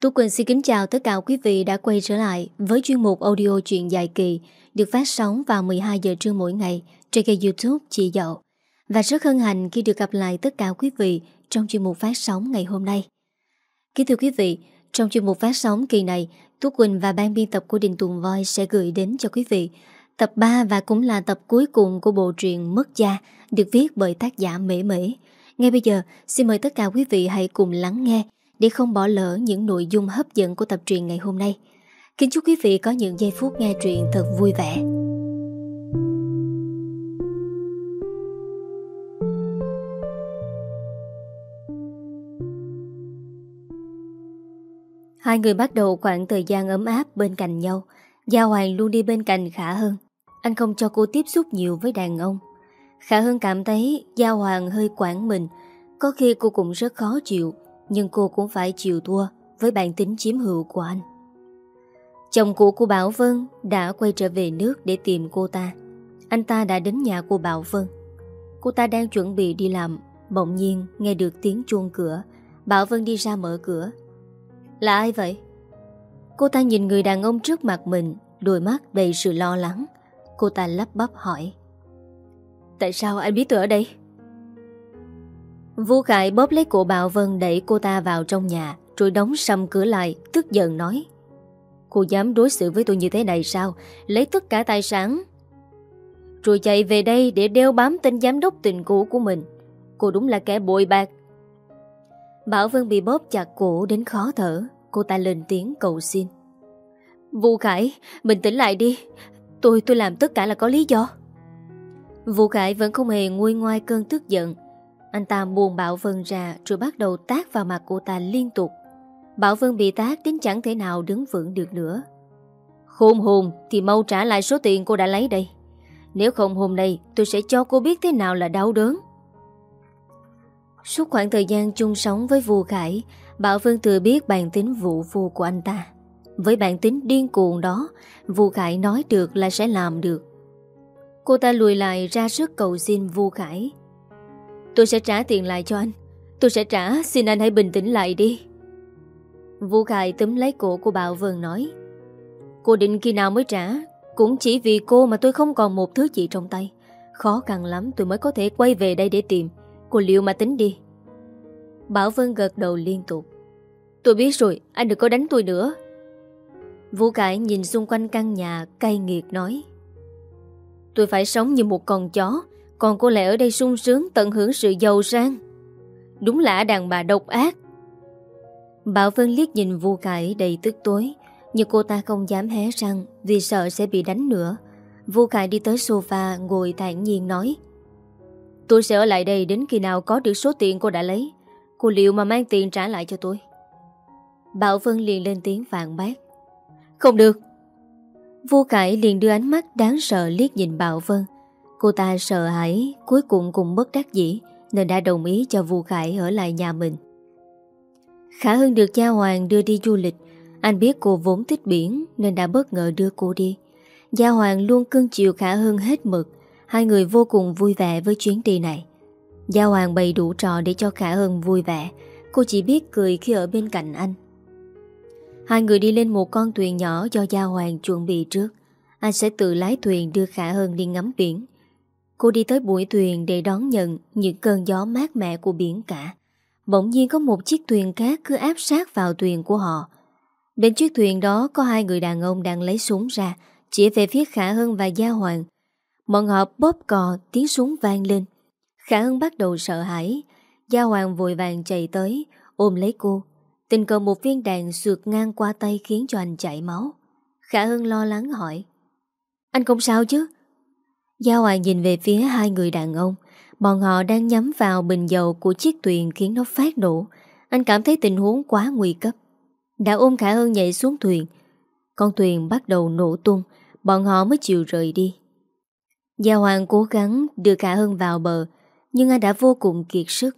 Tú Quỳnh xin kính chào tất cả quý vị đã quay trở lại với chuyên mục audio truyện dài kỳ được phát sóng vào 12 giờ trưa mỗi ngày trên kênh youtube Chị Dậu. Và rất hân hạnh khi được gặp lại tất cả quý vị trong chuyên mục phát sóng ngày hôm nay. Kính thưa quý vị, trong chuyên mục phát sóng kỳ này, Tú Quỳnh và ban biên tập của Đình Tùng Voi sẽ gửi đến cho quý vị tập 3 và cũng là tập cuối cùng của bộ truyện Mất Gia được viết bởi tác giả Mễ Mễ. Ngay bây giờ, xin mời tất cả quý vị hãy cùng lắng nghe để không bỏ lỡ những nội dung hấp dẫn của tập truyện ngày hôm nay. Kính chúc quý vị có những giây phút nghe truyện thật vui vẻ. Hai người bắt đầu khoảng thời gian ấm áp bên cạnh nhau. Gia Hoàng luôn đi bên cạnh Khả Hân, Anh không cho cô tiếp xúc nhiều với đàn ông. Khả Hân cảm thấy Gia Hoàng hơi quản mình. Có khi cô cũng rất khó chịu nhưng cô cũng phải chịu thua với bản tính chiếm hữu của anh. Chồng cũ của Bảo Vân đã quay trở về nước để tìm cô ta. Anh ta đã đến nhà của Bảo Vân. Cô ta đang chuẩn bị đi làm, bỗng nhiên nghe được tiếng chuông cửa. Bảo Vân đi ra mở cửa. Là ai vậy? Cô ta nhìn người đàn ông trước mặt mình, đôi mắt đầy sự lo lắng. Cô ta lắp bắp hỏi. Tại sao anh biết tôi ở đây? Vu Khải bóp lấy cổ Bảo Vân đẩy cô ta vào trong nhà, Rồi đóng sầm cửa lại, Tức giận nói, Cô dám đối xử với tôi như thế này sao? Lấy tất cả tài sản, Rồi chạy về đây để đeo bám tên giám đốc tình cũ của mình. Cô đúng là kẻ bội bạc. Bảo Vân bị bóp chặt cổ đến khó thở. Cô ta lên tiếng cầu xin, Vu Khải, Bình tĩnh lại đi. Tôi tôi làm tất cả là có lý do. Vu Khải vẫn không hề nguôi ngoai cơn tức giận anh ta buồn Bảo Vân ra rồi bắt đầu tác vào mặt cô ta liên tục. Bảo Vân bị tác đến chẳng thể nào đứng vững được nữa. Khôn hồn thì mau trả lại số tiền cô đã lấy đây. Nếu không hôm nay tôi sẽ cho cô biết thế nào là đau đớn. Suốt khoảng thời gian chung sống với Vu Khải, Bảo Vân thừa biết bản tính vụ phu của anh ta. Với bản tính điên cuồng đó, Vu Khải nói được là sẽ làm được. Cô ta lùi lại ra sức cầu xin Vu Khải. Tôi sẽ trả tiền lại cho anh. Tôi sẽ trả, Xin anh hãy bình tĩnh lại đi. Vũ Khải túm lấy cổ của Bảo Vân nói. Cô định khi nào mới trả? Cũng chỉ vì cô mà tôi không còn một thứ gì trong tay. Khó khăn lắm, tôi mới có thể quay về đây để tìm. Cô liệu mà tính đi. Bảo Vân gật đầu liên tục. Tôi biết rồi, Anh đừng có đánh tôi nữa. Vũ Cải nhìn xung quanh căn nhà cay nghiệt nói. Tôi phải sống như một con chó còn cô lại ở đây sung sướng tận hưởng sự giàu sang. Đúng là đàn bà độc ác. Bảo Vân liếc nhìn vu cải đầy tức tối, Nhưng cô ta không dám hé răng Vì sợ sẽ bị đánh nữa. Vu cải đi tới sofa, ngồi thản nhiên nói, Tôi sẽ ở lại đây đến khi nào có được số tiền cô đã lấy. Cô liệu mà mang tiền trả lại cho tôi? Bảo Vân liền lên tiếng phản bác, Không được. Vu cải liền đưa ánh mắt đáng sợ liếc nhìn Bảo Vân. Cô ta sợ hãi, Cuối cùng cũng bất đắc dĩ, Nên đã đồng ý cho Vu Khải ở lại nhà mình. Khả Hưng được cha Hoàng đưa đi du lịch. Anh biết cô vốn thích biển, Nên đã bất ngờ đưa cô đi. Gia Hoàng luôn cưng chiều Khả Hưng hết mực. Hai người vô cùng vui vẻ với chuyến đi này. Gia Hoàng bày đủ trò để cho Khả Hưng vui vẻ. Cô chỉ biết cười khi ở bên cạnh anh. Hai người đi lên một con thuyền nhỏ do Gia Hoàng chuẩn bị trước. Anh sẽ tự lái thuyền đưa Khả Hưng đi ngắm biển. Cô đi tới buổi thuyền để đón nhận những cơn gió mát mẻ của biển cả. Bỗng nhiên có một chiếc thuyền khác cứ áp sát vào thuyền của họ. Bên chiếc thuyền đó có hai người đàn ông đang lấy súng ra, chỉ về phía Khả hưng và Gia Hoàng. Bọn họ bóp cò, tiếng súng vang lên. Khả hưng bắt đầu sợ hãi. Gia Hoàng vội vàng chạy tới, ôm lấy cô. Tình cờ một viên đạn sượt ngang qua tay khiến cho anh chảy máu. Khả hưng lo lắng hỏi. Anh không sao chứ? Gia Hoàng nhìn về phía hai người đàn ông. Bọn họ đang nhắm vào bình dầu của chiếc thuyền khiến nó phát nổ. Anh cảm thấy tình huống quá nguy cấp. Đã ôm Khả Hân nhảy xuống thuyền. Con thuyền bắt đầu nổ tung. Bọn họ mới chịu rời đi. Gia Hoàng cố gắng đưa Khả Hân vào bờ, Nhưng anh đã vô cùng kiệt sức.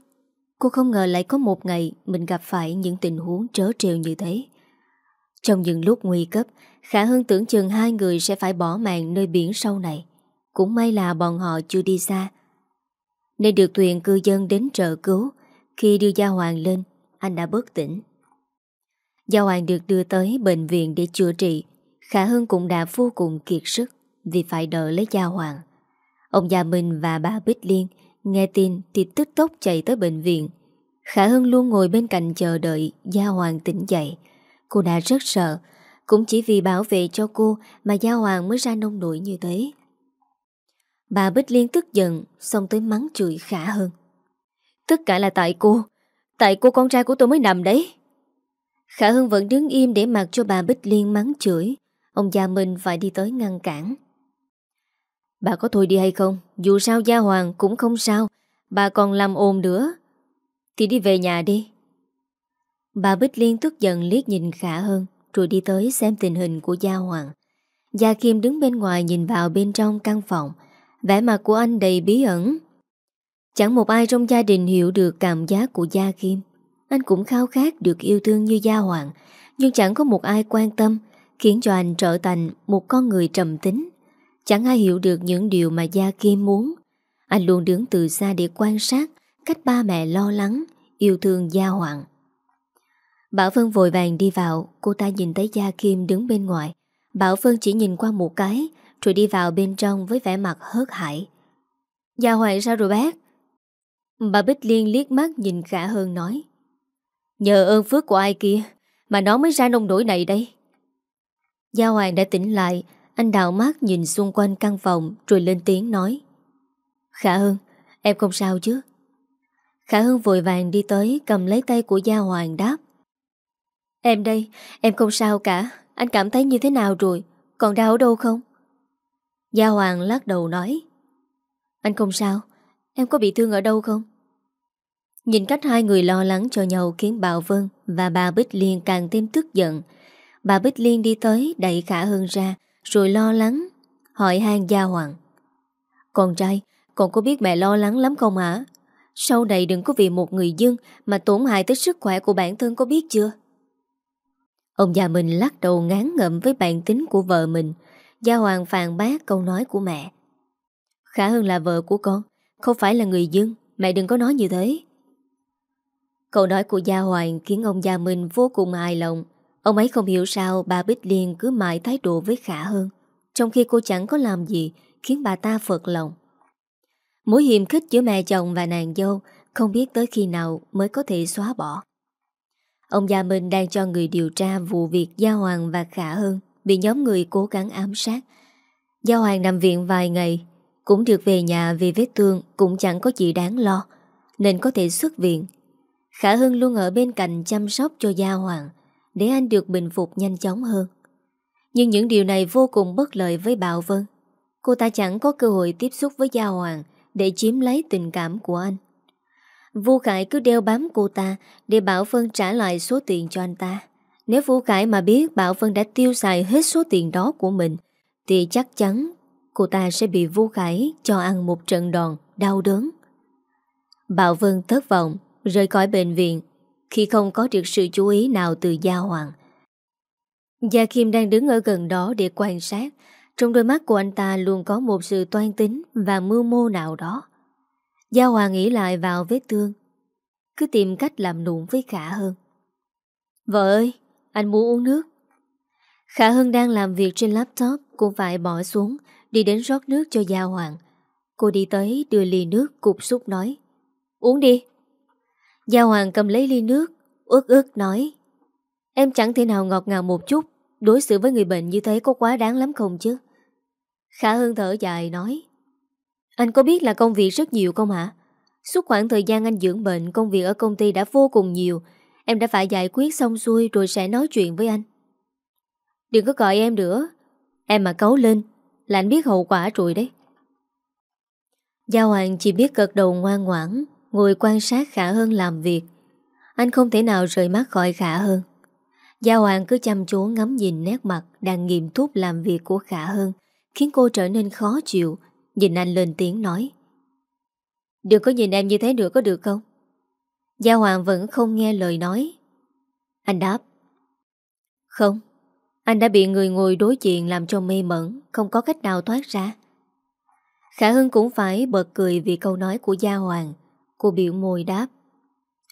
Cô không ngờ lại có một ngày Mình gặp phải những tình huống trớ trêu như thế. Trong những lúc nguy cấp, Khả Hân tưởng chừng hai người sẽ phải bỏ mạng nơi biển sâu này cũng may là bọn họ chưa đi xa. Nên được thuyền cư dân đến trợ cứu. Khi đưa Gia Hoàng lên, Anh đã bất tỉnh. Gia Hoàng được đưa tới bệnh viện để chữa trị. Khả Hưng cũng đã vô cùng kiệt sức Vì phải đợi lấy Gia Hoàng. Ông Gia Minh và bà Bích Liên Nghe tin thì tức tốc chạy tới bệnh viện. Khả Hưng luôn ngồi bên cạnh chờ đợi Gia Hoàng tỉnh dậy. Cô đã rất sợ. Cũng chỉ vì bảo vệ cho cô Mà Gia Hoàng mới ra nông nổi như thế. Bà Bích Liên tức giận, Xong tới mắng chửi Khả hơn. Tất cả là tại cô. Tại cô con trai của tôi mới nằm đấy. Khả Hưng vẫn đứng im để mặc cho bà Bích Liên mắng chửi. Ông Gia mình phải đi tới ngăn cản. Bà có thôi đi hay không? Dù sao Gia Hoàng cũng không sao. Bà còn làm ồn nữa. Thì đi về nhà đi. Bà Bích Liên tức giận liếc nhìn Khả Hơn Rồi đi tới xem tình hình của Gia Hoàng. Gia Kim đứng bên ngoài nhìn vào bên trong căn phòng vẻ mặt của anh đầy bí ẩn. Chẳng một ai trong gia đình hiểu được cảm giác của Gia Kim. Anh cũng khao khát được yêu thương như Gia Hoàng, Nhưng chẳng có một ai quan tâm, Khiến cho anh trở thành một con người trầm tính. Chẳng ai hiểu được những điều mà Gia Kim muốn. Anh luôn đứng từ xa để quan sát Cách ba mẹ lo lắng, Yêu thương Gia Hoàng. Bảo Vân vội vàng đi vào, Cô ta nhìn thấy Gia Kim đứng bên ngoài. Bảo Vân chỉ nhìn qua một cái rồi đi vào bên trong với vẻ mặt hớt hải. Dạ Gia Hoàng sao rồi bác? Bà Bích Liên liếc mắt nhìn Khả Hơn nói. Nhờ ơn phước của ai kia Mà nó mới ra nông nổi này đây? Dạ Gia Hoàng đã tỉnh lại, Anh đào mắt nhìn xung quanh căn phòng Rồi lên tiếng nói. Khả Hưng Em không sao chứ? Khả Hưng vội vàng đi tới Cầm lấy tay của dạ Gia Hoàng đáp. Em đây, Em không sao cả, Anh cảm thấy như thế nào rồi? Còn đau ở đâu không? Gia Hoàng lắc đầu nói Anh không sao Em có bị thương ở đâu không Nhìn cách hai người lo lắng cho nhau Khiến Bảo Vân và bà Bích Liên càng thêm tức giận Bà Bích Liên đi tới đẩy Khả Hưng ra Rồi lo lắng Hỏi hang Gia Hoàng Con trai, con có biết mẹ lo lắng lắm không hả? Sau này đừng có vì một người dân Mà tổn hại tới sức khỏe của bản thân có biết chưa? Ông già mình lắc đầu ngán ngậm với bản tính của vợ mình Gia Hoàng phàn bác câu nói của mẹ. Khả Hưng là vợ của con, Không phải là người dân Mẹ đừng có nói như thế. Câu nói của Gia Hoàng khiến ông Gia Minh vô cùng hài lòng. Ông ấy không hiểu sao bà Bích Liên cứ mãi thái độ với Khả hơn Trong khi cô chẳng có làm gì Khiến bà ta phật lòng. Mối hiềm khích giữa mẹ chồng và nàng dâu Không biết tới khi nào mới có thể xóa bỏ. Ông gia minh đang cho người điều tra vụ việc Gia Hoàng và Khả hơn Bị nhóm người cố gắng ám sát Gia Hoàng nằm viện vài ngày, Cũng được về nhà vì vết thương Cũng chẳng có gì đáng lo, Nên có thể xuất viện Khả Hưng luôn ở bên cạnh chăm sóc cho Gia Hoàng, để anh được bình phục nhanh chóng hơn. Nhưng những điều này vô cùng bất lợi với Bảo Vân. Cô ta chẳng có cơ hội tiếp xúc với Gia Hoàng để chiếm lấy tình cảm của anh. Vu Khải cứ đeo bám cô ta để Bảo Vân trả lại số tiền cho anh ta. Nếu Vu Khải mà biết Bảo Vân đã tiêu xài hết số tiền đó của mình thì chắc chắn cô ta sẽ bị Vu Khải cho ăn một trận đòn đau đớn. Bảo Vân thất vọng rời khỏi bệnh viện khi không có được sự chú ý nào từ Gia Hoàng. Gia Kim đang đứng ở gần đó để quan sát, trong đôi mắt của anh ta luôn có một sự toan tính và mưu mô nào đó. Gia Hoàng nghĩ lại vào vết thương, cứ tìm cách làm nụn với Khả Hơn. Vợ ơi, anh muốn uống nước. Khả Hưng đang làm việc trên laptop, Cô phải bỏ xuống, Đi đến rót nước cho Gia Hoàng. Cô đi tới đưa ly nước, cục xúc nói, Uống đi. Gia Hoàng cầm lấy ly nước, ước ước nói, Em chẳng thể nào ngọt ngào một chút, Đối xử với người bệnh như thế có quá đáng lắm không chứ? Khả Hưng thở dài nói, Anh có biết là công việc rất nhiều không hả? Suốt khoảng thời gian anh dưỡng bệnh, Công việc ở công ty đã vô cùng nhiều Em đã phải giải quyết xong xuôi Rồi sẽ nói chuyện với anh. Đừng có gọi em nữa. Em mà cấu lên là anh biết hậu quả rồi đấy. Gia Hoàng chỉ biết gật đầu ngoan ngoãn, Ngồi quan sát Khả Hơn làm việc. Anh không thể nào rời mắt khỏi Khả Hơn Gia Hoàng cứ chăm chú ngắm nhìn nét mặt Đang nghiêm túc làm việc của Khả Hơn Khiến cô trở nên khó chịu, Nhìn anh lên tiếng nói. Đừng có nhìn em như thế nữa có được không? Gia Hoàng vẫn không nghe lời nói. Anh đáp, Không, Anh đã bị người ngồi đối diện làm cho mê mẩn, Không có cách nào thoát ra. Khả Hưng cũng phải bật cười vì câu nói của Gia Hoàng. Cô biểu môi đáp,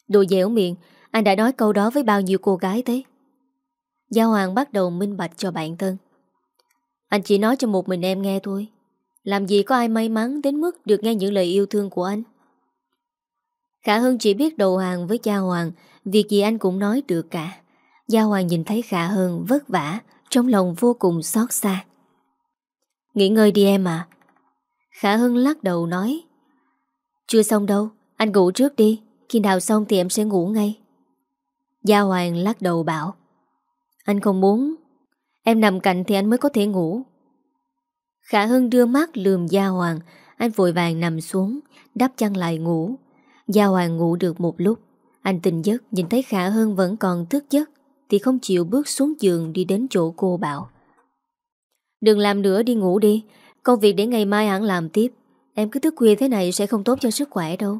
Đồ dẻo miệng, Anh đã nói câu đó với bao nhiêu cô gái thế? Gia Hoàng bắt đầu minh bạch cho bản thân. Anh chỉ nói cho một mình em nghe thôi. Làm gì có ai may mắn đến mức được nghe những lời yêu thương của anh? Khả Hân chỉ biết đầu hàng với Gia Hoàng, Việc gì anh cũng nói được cả. Gia Hoàng nhìn thấy Khả Hân vất vả, Trong lòng vô cùng xót xa. Nghỉ ngơi đi em à Khả Hân lắc đầu nói, Chưa xong đâu, Anh ngủ trước đi, Khi nào xong thì em sẽ ngủ ngay. Gia Hoàng lắc đầu bảo, Anh không muốn, Em nằm cạnh thì anh mới có thể ngủ. Khả Hân đưa mắt lườm Gia Hoàng, Anh vội vàng nằm xuống, Đắp chăn lại ngủ. Gia Hoàng ngủ được một lúc. Anh tình giấc, nhìn thấy Khả Hân vẫn còn thức giấc, Thì không chịu bước xuống giường đi đến chỗ cô bảo. Đừng làm nữa, đi ngủ đi. Công việc để ngày mai hẳn làm tiếp. Em cứ thức khuya thế này sẽ không tốt cho sức khỏe đâu.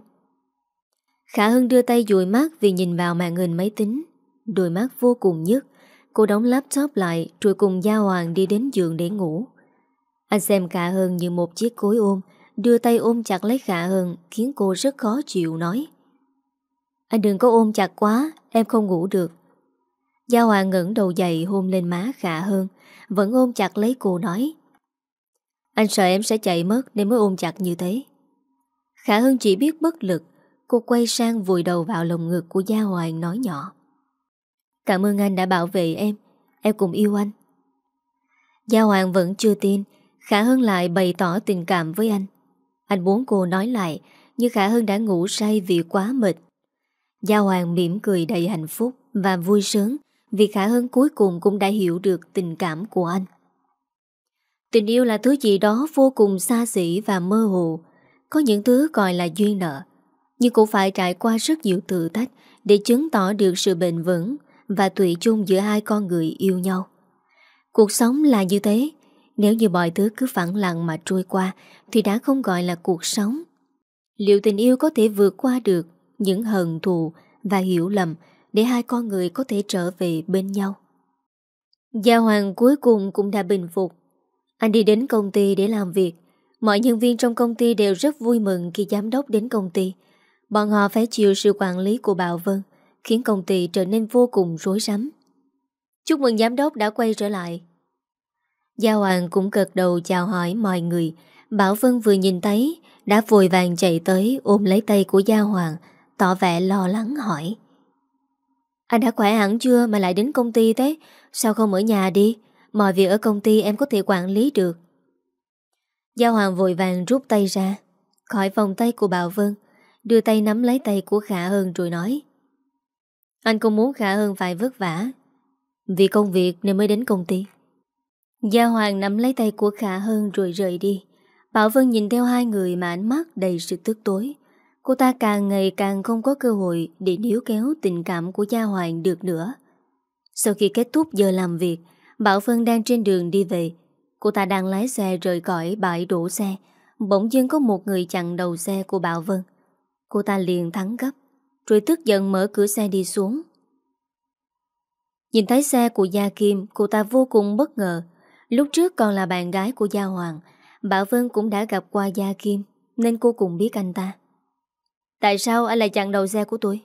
Khả Hân đưa tay dùi mắt vì nhìn vào màn hình máy tính. Đôi mắt vô cùng nhức. Cô đóng laptop lại, rồi cùng Gia Hoàng đi đến giường để ngủ. Anh xem Khả Hân như một chiếc cối ôm Đưa tay ôm chặt lấy Khả Hân Khiến cô rất khó chịu, nói. Anh đừng có ôm chặt quá, Em không ngủ được. Gia Hòa ngẩng đầu dậy, hôn lên má Khả Hân Vẫn ôm chặt lấy cô, nói. Anh sợ em sẽ chạy mất Nên mới ôm chặt như thế. Khả Hân chỉ biết bất lực, Cô quay sang vùi đầu vào lồng ngực của Gia Hoàng nói nhỏ. Cảm ơn anh đã bảo vệ em Em cũng yêu anh. Gia Hoàng vẫn chưa tin, Khả Hân lại bày tỏ tình cảm với anh. Anh muốn cô nói lại, Nhưng Khả Hân đã ngủ say vì quá mệt. Gia Hoàng mỉm cười đầy hạnh phúc Và vui sướng Vì Khả Hân cuối cùng cũng đã hiểu được tình cảm của anh. Tình yêu là thứ gì đó vô cùng xa xỉ và mơ hồ, Có những thứ gọi là duyên nợ, Nhưng cũng phải trải qua rất nhiều thử thách Để chứng tỏ được sự bền vững Và tùy chung giữa hai con người yêu nhau. Cuộc sống là như thế nếu như mọi thứ cứ phẳng lặng mà trôi qua, Thì đã không gọi là cuộc sống. Liệu tình yêu có thể vượt qua được Những hận thù và hiểu lầm Để hai con người có thể trở về bên nhau? Gia Hoàng cuối cùng cũng đã bình phục. Anh đi đến công ty để làm việc. Mọi nhân viên trong công ty đều rất vui mừng Khi giám đốc đến công ty. Bọn họ phải chịu sự quản lý của Bảo Vân, Khiến công ty trở nên vô cùng rối rắm. Chúc mừng giám đốc đã quay trở lại. Gia Hoàng cũng cực đầu chào hỏi mọi người. Bảo Vân vừa nhìn thấy, Đã vội vàng chạy tới ôm lấy tay của Gia Hoàng, Tỏ vẻ lo lắng hỏi. Anh đã khỏe hẳn chưa mà lại đến công ty thế? Sao không ở nhà đi? Mọi việc ở công ty em có thể quản lý được. Gia Hoàng vội vàng rút tay ra, Khỏi vòng tay của Bảo Vân, Đưa tay nắm lấy tay của Khả Hơn rồi nói, Anh không muốn Khả Hơn phải vất vả. Vì công việc nên mới đến công ty. Gia Hoàng nắm lấy tay của Khả Hơn rồi rời đi. Bảo Vân nhìn theo hai người mà ánh mắt đầy sự tức tối. Cô ta càng ngày càng không có cơ hội để níu kéo tình cảm của Gia Hoàng được nữa. Sau khi kết thúc giờ làm việc, Bảo Vân đang trên đường đi về. Cô ta đang lái xe rời khỏi bãi đổ xe. Bỗng dưng có một người chặn đầu xe của Bảo Vân. Cô ta liền thắng gấp, rồi tức giận mở cửa xe đi xuống. Nhìn thấy xe của Gia Kim, cô ta vô cùng bất ngờ. Lúc trước còn là bạn gái của Gia Hoàng Bảo Vân cũng đã gặp qua Gia Kim, Nên cô cũng biết anh ta Tại sao anh lại chặn đầu xe của tôi?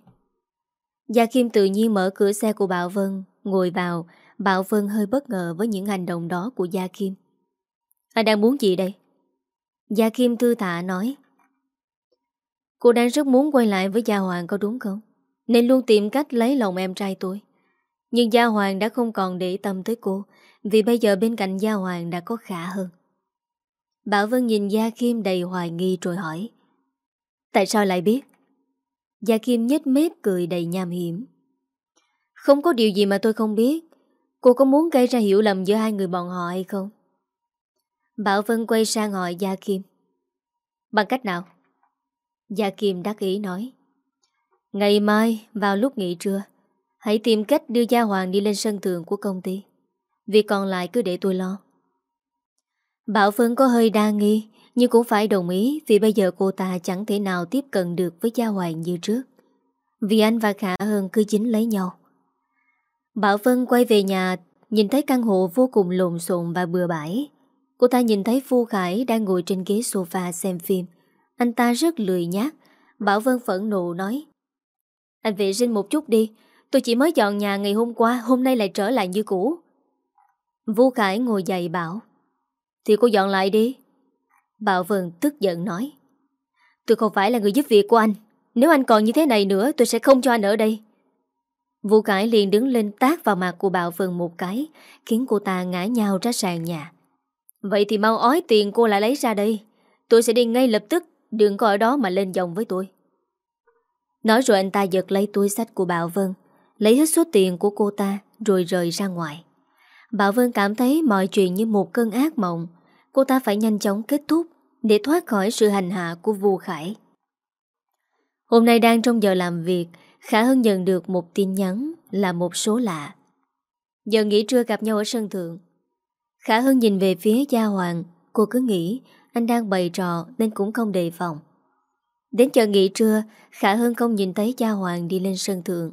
Gia Kim tự nhiên mở cửa xe của Bảo Vân, Ngồi vào Bảo Vân hơi bất ngờ với những hành động đó của Gia Kim Anh đang muốn gì đây? Gia Kim thư tạ nói Cô đang rất muốn quay lại với Gia Hoàng có đúng không? Nên luôn tìm cách lấy lòng em trai tôi Nhưng Gia Hoàng đã không còn để tâm tới cô vì bây giờ bên cạnh Gia Hoàng đã có khả hơn Bảo Vân nhìn Gia Kim đầy hoài nghi rồi hỏi, Tại sao lại biết? Gia Kim nhếch mép cười đầy nham hiểm, Không có điều gì mà tôi không biết Cô có muốn gây ra hiểu lầm giữa hai người bọn họ hay không? Bảo Vân quay sang hỏi Gia Kim, Bằng cách nào? Gia Kim đắc ý nói, Ngày mai, vào lúc nghỉ trưa, Hãy tìm cách đưa Gia Hoàng đi lên sân thượng của công ty Việc còn lại cứ để tôi lo. Bảo Vân có hơi đa nghi, Nhưng cũng phải đồng ý Vì bây giờ cô ta chẳng thể nào tiếp cận được Với Gia Hoàng như trước. Vì anh và Khả Hơn cứ chính lấy nhau. Bảo Vân quay về nhà, Nhìn thấy căn hộ vô cùng lộn xộn và bừa bãi. Cô ta nhìn thấy Phu Khải Đang ngồi trên ghế sofa xem phim. Anh ta rất lười nhát Bảo Vân phẫn nộ nói, Anh vệ sinh một chút đi. Tôi chỉ mới dọn nhà ngày hôm qua, Hôm nay lại trở lại như cũ. Vũ Khải ngồi dậy bảo, Thì cô dọn lại đi. Bảo Vân tức giận nói, Tôi không phải là người giúp việc của anh. Nếu anh còn như thế này nữa, Tôi sẽ không cho anh ở đây. Vũ Cải liền đứng lên tác vào mặt của Bảo Vân một cái, Khiến cô ta ngã nhau ra sàn nhà. Vậy thì mau ói tiền cô lại lấy ra đây. Tôi sẽ đi ngay lập tức, Đừng có ở đó mà lên dòng với tôi. Nói rồi anh ta giật lấy túi sách của Bảo Vân, Lấy hết số tiền của cô ta Rồi rời ra ngoài. Bảo Vân cảm thấy mọi chuyện như một cơn ác mộng. Cô ta phải nhanh chóng kết thúc Để thoát khỏi sự hành hạ của Vu Khải. Hôm nay đang trong giờ làm việc, Khả Hân nhận được một tin nhắn Là một số lạ. Giờ nghỉ trưa gặp nhau ở sân thượng. Khả Hân nhìn về phía Gia Hoàng. Cô cứ nghĩ anh đang bày trò Nên cũng không đề phòng. Đến giờ nghỉ trưa, Khả Hân không nhìn thấy Gia Hoàng đi lên sân thượng.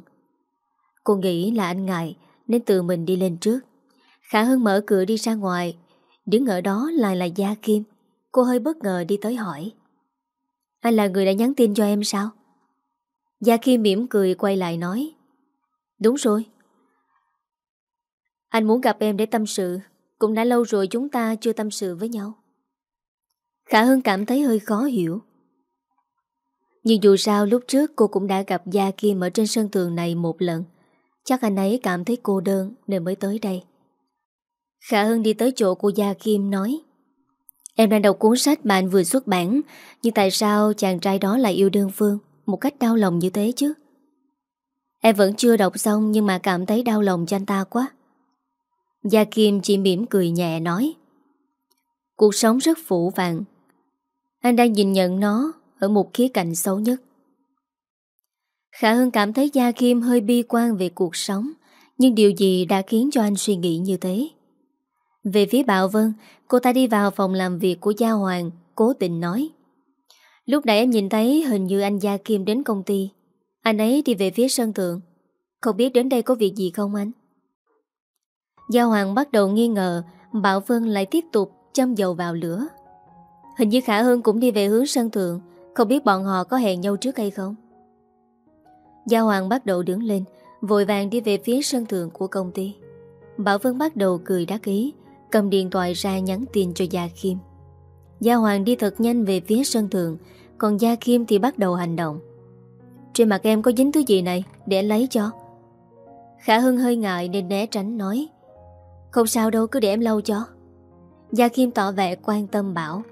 Cô nghĩ là anh ngại Nên tự mình đi lên trước. Khả Hân mở cửa đi ra ngoài. Đứng ở đó lại là Gia Kim. Cô hơi bất ngờ đi tới hỏi. Anh là người đã nhắn tin cho em sao? Gia Kim mỉm cười quay lại nói. Đúng rồi. Anh muốn gặp em để tâm sự. Cũng đã lâu rồi chúng ta chưa tâm sự với nhau. Khả Hân cảm thấy hơi khó hiểu. Nhưng dù sao, lúc trước cô cũng đã gặp Gia Kim ở trên sân tường này một lần. Chắc anh ấy cảm thấy cô đơn nên mới tới đây. Khả Hưng đi tới chỗ cô Gia Kim nói, Em đang đọc cuốn sách bạn vừa xuất bản, Nhưng tại sao chàng trai đó lại yêu đơn phương, Một cách đau lòng như thế chứ? Em vẫn chưa đọc xong Nhưng mà cảm thấy đau lòng cho anh ta quá. Gia Kim chỉ mỉm cười nhẹ nói, Cuộc sống rất phủ vàng, Anh đang nhìn nhận nó Ở một khía cạnh xấu nhất. Khả Hưng cảm thấy Gia Kim hơi bi quan về cuộc sống, Nhưng điều gì đã khiến cho anh suy nghĩ như thế? Về phía Bảo Vân, Cô ta đi vào phòng làm việc của Gia Hoàng, Cố tình nói. Lúc nãy em nhìn thấy hình như anh Gia Kim đến công ty. Anh ấy đi về phía sân thượng. Không biết đến đây có việc gì không anh? Gia Hoàng bắt đầu nghi ngờ, Bảo Vân lại tiếp tục châm dầu vào lửa. Hình như Khả Hưng cũng đi về hướng sân thượng, Không biết bọn họ có hẹn nhau trước hay không? Gia Hoàng bắt đầu đứng lên, Vội vàng đi về phía sân thượng của công ty. Bảo Vân bắt đầu cười đắc ý. Cầm điện thoại ra nhắn tin cho Gia Kim Gia Hoàng đi thật nhanh về phía sân thượng, Còn Gia Kim thì bắt đầu hành động. Trên mặt em có dính thứ gì này? Để lấy cho. Khả Hưng hơi ngại nên né tránh nói. Không sao đâu, cứ để em lau cho. Gia Kim tỏ vẻ quan tâm bảo.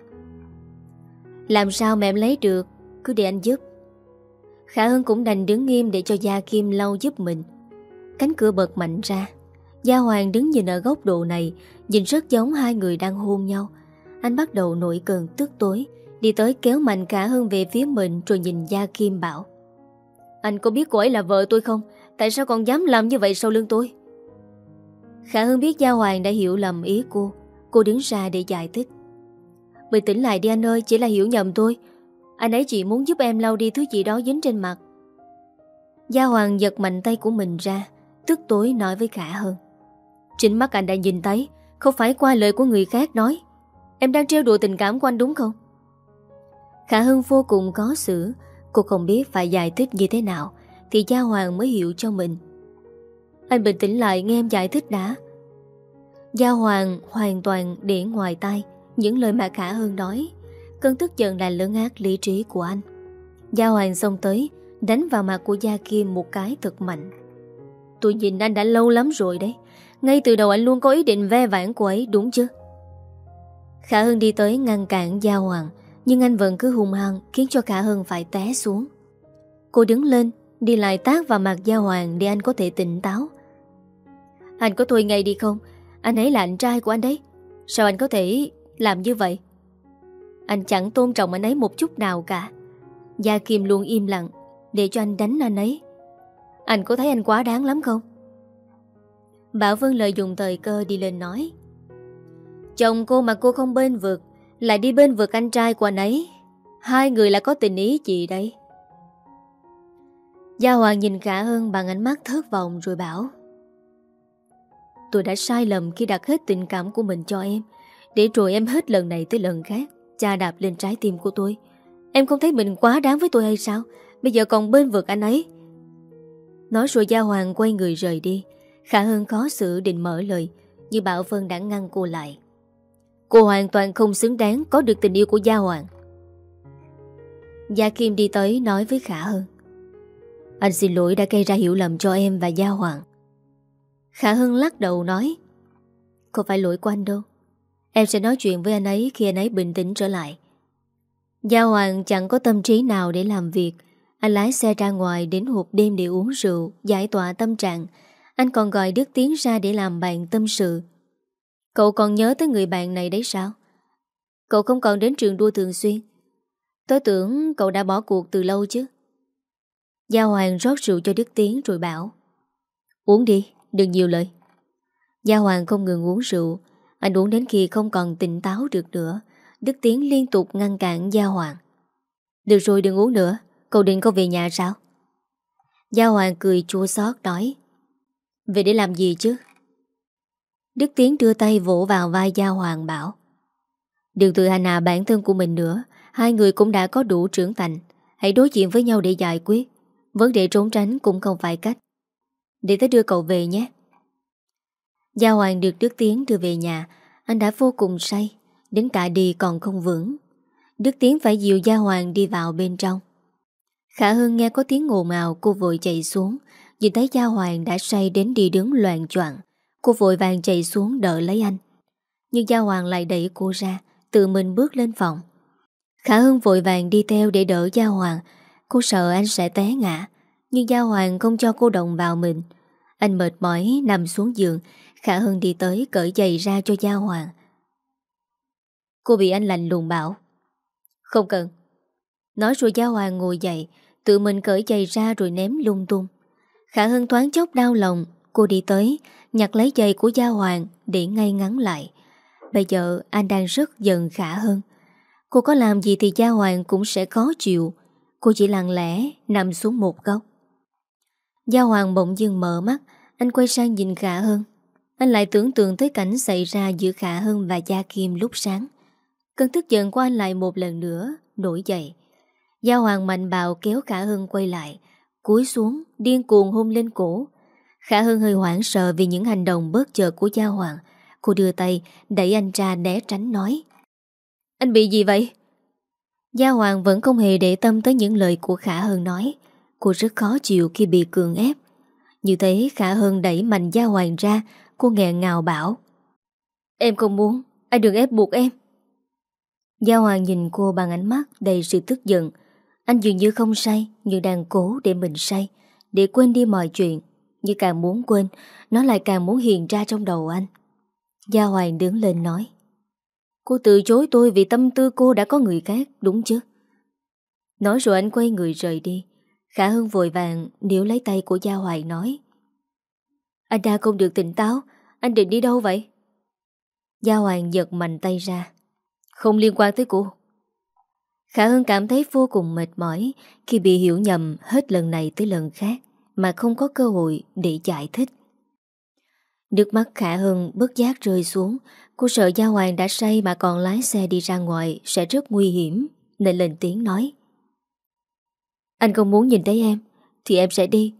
Làm sao mà em lấy được? Cứ để anh giúp. Khả Hưng cũng đành đứng nghiêm để cho Gia Kim lau giúp mình. Cánh cửa bật mạnh ra. Gia Hoàng đứng nhìn ở góc độ này Nhìn rất giống hai người đang hôn nhau. Anh bắt đầu nổi cơn tức tối, Đi tới kéo mạnh cả hơn về phía mình Rồi nhìn Gia Kim bảo. Anh có biết cô ấy là vợ tôi không? Tại sao còn dám làm như vậy sau lưng tôi? Khả Hưng biết Gia Hoàng đã hiểu lầm ý cô. Cô đứng ra để giải thích. Bình tĩnh lại đi anh ơi, Chỉ là hiểu nhầm tôi Anh ấy chỉ muốn giúp em lau đi thứ gì đó dính trên mặt. Gia Hoàng giật mạnh tay của mình ra, Tức tối nói với Khả Hưng. Chính mắt anh đã nhìn thấy không phải qua lời của người khác nói. Em đang trêu đùa tình cảm của anh đúng không? Khả Hưng vô cùng có xử. Cô không biết phải giải thích như thế nào Thì Gia Hoàng mới hiểu cho mình. Anh bình tĩnh lại nghe em giải thích đã. Gia Hoàng hoàn toàn để ngoài tay Những lời mà Khả Hưng nói. Cơn tức giận là lớn ác lý trí của anh. Gia Hoàng xông tới, Đánh vào mặt của Gia Kim một cái thật mạnh. Tôi nhìn anh đã lâu lắm rồi đấy ngay từ đầu anh luôn có ý định ve vãn cô ấy, đúng chứ? Khả Hưng đi tới ngăn cản Gia Hoàng, Nhưng anh vẫn cứ hung hăng Khiến cho Khả Hưng phải té xuống. Cô đứng lên, Đi lại tác vào mặt Gia Hoàng Để anh có thể tỉnh táo. Anh có thôi ngay đi không? Anh ấy là anh trai của anh đấy. Sao anh có thể làm như vậy? Anh chẳng tôn trọng anh ấy một chút nào cả. Gia Kim luôn im lặng Để cho anh đánh anh ấy. Anh có thấy anh quá đáng lắm không? Bảo Vân lợi dụng thời cơ đi lên nói. Chồng cô mà cô không bên vực, Lại đi bên vực anh trai của anh ấy. Hai người là có tình ý gì đây? Gia Hoàng nhìn Khả Hân bằng ánh mắt thất vọng rồi bảo. Tôi đã sai lầm khi đặt hết tình cảm của mình cho em, Để rồi em hết lần này tới lần khác Cha đạp lên trái tim của tôi. Em không thấy mình quá đáng với tôi hay sao? Bây giờ còn bên vực anh ấy. Nói rồi Gia Hoàng quay người rời đi. Khả Hân khó xử định mở lời, Nhưng Bảo Vân đã ngăn cô lại. Cô hoàn toàn không xứng đáng Có được tình yêu của Gia Hoàng. Gia Kim đi tới nói với Khả Hân Anh xin lỗi đã gây ra hiểu lầm cho em và Gia Hoàng. Khả Hân lắc đầu nói Không phải lỗi của anh đâu. Em sẽ nói chuyện với anh ấy khi anh ấy bình tĩnh trở lại. Gia Hoàng chẳng có tâm trí nào để làm việc. Anh lái xe ra ngoài đến hộp đêm để uống rượu, Giải tỏa tâm trạng anh còn gọi Đức Tiến ra để làm bạn tâm sự. Cậu còn nhớ tới người bạn này đấy sao? Cậu không còn đến trường đua thường xuyên. Tôi tưởng cậu đã bỏ cuộc từ lâu chứ. Gia Hoàng rót rượu cho Đức Tiến rồi bảo Uống đi, đừng nhiều lời. Gia Hoàng không ngừng uống rượu. Anh uống đến khi không còn tỉnh táo được nữa Đức Tiến liên tục ngăn cản Gia Hoàng. Được rồi đừng uống nữa Cậu định có về nhà sao? Gia Hoàng cười chua xót nói về để làm gì chứ? Đức Tiến đưa tay vỗ vào vai Gia Hoàng bảo, Đừng tự hành hạ bản thân của mình nữa, Hai người cũng đã có đủ trưởng thành. Hãy đối diện với nhau để giải quyết. Vấn đề trốn tránh cũng không phải cách. Để tới đưa cậu về nhé. Gia Hoàng được Đức Tiến đưa về nhà. Anh đã vô cùng say, Đến cả đi còn không vững. Đức Tiến phải dìu Gia Hoàng đi vào bên trong. Khả Hưng nghe có tiếng ngồn ào Cô vội chạy xuống. Nhìn thấy Gia Hoàng đã say đến đi đứng loạn choạng, Cô vội vàng chạy xuống đợi lấy anh. Nhưng Gia Hoàng lại đẩy cô ra, Tự mình bước lên phòng. Khả Hưng vội vàng đi theo để đỡ Gia Hoàng. Cô sợ anh sẽ té ngã, Nhưng Gia Hoàng không cho cô động vào mình. Anh mệt mỏi nằm xuống giường, Khả Hưng đi tới cởi giày ra cho Gia Hoàng. Cô bị anh lạnh lùng bảo, Không cần. Nói rồi Gia Hoàng ngồi dậy, Tự mình cởi giày ra rồi ném lung tung. Khả Hân thoáng chốc đau lòng, Cô đi tới, Nhặt lấy giày của Gia Hoàng Để ngay ngắn lại. Bây giờ anh đang rất giận Khả Hân Cô có làm gì thì Gia Hoàng cũng sẽ khó chịu. Cô chỉ lặng lẽ Nằm xuống một góc. Gia Hoàng bỗng dưng mở mắt, Anh quay sang nhìn Khả Hân Anh lại tưởng tượng tới cảnh xảy ra giữa Khả Hân và Gia Kim lúc sáng. Cơn tức giận của anh lại một lần nữa Nổi dậy. Gia Hoàng mạnh bạo kéo Khả Hân quay lại. Cúi xuống, điên cuồng hôn lên cổ. Khả Hưng hơi hoảng sợ Vì những hành động bớt chợt của Gia Hoàng. Cô đưa tay, đẩy anh ra né tránh, nói, Anh bị gì vậy? Gia Hoàng vẫn không hề để tâm tới những lời của Khả Hân nói. Cô rất khó chịu khi bị cường ép. Như thế, Khả Hân đẩy mạnh Gia Hoàng ra. Cô nghẹn ngào bảo, Em không muốn. Anh đừng ép buộc em. Gia Hoàng nhìn cô bằng ánh mắt đầy sự tức giận. Anh dường như không say Nhưng đang cố để mình say, Để quên đi mọi chuyện. Nhưng càng muốn quên, Nó lại càng muốn hiện ra trong đầu anh. Gia Hoàng đứng lên nói, Cô từ chối tôi vì tâm tư cô đã có người khác, Đúng chứ? Nói rồi anh quay người rời đi. Khả Hưng vội vàng níu lấy tay của Gia Hoài nói, Anh đã không được tỉnh táo, Anh định đi đâu vậy? Gia Hoàng giật mạnh tay ra, không liên quan tới cô. Khả Hân cảm thấy vô cùng mệt mỏi Khi bị hiểu nhầm hết lần này tới lần khác Mà không có cơ hội để giải thích. Nước mắt Khả Hân bất giác rơi xuống, Cô sợ Gia Hoàng đã say mà còn lái xe đi ra ngoài Sẽ rất nguy hiểm, Nên lên tiếng nói. Anh không muốn nhìn thấy em, Thì em sẽ đi.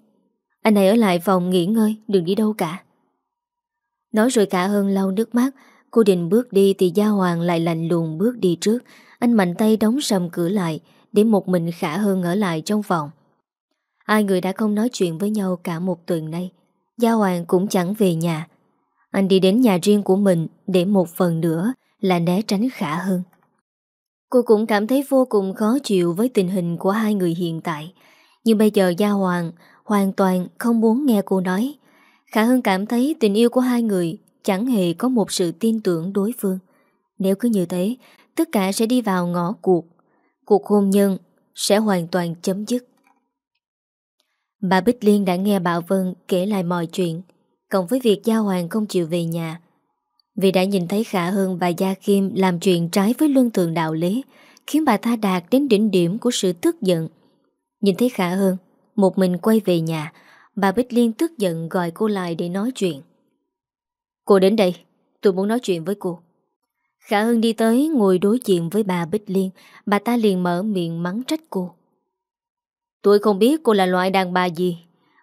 Anh hãy ở lại phòng nghỉ ngơi, Đừng đi đâu cả. Nói rồi Khả Hân lau nước mắt, Cô định bước đi thì Gia Hoàng lại lạnh lùng bước đi trước anh mạnh tay đóng sầm cửa lại Để một mình khả hơn ở lại trong phòng. Hai người đã không nói chuyện với nhau cả một tuần nay. Gia Hoàng cũng chẳng về nhà. Anh đi đến nhà riêng của mình Để một phần nữa là né tránh khả hơn Cô cũng cảm thấy vô cùng khó chịu với tình hình của hai người hiện tại. Nhưng bây giờ Gia Hoàng hoàn toàn không muốn nghe cô nói. Khả Hưng cảm thấy tình yêu của hai người chẳng hề có một sự tin tưởng đối phương. Nếu cứ như thế, tất cả sẽ đi vào ngõ cuộc. Cuộc hôn nhân sẽ hoàn toàn chấm dứt. Bà Bích Liên đã nghe Bảo Vân kể lại mọi chuyện, cộng với việc Gia Hoàng không chịu về nhà. Vì đã nhìn thấy Khả Hân và Gia Kim làm chuyện trái với luân thường đạo lý, khiến bà ta đạt đến đỉnh điểm của sự tức giận. Nhìn thấy Khả Hân, một mình quay về nhà, bà Bích Liên tức giận gọi cô lại để nói chuyện. Cô đến đây Tôi muốn nói chuyện với cô Khả Hưng đi tới ngồi đối diện với bà Bích Liên. Bà ta liền mở miệng mắng trách cô. Tôi không biết cô là loại đàn bà gì,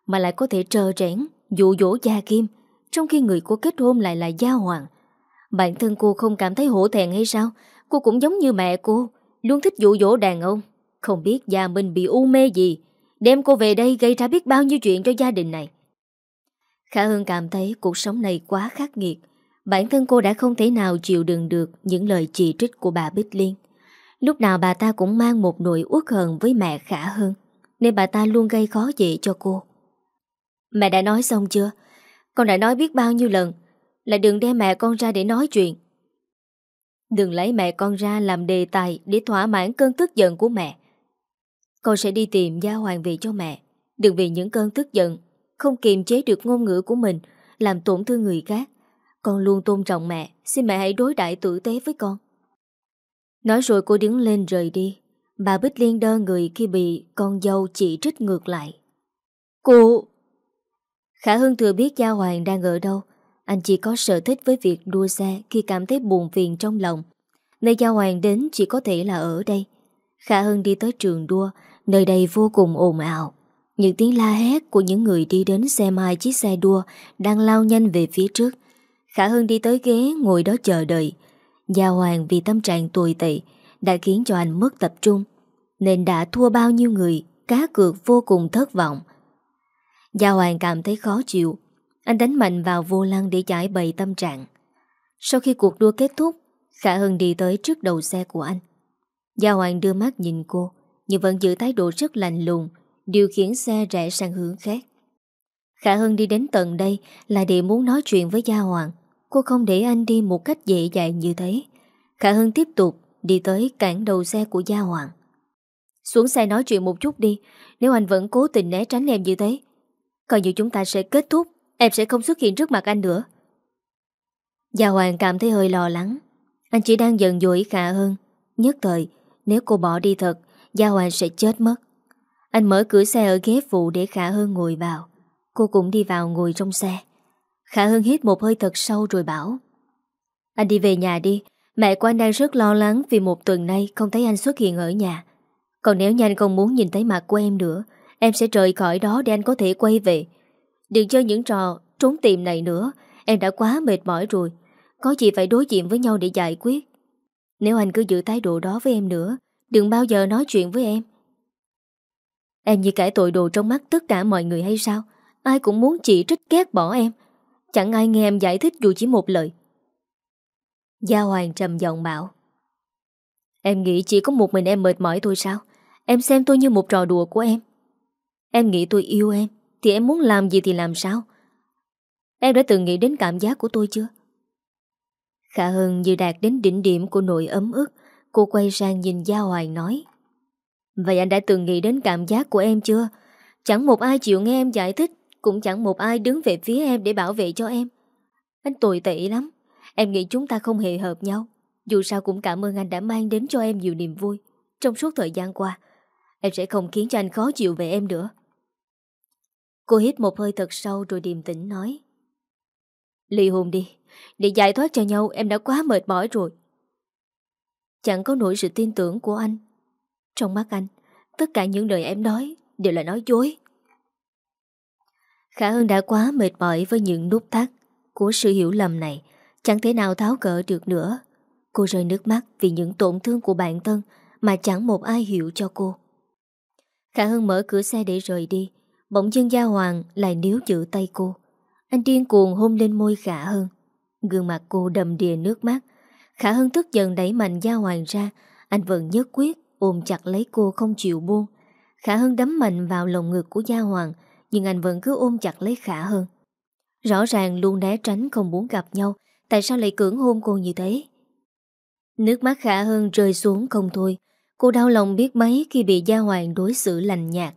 Mà lại có thể trơ trẽn, Dụ dỗ Gia Kim, Trong khi người cô kết hôn lại là Gia Hoàng. Bản thân cô không cảm thấy hổ thẹn hay sao? Cô cũng giống như mẹ cô, Luôn thích dụ dỗ đàn ông. Không biết Gia Minh bị u mê gì, Đem cô về đây gây ra biết bao nhiêu chuyện cho gia đình này. Khả Hưng cảm thấy cuộc sống này quá khắc nghiệt. Bản thân cô đã không thể nào chịu đựng được những lời chỉ trích của bà Bích Liên. Lúc nào bà ta cũng mang một nỗi uất hờn với mẹ Khả hơn, Nên bà ta luôn gây khó dễ cho cô. Mẹ đã nói xong chưa? Con đã nói biết bao nhiêu lần Là đừng đem mẹ con ra để nói chuyện. Đừng lấy mẹ con ra làm đề tài Để thỏa mãn cơn tức giận của mẹ. Con sẽ đi tìm gia hoàng về cho mẹ. Đừng vì những cơn tức giận Không kiềm chế được ngôn ngữ của mình Làm tổn thương người khác. Con luôn tôn trọng mẹ. Xin mẹ hãy đối đãi tử tế với con. Nói rồi cô đứng lên rời đi. Bà Bích Liên đơ người khi bị con dâu chỉ trích ngược lại. Cô... Khả Hưng thừa biết Gia Hoàng đang ở đâu. Anh chỉ có sở thích với việc đua xe Khi cảm thấy buồn phiền trong lòng. Nơi Gia Hoàng đến chỉ có thể là ở đây. Khả Hưng đi tới trường đua. Nơi đây vô cùng ồn ào. Những tiếng la hét của những người đi đến xe mai chiếc xe đua Đang lao nhanh về phía trước. Khả Hưng đi tới ghế, ngồi đó chờ đợi. Gia Hoàng vì tâm trạng tồi tệ Đã khiến cho anh mất tập trung, Nên đã thua bao nhiêu người, Cá cược vô cùng thất vọng. Gia Hoàng cảm thấy khó chịu, Anh đánh mạnh vào vô lăng để giải bày tâm trạng. Sau khi cuộc đua kết thúc, Khả Hân đi tới trước đầu xe của anh. Gia Hoàng đưa mắt nhìn cô, Nhưng vẫn giữ thái độ rất lạnh lùng, Điều khiển xe rẽ sang hướng khác. Khả Hân đi đến tận đây Là để muốn nói chuyện với Gia Hoàng. Cô không để anh đi một cách dễ dàng như thế. Khả hưng tiếp tục Đi tới cản đầu xe của Gia Hoàng. Xuống xe nói chuyện một chút đi, Nếu anh vẫn cố tình né tránh em như thế, Coi như chúng ta sẽ kết thúc, Em sẽ không xuất hiện trước mặt anh nữa. Gia Hoàng cảm thấy hơi lo lắng. Anh chỉ đang giận dỗi khả hưng. Nhất thời, Nếu cô bỏ đi thật, Gia Hoàng sẽ chết mất. Anh mở cửa xe ở ghế phụ để Khả hưng ngồi vào. Cô cũng đi vào ngồi trong xe. Khả Hưng hít một hơi thật sâu rồi bảo, Anh đi về nhà đi, Mẹ của anh đang rất lo lắng Vì một tuần nay không thấy anh xuất hiện ở nhà. Còn nếu như anh không muốn nhìn thấy mặt của em nữa, Em sẽ rời khỏi đó để anh có thể quay về. Đừng chơi những trò trốn tìm này nữa, Em đã quá mệt mỏi rồi. Có gì phải đối diện với nhau để giải quyết. Nếu anh cứ giữ thái độ đó với em nữa, Đừng bao giờ nói chuyện với em. Em như kẻ tội đồ trong mắt tất cả mọi người hay sao? Ai cũng muốn chỉ trích ghét bỏ em. Chẳng ai nghe em giải thích dù chỉ một lời. Gia Hoàng trầm giọng bảo, Em nghĩ chỉ có một mình em mệt mỏi thôi sao? Em xem tôi như một trò đùa của em. Em nghĩ tôi yêu em, Thì em muốn làm gì thì làm sao? Em đã từng nghĩ đến cảm giác của tôi chưa? Khả Hân như đạt đến đỉnh điểm của nỗi ấm ức, Cô quay sang nhìn Gia Hoàng nói, Vậy anh đã từng nghĩ đến cảm giác của em chưa? Chẳng một ai chịu nghe em giải thích cũng chẳng một ai đứng về phía em để bảo vệ cho em. Anh tồi tệ lắm. Em nghĩ chúng ta không hề hợp nhau. Dù sao cũng cảm ơn anh đã mang đến cho em nhiều niềm vui. Trong suốt thời gian qua, Em sẽ không khiến cho anh khó chịu về em nữa. Cô hít một hơi thật sâu rồi điềm tĩnh nói. Ly hôn đi. Để giải thoát cho nhau, em đã quá mệt mỏi rồi. Chẳng có nổi sự tin tưởng của anh. Trong mắt anh, Tất cả những lời em nói Đều là nói dối. Khả Hân đã quá mệt mỏi Với những nút thắt Của sự hiểu lầm này. Chẳng thể nào tháo cỡ được nữa. Cô rơi nước mắt vì những tổn thương của bản thân Mà chẳng một ai hiểu cho cô. Khả Hân mở cửa xe để rời đi. Bỗng dưng Gia Hoàng lại níu giữ tay cô. Anh điên cuồng hôn lên môi Khả Hân. Gương mặt cô đầm đìa nước mắt. Khả Hân tức giận đẩy mạnh Gia Hoàng ra. Anh vẫn nhất quyết Ôm chặt lấy cô không chịu buông. Khả Hân đấm mạnh vào lồng ngực của Gia Hoàng. Nhưng anh vẫn cứ ôm chặt lấy Khả hơn Rõ ràng luôn né tránh không muốn gặp nhau, Tại sao lại cưỡng hôn cô như thế Nước mắt Khả hơn rơi xuống không thôi, Cô đau lòng biết mấy khi bị Gia Hoàng đối xử lành nhạt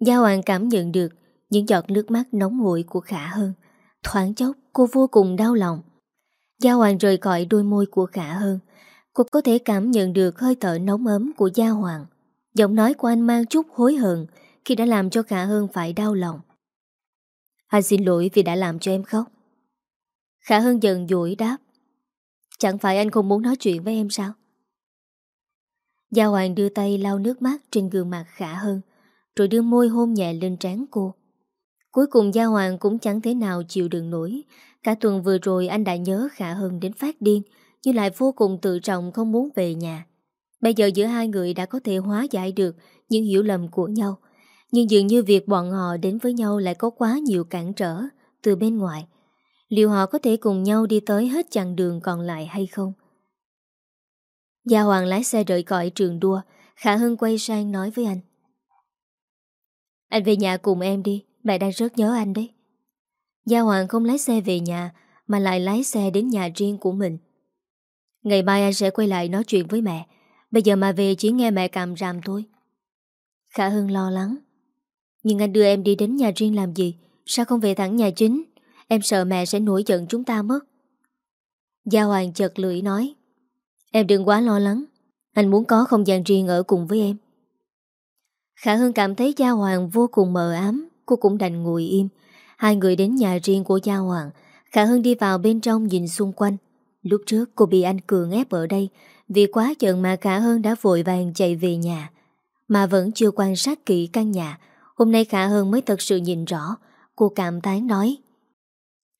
Gia Hoàng cảm nhận được những giọt nước mắt nóng nguội của Khả Hơn. Thoáng chốc cô vô cùng đau lòng. Gia Hoàng rời khỏi đôi môi của Khả Hơn. Cô có thể cảm nhận được hơi thở nóng ấm của Gia Hoàng. Giọng nói của anh mang chút hối hận khi đã làm cho Khả Hơn phải đau lòng. Anh xin lỗi vì đã làm cho em khóc. Khả Hơn dần dỗi đáp. Chẳng phải anh không muốn nói chuyện với em sao? Gia Hoàng đưa tay lau nước mắt trên gương mặt Khả Hơn rồi đưa môi hôn nhẹ lên trán cô. Cuối cùng Gia Hoàng cũng chẳng thế nào chịu đựng nổi. Cả tuần vừa rồi anh đã nhớ Khả Hân đến phát điên, nhưng lại vô cùng tự trọng không muốn về nhà. Bây giờ giữa hai người đã có thể hóa giải được những hiểu lầm của nhau. Nhưng dường như việc bọn họ đến với nhau lại có quá nhiều cản trở từ bên ngoài. Liệu họ có thể cùng nhau đi tới hết chặng đường còn lại hay không? Gia Hoàng lái xe rời cõi trường đua, Khả Hưng quay sang nói với anh. Anh về nhà cùng em đi, mẹ đang rất nhớ anh đấy. Gia Hoàng không lái xe về nhà, mà lại lái xe đến nhà riêng của mình. Ngày mai anh sẽ quay lại nói chuyện với mẹ, bây giờ mà về chỉ nghe mẹ càm ràm thôi. Khả Hưng lo lắng. Nhưng anh đưa em đi đến nhà riêng làm gì? Sao không về thẳng nhà chính? Em sợ mẹ sẽ nổi giận chúng ta mất. Gia Hoàng chợt lưỡi nói. Em đừng quá lo lắng. Anh muốn có không gian riêng ở cùng với em. Khả Hương cảm thấy Gia Hoàng vô cùng mờ ám. Cô cũng đành ngồi im. Hai người đến nhà riêng của Gia Hoàng. Khả Hương đi vào bên trong nhìn xung quanh. Lúc trước cô bị anh Cường ép ở đây. Vì quá giận mà Khả Hương đã vội vàng chạy về nhà. Mà vẫn chưa quan sát kỹ căn nhà. Hôm nay Khả Hân mới thật sự nhìn rõ. Cô cảm tán nói.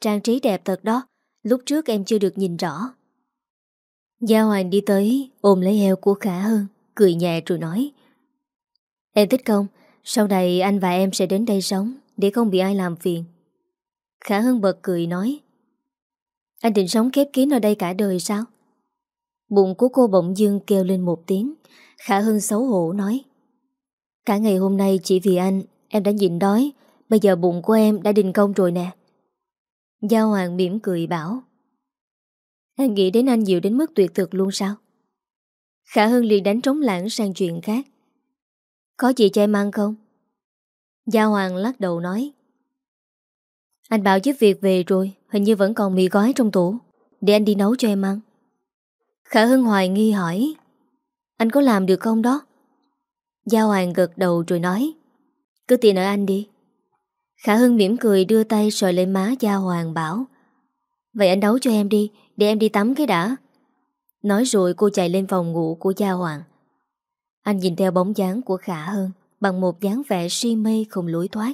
Trang trí đẹp thật đó. Lúc trước em chưa được nhìn rõ. Gia Hoàng đi tới ôm lấy eo của Khả Hân, Cười nhẹ rồi nói Em thích không Sau này anh và em sẽ đến đây sống Để không bị ai làm phiền Khả Hân bật cười nói Anh định sống khép kín ở đây cả đời sao Bụng của cô bỗng dưng kêu lên một tiếng Khả Hân xấu hổ nói Cả ngày hôm nay chỉ vì anh, Em đã nhịn đói. Bây giờ bụng của em đã đình công rồi nè. Gia Hoàng mỉm cười bảo, anh nghĩ đến anh nhiều đến mức tuyệt thực luôn sao? Khả Hưng liền đánh trống lãng sang chuyện khác. Có gì cho em ăn không? Gia Hoàng lắc đầu nói, Anh bảo giúp việc về rồi, Hình như vẫn còn mì gói trong tủ. Để anh đi nấu cho em ăn. Khả Hưng hoài nghi hỏi, Anh có làm được không đó? Gia Hoàng gật đầu rồi nói, Cứ tiền ở anh đi. Khả Hưng mỉm cười đưa tay sờ lên má Gia Hoàng bảo, Vậy anh đấu cho em đi, để em đi tắm cái đã. Nói rồi cô chạy lên phòng ngủ của Gia Hoàng. Anh nhìn theo bóng dáng của Khả hưng Bằng một dáng vẻ si mê không lối thoát.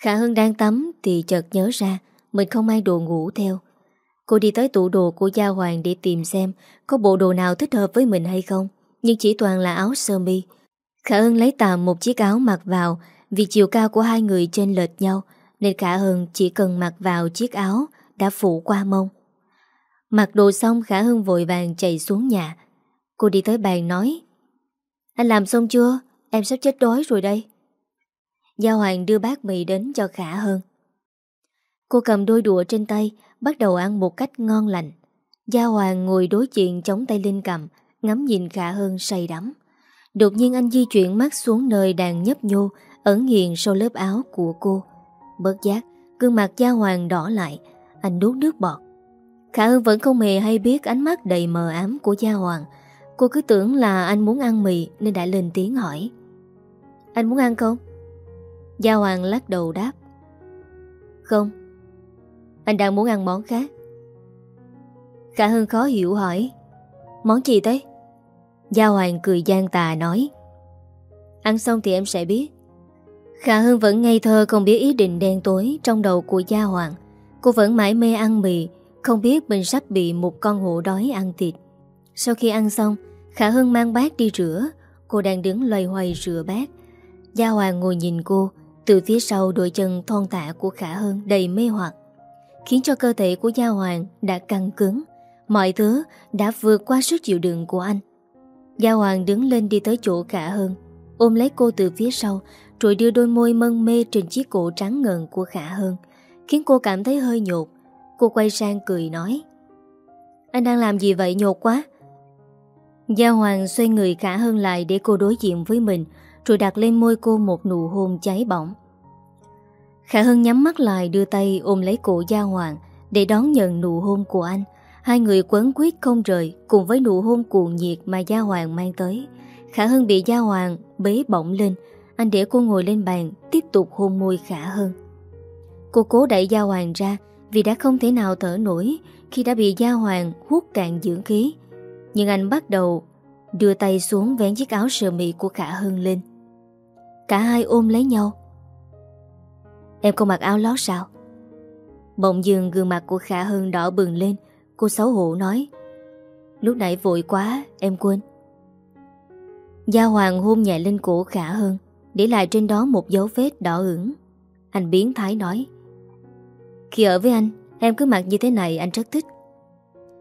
Khả Hưng đang tắm Thì chợt nhớ ra Mình không mang đồ ngủ theo. Cô đi tới tủ đồ của Gia Hoàng để tìm xem Có bộ đồ nào thích hợp với mình hay không. Nhưng chỉ toàn là áo sơ mi Khả Hân lấy tạm một chiếc áo mặc vào Vì chiều cao của hai người trên lệch nhau Nên Khả Hân chỉ cần mặc vào chiếc áo đã phủ qua mông. Mặc đồ xong Khả Hân vội vàng chạy xuống nhà. Cô đi tới bàn nói Anh làm xong chưa? Em sắp chết đói rồi đây. Gia Hoàng đưa bát mì đến cho Khả Hân. Cô cầm đôi đũa trên tay, bắt đầu ăn một cách ngon lành. Gia Hoàng ngồi đối diện chống tay lên cầm, ngắm nhìn Khả Hơn say đắm. Đột nhiên anh di chuyển mắt xuống nơi đang nhấp nhô, ẩn hiện sau lớp áo của cô. Bớt giác, gương mặt Gia Hoàng đỏ lại, anh nuốt nước bọt Khả hơn vẫn không hề hay biết ánh mắt đầy mờ ám của Gia Hoàng Cô cứ tưởng là anh muốn ăn mì Nên đã lên tiếng hỏi Anh muốn ăn không? Gia Hoàng lắc đầu đáp Không Anh đang muốn ăn món khác Khả Hưng khó hiểu hỏi Món gì thế? Gia Hoàng cười gian tà nói, Ăn xong thì em sẽ biết. Khả Hưng vẫn ngây thơ không biết ý định đen tối trong đầu của Gia Hoàng. Cô vẫn mãi mê ăn mì, Không biết mình sắp bị một con hổ đói ăn thịt. Sau khi ăn xong, Khả Hưng mang bát đi rửa. Cô đang đứng loay hoay rửa bát. Gia Hoàng ngồi nhìn cô, Từ phía sau đôi chân thon tạ của Khả Hưng đầy mê hoặc, Khiến cho cơ thể của Gia Hoàng đã căng cứng. Mọi thứ đã vượt qua sức chịu đựng của anh. Gia Hoàng đứng lên đi tới chỗ Khả Hân, Ôm lấy cô từ phía sau Rồi đưa đôi môi mân mê trên chiếc cổ trắng ngần của Khả Hân, Khiến cô cảm thấy hơi nhột. Cô quay sang cười nói Anh đang làm gì vậy nhột quá? Gia Hoàng xoay người khả Hân lại Để cô đối diện với mình Rồi đặt lên môi cô một nụ hôn cháy bỏng. Khả Hân nhắm mắt lại đưa tay ôm lấy cổ Gia Hoàng để đón nhận nụ hôn của anh. Hai người quấn quyết không rời cùng với nụ hôn cuồng nhiệt mà Gia Hoàng mang tới. Khả Hân bị Gia Hoàng bế bỏng lên. Anh để cô ngồi lên bàn, tiếp tục hôn môi Khả Hân. Cô cố đẩy Gia Hoàng ra vì đã không thể nào thở nổi khi đã bị Gia Hoàng hút cạn dưỡng khí. Nhưng anh bắt đầu đưa tay xuống vén chiếc áo sờ mị của Khả Hân lên. Cả hai ôm lấy nhau. Em không mặc áo lót sao Bỗng dường gương mặt của Khả Hân đỏ bừng lên Cô xấu hổ nói. Lúc nãy vội quá, em quên. Gia Hoàng hôn nhẹ lên cổ Khả hơn, Để lại trên đó một dấu vết đỏ ửng. Anh biến thái nói. Khi ở với anh, Em cứ mặc như thế này anh rất thích.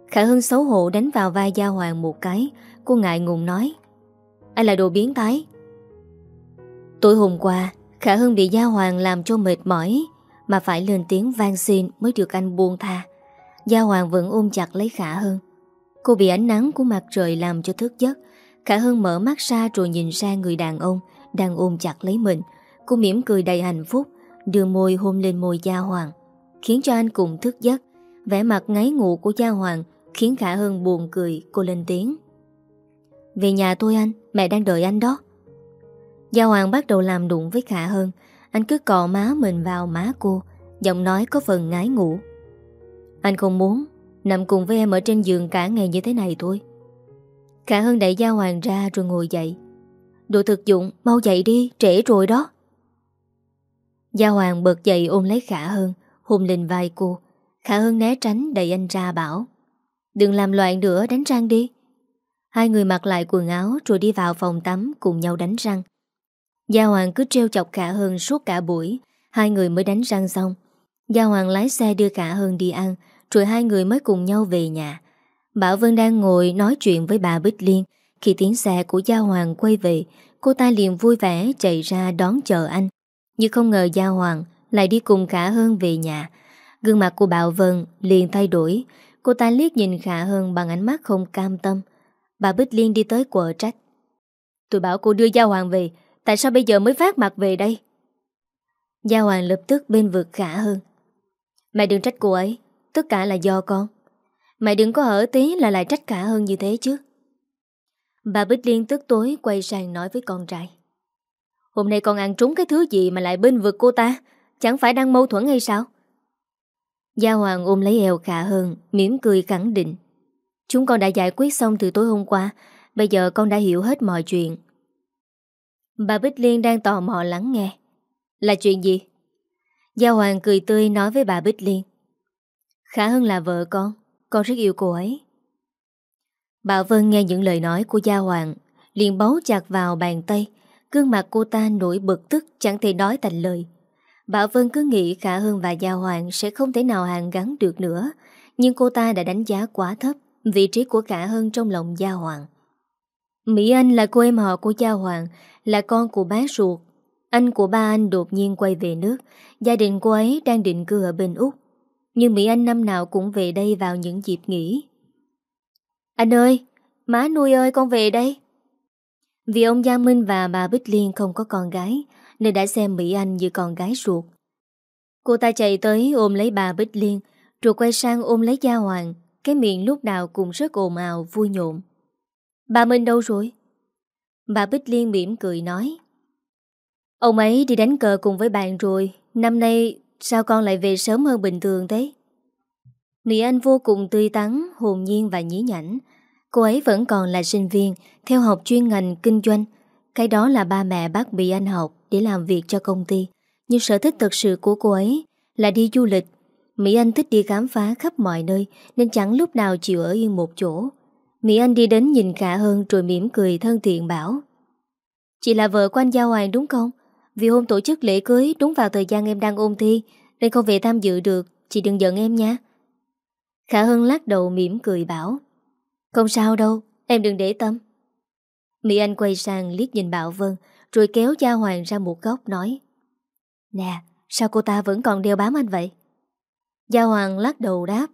Khả hưng xấu hổ đánh vào vai Gia Hoàng một cái, Cô ngại ngùng nói. Anh là đồ biến thái. Tối hôm qua, Khả hưng bị Gia Hoàng làm cho mệt mỏi, Mà phải lên tiếng vang xin Mới được anh buông tha. Gia Hoàng vẫn ôm chặt lấy Khả Hân. Cô bị ánh nắng của mặt trời làm cho thức giấc. Khả Hân mở mắt ra rồi nhìn sang người đàn ông Đang ôm chặt lấy mình. Cô mỉm cười đầy hạnh phúc Đưa môi hôn lên môi Gia Hoàng Khiến cho anh cùng thức giấc. Vẻ mặt ngáy ngủ của Gia Hoàng Khiến Khả Hân buồn cười Cô lên tiếng. Về nhà tôi anh, mẹ đang đợi anh đó. Gia Hoàng bắt đầu làm đụng với Khả Hân. Anh cứ cọ má mình vào má cô Giọng nói có phần ngái ngủ. Anh không muốn Nằm cùng với em ở trên giường cả ngày như thế này thôi. Khả Hân đẩy Gia Hoàng ra rồi ngồi dậy. Đồ thực dụng, Mau dậy đi, trễ rồi đó. Gia Hoàng bật dậy ôm lấy Khả Hân Hùng lên vai cô. Khả Hân né tránh đẩy anh ra bảo, Đừng làm loạn nữa, đánh răng đi. Hai người mặc lại quần áo Rồi đi vào phòng tắm cùng nhau đánh răng. Gia Hoàng cứ treo chọc Khả Hân suốt cả buổi, Hai người mới đánh răng xong. Gia Hoàng lái xe đưa Khả Hân đi ăn rồi hai người mới cùng nhau về nhà. Bảo Vân đang ngồi nói chuyện với bà Bích Liên. Khi tiếng xe của Gia Hoàng quay về, Cô ta liền vui vẻ chạy ra đón chờ anh. Nhưng không ngờ Gia Hoàng Lại đi cùng Khả Hơn về nhà. Gương mặt của Bảo Vân liền thay đổi. Cô ta liếc nhìn Khả Hơn bằng ánh mắt không cam tâm. Bà Bích Liên đi tới quở trách. Tôi bảo cô đưa Gia Hoàng về, Tại sao bây giờ mới phát mặt về đây? Gia Hoàng lập tức bên vực Khả Hơn Mẹ đừng trách cô ấy. Tất cả là do con. Mày đừng có ở tí là lại trách cả hơn như thế chứ. Bà Bích Liên tức tối quay sang nói với con trai. Hôm nay con ăn trúng cái thứ gì mà lại bên vực cô ta? Chẳng phải đang mâu thuẫn hay sao? Gia Hoàng ôm lấy eo khả hơn, mỉm cười khẳng định. Chúng con đã giải quyết xong từ tối hôm qua, Bây giờ con đã hiểu hết mọi chuyện. Bà Bích Liên đang tò mò lắng nghe. Là chuyện gì? Gia Hoàng cười tươi nói với bà Bích Liên. Khả hơn là vợ con con rất yêu cô ấy. Bà Vân nghe những lời nói của Gia Hoàng, liền bấu chặt vào bàn tay, Gương mặt cô ta nổi bực tức, Chẳng thể nói thành lời. Bà Vân cứ nghĩ Khả Hân và Gia Hoàng Sẽ không thể nào hàng gắn được nữa, Nhưng cô ta đã đánh giá quá thấp Vị trí của Khả Hân trong lòng Gia Hoàng. Mỹ Anh là cô em họ của Gia Hoàng, Là con của bác ruột. Anh của ba anh đột nhiên quay về nước, Gia đình cô ấy đang định cư ở bên Úc nhưng Mỹ Anh năm nào cũng về đây vào những dịp nghỉ. Anh ơi, Má nuôi ơi, con về đây. Vì ông Giang Minh và bà Bích Liên không có con gái, Nên đã xem Mỹ Anh như con gái ruột. Cô ta chạy tới ôm lấy bà Bích Liên, Rồi quay sang ôm lấy Gia Hoàng. Cái miệng lúc nào cũng rất ồn ào, vui nhộn. Bà Minh đâu rồi? Bà Bích Liên mỉm cười nói. Ông ấy đi đánh cờ cùng với bạn rồi. Năm nay Sao con lại về sớm hơn bình thường thế? Mỹ Anh vô cùng tươi tắn, hồn nhiên và nhí nhảnh. Cô ấy vẫn còn là sinh viên, theo học chuyên ngành kinh doanh. Cái đó là ba mẹ bác Mỹ Anh học để làm việc cho công ty. Nhưng sở thích thật sự của cô ấy là đi du lịch. Mỹ Anh thích đi khám phá khắp mọi nơi nên chẳng lúc nào chịu ở yên một chỗ. Mỹ Anh đi đến nhìn cả hơn rồi mỉm cười thân thiện bảo. Chị là vợ của anh Giao Hoàng đúng không? Vì hôm tổ chức lễ cưới, đúng vào thời gian em đang ôn thi, Nên không về tham dự được. Chị đừng giận em nha. Khả Hân lắc đầu mỉm cười bảo, Không sao đâu, Em đừng để tâm. Mỹ Anh quay sang liếc nhìn Bảo Vân, Rồi kéo Gia Hoàng ra một góc nói, Nè, Sao cô ta vẫn còn đeo bám anh vậy? Gia Hoàng lắc đầu đáp,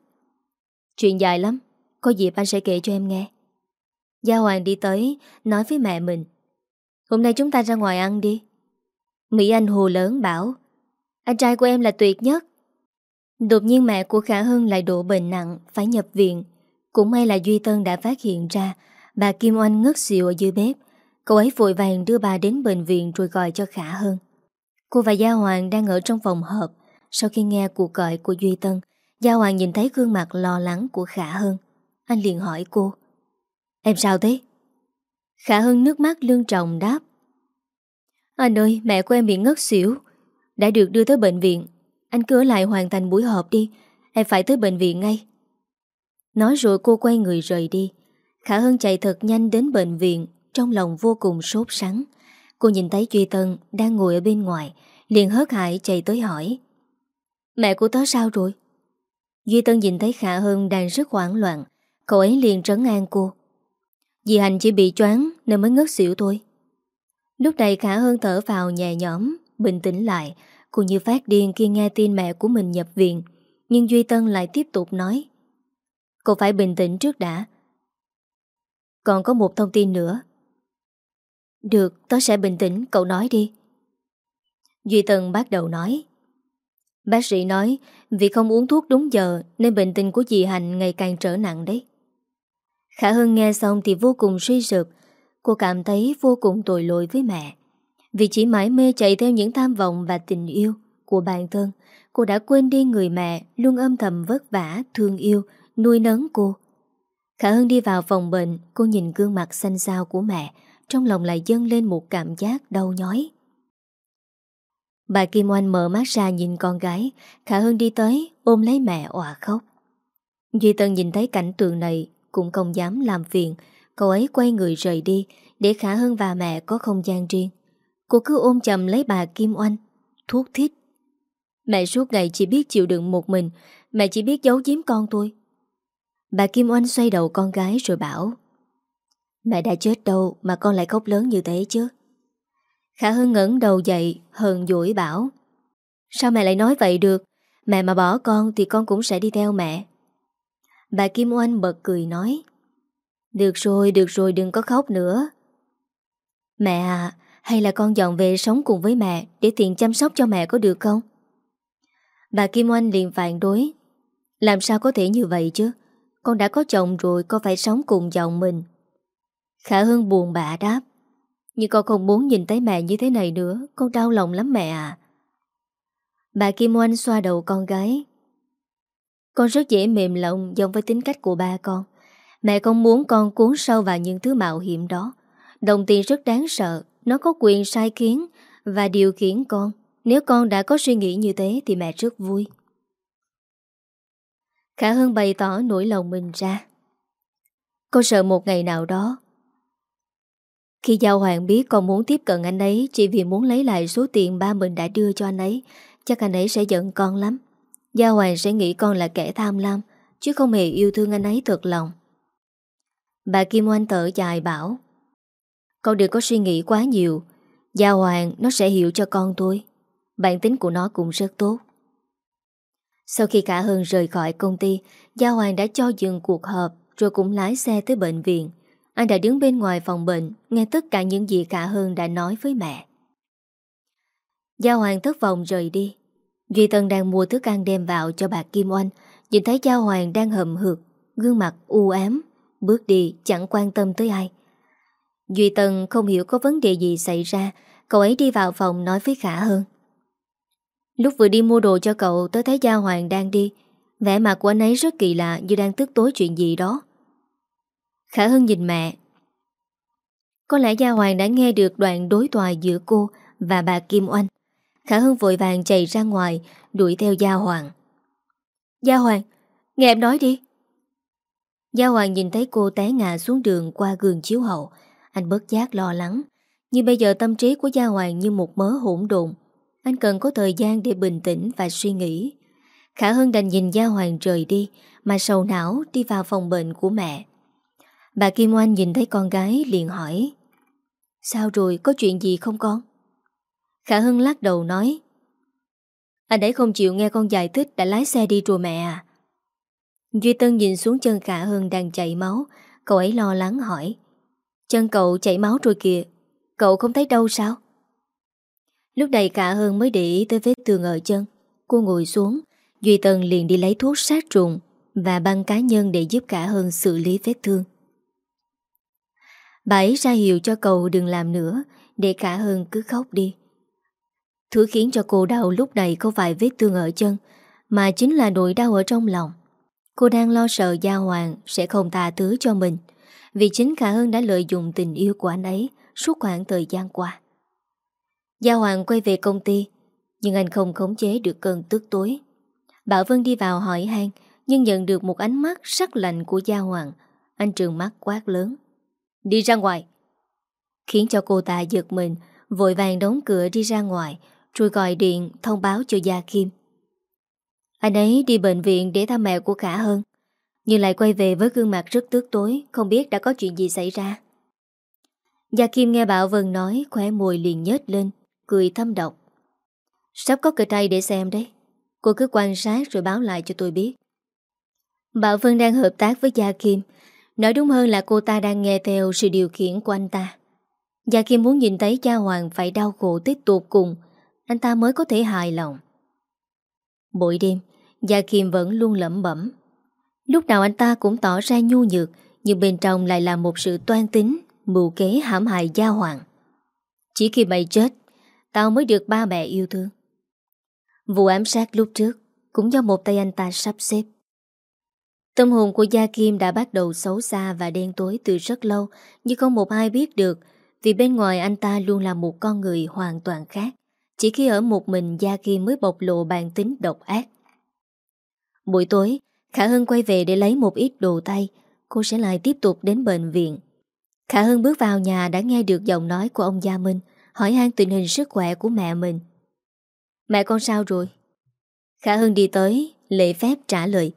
Chuyện dài lắm, Có dịp anh sẽ kể cho em nghe. Gia Hoàng đi tới, Nói với mẹ mình, Hôm nay chúng ta ra ngoài ăn đi. Mỹ Anh hồ lớn bảo, Anh trai của em là tuyệt nhất. Đột nhiên mẹ của Khả Hân lại đổ bệnh nặng, Phải nhập viện. Cũng may là Duy Tân đã phát hiện ra, Bà Kim Oanh ngất xỉu ở dưới bếp. Cậu ấy vội vàng đưa bà đến bệnh viện Rồi gọi cho Khả Hân Cô và Gia Hoàng đang ở trong phòng họp. Sau khi nghe cuộc gọi của Duy Tân, Gia Hoàng nhìn thấy gương mặt lo lắng của Khả Hân Anh liền hỏi cô, Em sao thế? Khả Hân nước mắt lương trọng đáp anh ơi, mẹ của em bị ngất xỉu. Đã được đưa tới bệnh viện. Anh cứ ở lại hoàn thành buổi họp đi. Em phải tới bệnh viện ngay. Nói rồi cô quay người rời đi. Khả Hân chạy thật nhanh đến bệnh viện, Trong lòng vô cùng sốt sắng. Cô nhìn thấy Duy Tân đang ngồi ở bên ngoài, Liền hớt hải chạy tới hỏi. Mẹ của tớ sao rồi? Duy Tân nhìn thấy Khả Hân đang rất hoảng loạn, Cậu ấy liền trấn an cô. Dì Hành chỉ bị choáng nên mới ngất xỉu thôi. Lúc này Khả hơn thở vào nhẹ nhõm Bình tĩnh lại. Cô như phát điên khi nghe tin mẹ của mình nhập viện Nhưng Duy Tân lại tiếp tục nói Cô phải bình tĩnh trước đã. Còn có một thông tin nữa. Được, tớ sẽ bình tĩnh, cậu nói đi. Duy Tân bắt đầu nói Bác sĩ nói Vì không uống thuốc đúng giờ Nên bệnh tình của dì Hành ngày càng trở nặng đấy. Khả Hưng nghe xong thì vô cùng suy sụp Cô cảm thấy vô cùng tội lỗi với mẹ. Vì chỉ mãi mê chạy theo những tham vọng và tình yêu của bản thân Cô đã quên đi người mẹ luôn âm thầm vất vả, thương yêu, nuôi nấng cô. Khả hưng đi vào phòng bệnh Cô nhìn gương mặt xanh xao của mẹ Trong lòng lại dâng lên một cảm giác đau nhói. Bà Kim Oanh mở mắt ra nhìn con gái Khả hưng đi tới ôm lấy mẹ òa khóc. Duy Tân nhìn thấy cảnh tượng này Cũng không dám làm phiền Cậu ấy quay người rời đi, Để Khả Hân và mẹ có không gian riêng. Cô cứ ôm chầm lấy bà Kim Oanh, Thuốc thích Mẹ suốt ngày chỉ biết chịu đựng một mình, Mẹ chỉ biết giấu giếm con tôi. Bà Kim Oanh xoay đầu con gái rồi bảo, Mẹ đã chết đâu mà con lại khóc lớn như thế chứ? Khả Hân ngẩn đầu dậy, Hờn dỗi bảo, Sao mẹ lại nói vậy được? Mẹ mà bỏ con thì con cũng sẽ đi theo mẹ. Bà Kim Oanh bật cười nói được rồi, được rồi đừng có khóc nữa. Mẹ à Hay là con dọn về sống cùng với mẹ Để tiện chăm sóc cho mẹ có được không? Bà Kim Oanh liền phản đối. Làm sao có thể như vậy chứ? Con đã có chồng rồi Con phải sống cùng chồng mình? Khả Hưng buồn bã đáp. Nhưng con không muốn nhìn thấy mẹ như thế này nữa Con đau lòng lắm mẹ à. Bà Kim Oanh xoa đầu con gái. Con rất dễ mềm lòng Giống với tính cách của ba con. Mẹ không muốn con cuốn sâu vào những thứ mạo hiểm đó. Đồng tiền rất đáng sợ, Nó có quyền sai khiến Và điều khiển con. Nếu con đã có suy nghĩ như thế Thì mẹ rất vui. Khả Hân bày tỏ nỗi lòng mình ra. Con sợ một ngày nào đó, Khi Giao Hoàng biết con muốn tiếp cận anh ấy Chỉ vì muốn lấy lại số tiền ba mình đã đưa cho anh ấy, Chắc anh ấy sẽ giận con lắm. Giao Hoàng sẽ nghĩ con là kẻ tham lam, Chứ không hề yêu thương anh ấy thật lòng. Bà Kim Oanh thở dài bảo, Con đừng có suy nghĩ quá nhiều. Gia Hoàng nó sẽ hiểu cho con thôi. Bản tính của nó cũng rất tốt. Sau khi cả Hân rời khỏi công ty, Gia Hoàng đã cho dừng cuộc họp Rồi cũng lái xe tới bệnh viện. Anh đã đứng bên ngoài phòng bệnh, Nghe tất cả những gì cả Hân đã nói với mẹ. Gia Hoàng thất vọng rời đi. Duy Tân đang mua thức ăn đem vào cho bà Kim Oanh. Nhìn thấy Gia Hoàng đang hầm hực, Gương mặt u ám. Bước đi, chẳng quan tâm tới ai. Duy Tân không hiểu có vấn đề gì xảy ra, Cậu ấy đi vào phòng nói với Khả Hơn Lúc vừa đi mua đồ cho cậu tới thấy gia Hoàng đang đi. Vẻ mặt của anh ấy rất kỳ lạ Như đang tức tối chuyện gì đó. Khả hưng nhìn mẹ. Có lẽ Gia Hoàng đã nghe được đoạn đối thoại giữa cô và bà Kim Oanh. Khả hưng vội vàng chạy ra ngoài, Đuổi theo Gia Hoàng. Gia Hoàng, Nghe em nói đi. Gia Hoàng nhìn thấy cô té ngã xuống đường qua gương chiếu hậu. Anh bớt giác lo lắng. Nhưng bây giờ tâm trí của Gia Hoàng như một mớ hỗn độn. Anh cần có thời gian để bình tĩnh và suy nghĩ. Khả Hân đành nhìn Gia Hoàng rời đi, Mà sầu não đi vào phòng bệnh của mẹ. Bà Kim Oanh nhìn thấy con gái liền hỏi, Sao rồi? Có chuyện gì không con? Khả Hân lắc đầu nói, Anh ấy không chịu nghe con giải thích đã lái xe đi rồi mẹ à. Duy Tân nhìn xuống chân Khả Hân đang chảy máu. Cậu ấy lo lắng hỏi, Chân cậu chảy máu rồi kìa, Cậu không thấy đâu sao? Lúc này Khả Hân mới để ý tới vết thương ở chân. Cô ngồi xuống, Duy Tân liền đi lấy thuốc sát trùng Và băng cá nhân để giúp Khả Hân xử lý vết thương. Bà ấy ra hiệu cho cậu đừng làm nữa, Để Khả Hân cứ khóc đi. Thứ khiến cho cô đau lúc này không phải vết thương ở chân, Mà chính là nỗi đau ở trong lòng. Cô đang lo sợ Gia Hoàng sẽ không tà thứ cho mình, Vì chính Khả Hân đã lợi dụng tình yêu của anh ấy Suốt khoảng thời gian qua. Gia Hoàng quay về công ty, Nhưng anh không khống chế được cơn tức tối. Bảo Vân đi vào hỏi han, Nhưng nhận được một ánh mắt sắc lạnh của Gia Hoàng, Anh trường mắt quát lớn. Đi ra ngoài. Khiến cho cô ta giật mình, Vội vàng đóng cửa đi ra ngoài, Rồi gọi điện thông báo cho Gia Kim. Anh ấy đi bệnh viện để thăm mẹ của Khả Hơn, Nhưng lại quay về với gương mặt rất tước tối, Không biết đã có chuyện gì xảy ra. Gia Kim nghe Bảo Vân nói, Khóe môi liền nhếch lên, Cười thâm độc. Sắp có cửa tay để xem đấy. Cô cứ quan sát rồi báo lại cho tôi biết. Bảo Vân đang hợp tác với Gia Kim. Nói đúng hơn là cô ta đang nghe theo sự điều khiển của anh ta. Gia Kim muốn nhìn thấy cha Hoàng phải đau khổ tiếp tục cùng, Anh ta mới có thể hài lòng. Mỗi đêm Gia Kim vẫn luôn lẩm bẩm. Lúc nào anh ta cũng tỏ ra nhu nhược, Nhưng bên trong lại là một sự toan tính, Mưu kế hãm hại Gia Hoàng. Chỉ khi mày chết, Tao mới được ba mẹ yêu thương. Vụ ám sát lúc trước Cũng do một tay anh ta sắp xếp. Tâm hồn của Gia Kim đã bắt đầu xấu xa và đen tối từ rất lâu, Nhưng không một ai biết được, Vì bên ngoài anh ta luôn là một con người hoàn toàn khác. Chỉ khi ở một mình, Gia Kim mới bộc lộ bản tính độc ác. Buổi tối Khả Hân quay về để lấy một ít đồ tay. Cô sẽ lại tiếp tục đến bệnh viện. Khả Hân bước vào nhà đã nghe được giọng nói của ông Gia Minh Hỏi han tình hình sức khỏe của mẹ mình. Mẹ con sao rồi? Khả Hân đi tới, lễ phép trả lời.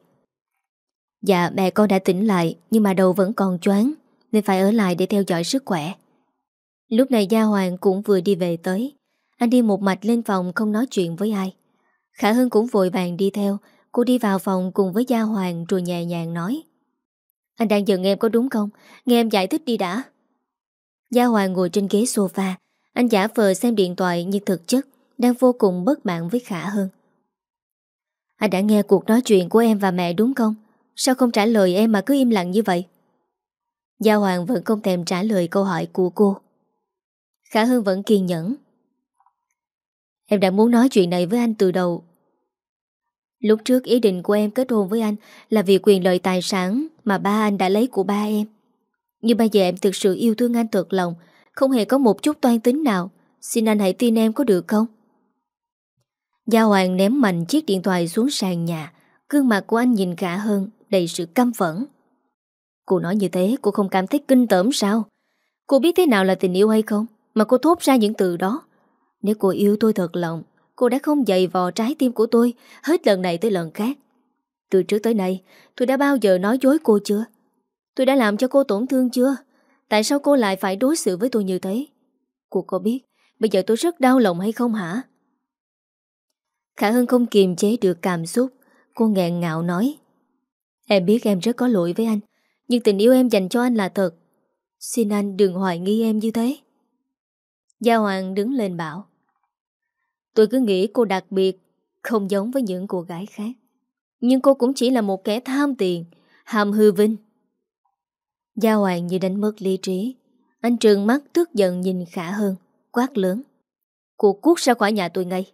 Dạ mẹ con đã tỉnh lại Nhưng mà đầu vẫn còn choáng Nên phải ở lại để theo dõi sức khỏe. Lúc này Gia Hoàng cũng vừa đi về tới. Anh đi một mạch lên phòng Không nói chuyện với ai. Khả Hân cũng vội vàng đi theo Cô đi vào phòng cùng với Gia Hoàng Rồi nhẹ nhàng nói. Anh đang giận em có đúng không? Nghe em giải thích đi đã. Gia Hoàng ngồi trên ghế sofa. Anh giả vờ xem điện thoại nhưng thực chất, Đang vô cùng bất mãn với Khả hơn Anh đã nghe cuộc nói chuyện của em và mẹ đúng không? Sao không trả lời em mà cứ im lặng như vậy? Gia Hoàng vẫn không thèm trả lời câu hỏi của cô. Khả hơn vẫn kiên nhẫn. Em đã muốn nói chuyện này với anh từ đầu Lúc trước ý định của em kết hôn với anh Là vì quyền lợi tài sản Mà ba anh đã lấy của ba em Nhưng bây giờ em thực sự yêu thương anh thật lòng Không hề có một chút toan tính nào Xin anh hãy tin em có được không Gia Hoàng ném mạnh chiếc điện thoại xuống sàn nhà Gương mặt của anh nhìn cả hơn đầy sự căm phẫn. Cô nói như thế cô không cảm thấy kinh tởm sao? Cô biết thế nào là tình yêu hay không? Mà cô thốt ra những từ đó. Nếu cô yêu tôi thật lòng, cô đã không dày vò trái tim của tôi hết lần này tới lần khác. Từ trước tới nay, tôi đã bao giờ nói dối cô chưa? Tôi đã làm cho cô tổn thương chưa? Tại sao cô lại phải đối xử với tôi như thế? Cô có biết bây giờ tôi rất đau lòng hay không hả? Khả hưng không kiềm chế được cảm xúc. Cô nghẹn ngạo nói. Em biết em rất có lỗi với anh Nhưng tình yêu em dành cho anh là thật Xin anh đừng hoài nghi em như thế Gia Hoàng đứng lên bảo Tôi cứ nghĩ cô đặc biệt Không giống với những cô gái khác Nhưng cô cũng chỉ là một kẻ tham tiền Hàm hư vinh Gia Hoàng như đánh mất lý trí Anh trường mắt tức giận nhìn khả hơn Quát lớn Cô cút ra khỏi nhà tôi ngay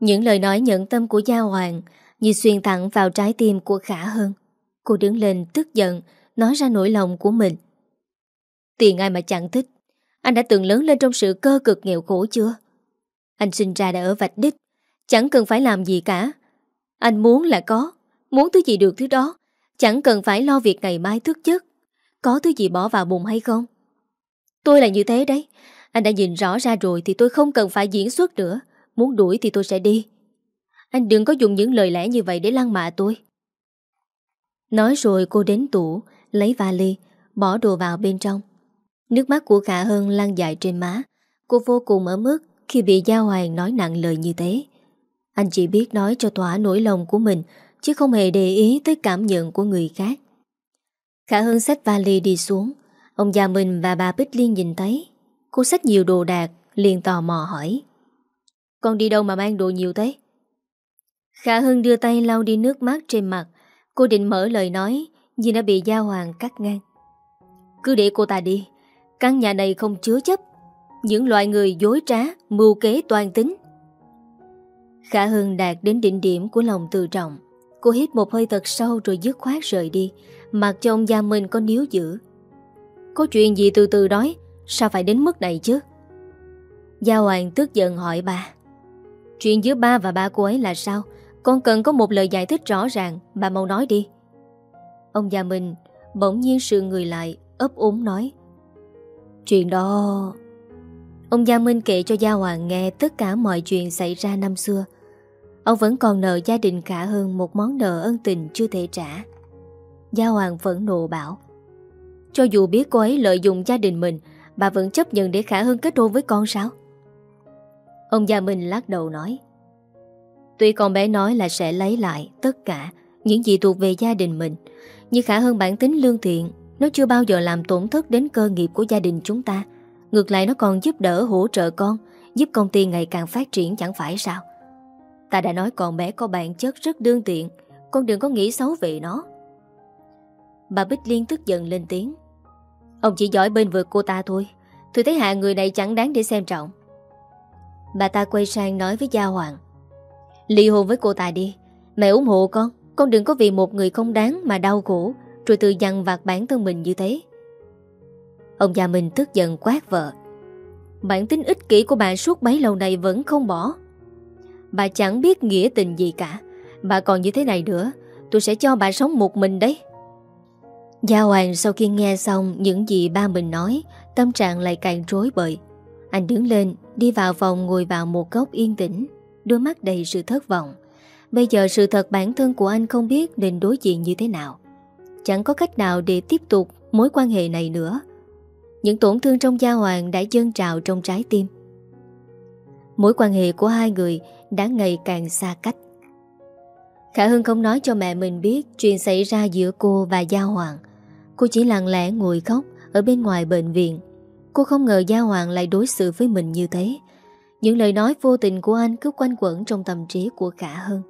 Những lời nói nhận tâm của Gia Hoàng như xuyên thẳng vào trái tim của Khả Hơn. Cô đứng lên tức giận, nói ra nỗi lòng của mình. Tiền ai mà chẳng thích. Anh đã từng lớn lên trong sự cơ cực nghèo khổ chưa? Anh sinh ra đã ở vạch đích, chẳng cần phải làm gì cả. Anh muốn là có, muốn thứ gì được thứ đó, chẳng cần phải lo việc ngày mai thức giấc. Có thứ gì bỏ vào bụng hay không? Tôi là như thế đấy. Anh đã nhìn rõ ra rồi thì tôi không cần phải diễn xuất nữa. Muốn đuổi thì tôi sẽ đi. Anh đừng có dùng những lời lẽ như vậy để lăng mạ tôi Nói rồi cô đến tủ Lấy vali Bỏ đồ vào bên trong Nước mắt của Khả Hơn lan dài trên má Cô vô cùng ở mức khi bị Gia Hoàng nói nặng lời như thế, Anh chỉ biết nói cho tỏa nỗi lòng của mình, Chứ không hề để ý tới cảm nhận của người khác. Khả Hưng xách vali đi xuống. Ông già mình và bà Bích Liên nhìn thấy. Cô xách nhiều đồ đạc, liền tò mò hỏi. Con đi đâu mà mang đồ nhiều thế? Khả Hưng đưa tay lau đi nước mắt trên mặt. Cô định mở lời nói, Nhưng đã bị Gia Hoàng cắt ngang. Cứ để cô ta đi. Căn nhà này không chứa chấp. Những loại người dối trá, Mưu kế toàn tính. Khả Hưng đạt đến đỉnh điểm của lòng tự trọng. Cô hít một hơi thật sâu rồi dứt khoát rời đi. Mặc cho ông Gia Minh có níu giữ. Có chuyện gì từ từ nói, Sao phải đến mức này chứ? Gia Hoàng tức giận hỏi bà. Chuyện giữa ba và ba cô ấy là sao? Con cần có một lời giải thích rõ ràng, Bà mau nói đi. Ông già mình bỗng nhiên sự người lại, ấp úng nói. Chuyện đó Ông Gia Minh kể cho Gia Hoàng nghe tất cả mọi chuyện xảy ra năm xưa. Ông vẫn còn nợ gia đình cả hơn một món nợ ân tình chưa thể trả. Gia Hoàng vẫn nộ bảo, Cho dù biết cô ấy lợi dụng gia đình mình, Bà vẫn chấp nhận để Khả hưng kết hôn với con sao? Ông Gia Minh lắc đầu nói, Tuy con bé nói là sẽ lấy lại tất cả những gì thuộc về gia đình mình, Nhưng Khả hưng bản tính lương thiện, Nó chưa bao giờ làm tổn thất đến cơ nghiệp của gia đình chúng ta. Ngược lại nó còn giúp đỡ hỗ trợ con, Giúp công ty ngày càng phát triển chẳng phải sao? Ta đã nói con bé có bản chất rất đương tiện, Con đừng có nghĩ xấu về nó. Bà Bích Liên tức giận lên tiếng. Ông chỉ giỏi bên vực cô ta thôi, Tôi thấy hạ người này chẳng đáng để xem trọng. Bà ta quay sang nói với Gia Hoàng. Ly hôn với cô ta đi, Mẹ ủng hộ con Con đừng có vì một người không đáng mà đau khổ, Rồi tự dằn vặt bản thân mình như thế. Ông già mình tức giận quát vợ. Bản tính ích kỷ của bà suốt bấy lâu này vẫn không bỏ. Bà chẳng biết nghĩa tình gì cả. Bà còn như thế này nữa, Tôi sẽ cho bà sống một mình đấy. Gia Hoàng sau khi nghe xong những gì ba mình nói, Tâm trạng lại càng rối bời. Anh đứng lên, Đi vào phòng ngồi vào một góc yên tĩnh. Đôi mắt đầy sự thất vọng. Bây giờ sự thật bản thân của anh không biết Nên đối diện như thế nào. Chẳng có cách nào để tiếp tục Mối quan hệ này nữa. Những tổn thương trong Gia Hoàng đã dâng trào trong trái tim. Mối quan hệ của hai người Đã ngày càng xa cách. Khả Hưng không nói cho mẹ mình biết Chuyện xảy ra giữa cô và Gia Hoàng. Cô chỉ lặng lẽ ngồi khóc Ở bên ngoài bệnh viện. Cô không ngờ Gia Hoàng lại đối xử với mình như thế. Những lời nói vô tình của anh Cứ quanh quẩn trong tâm trí của Khả hưng.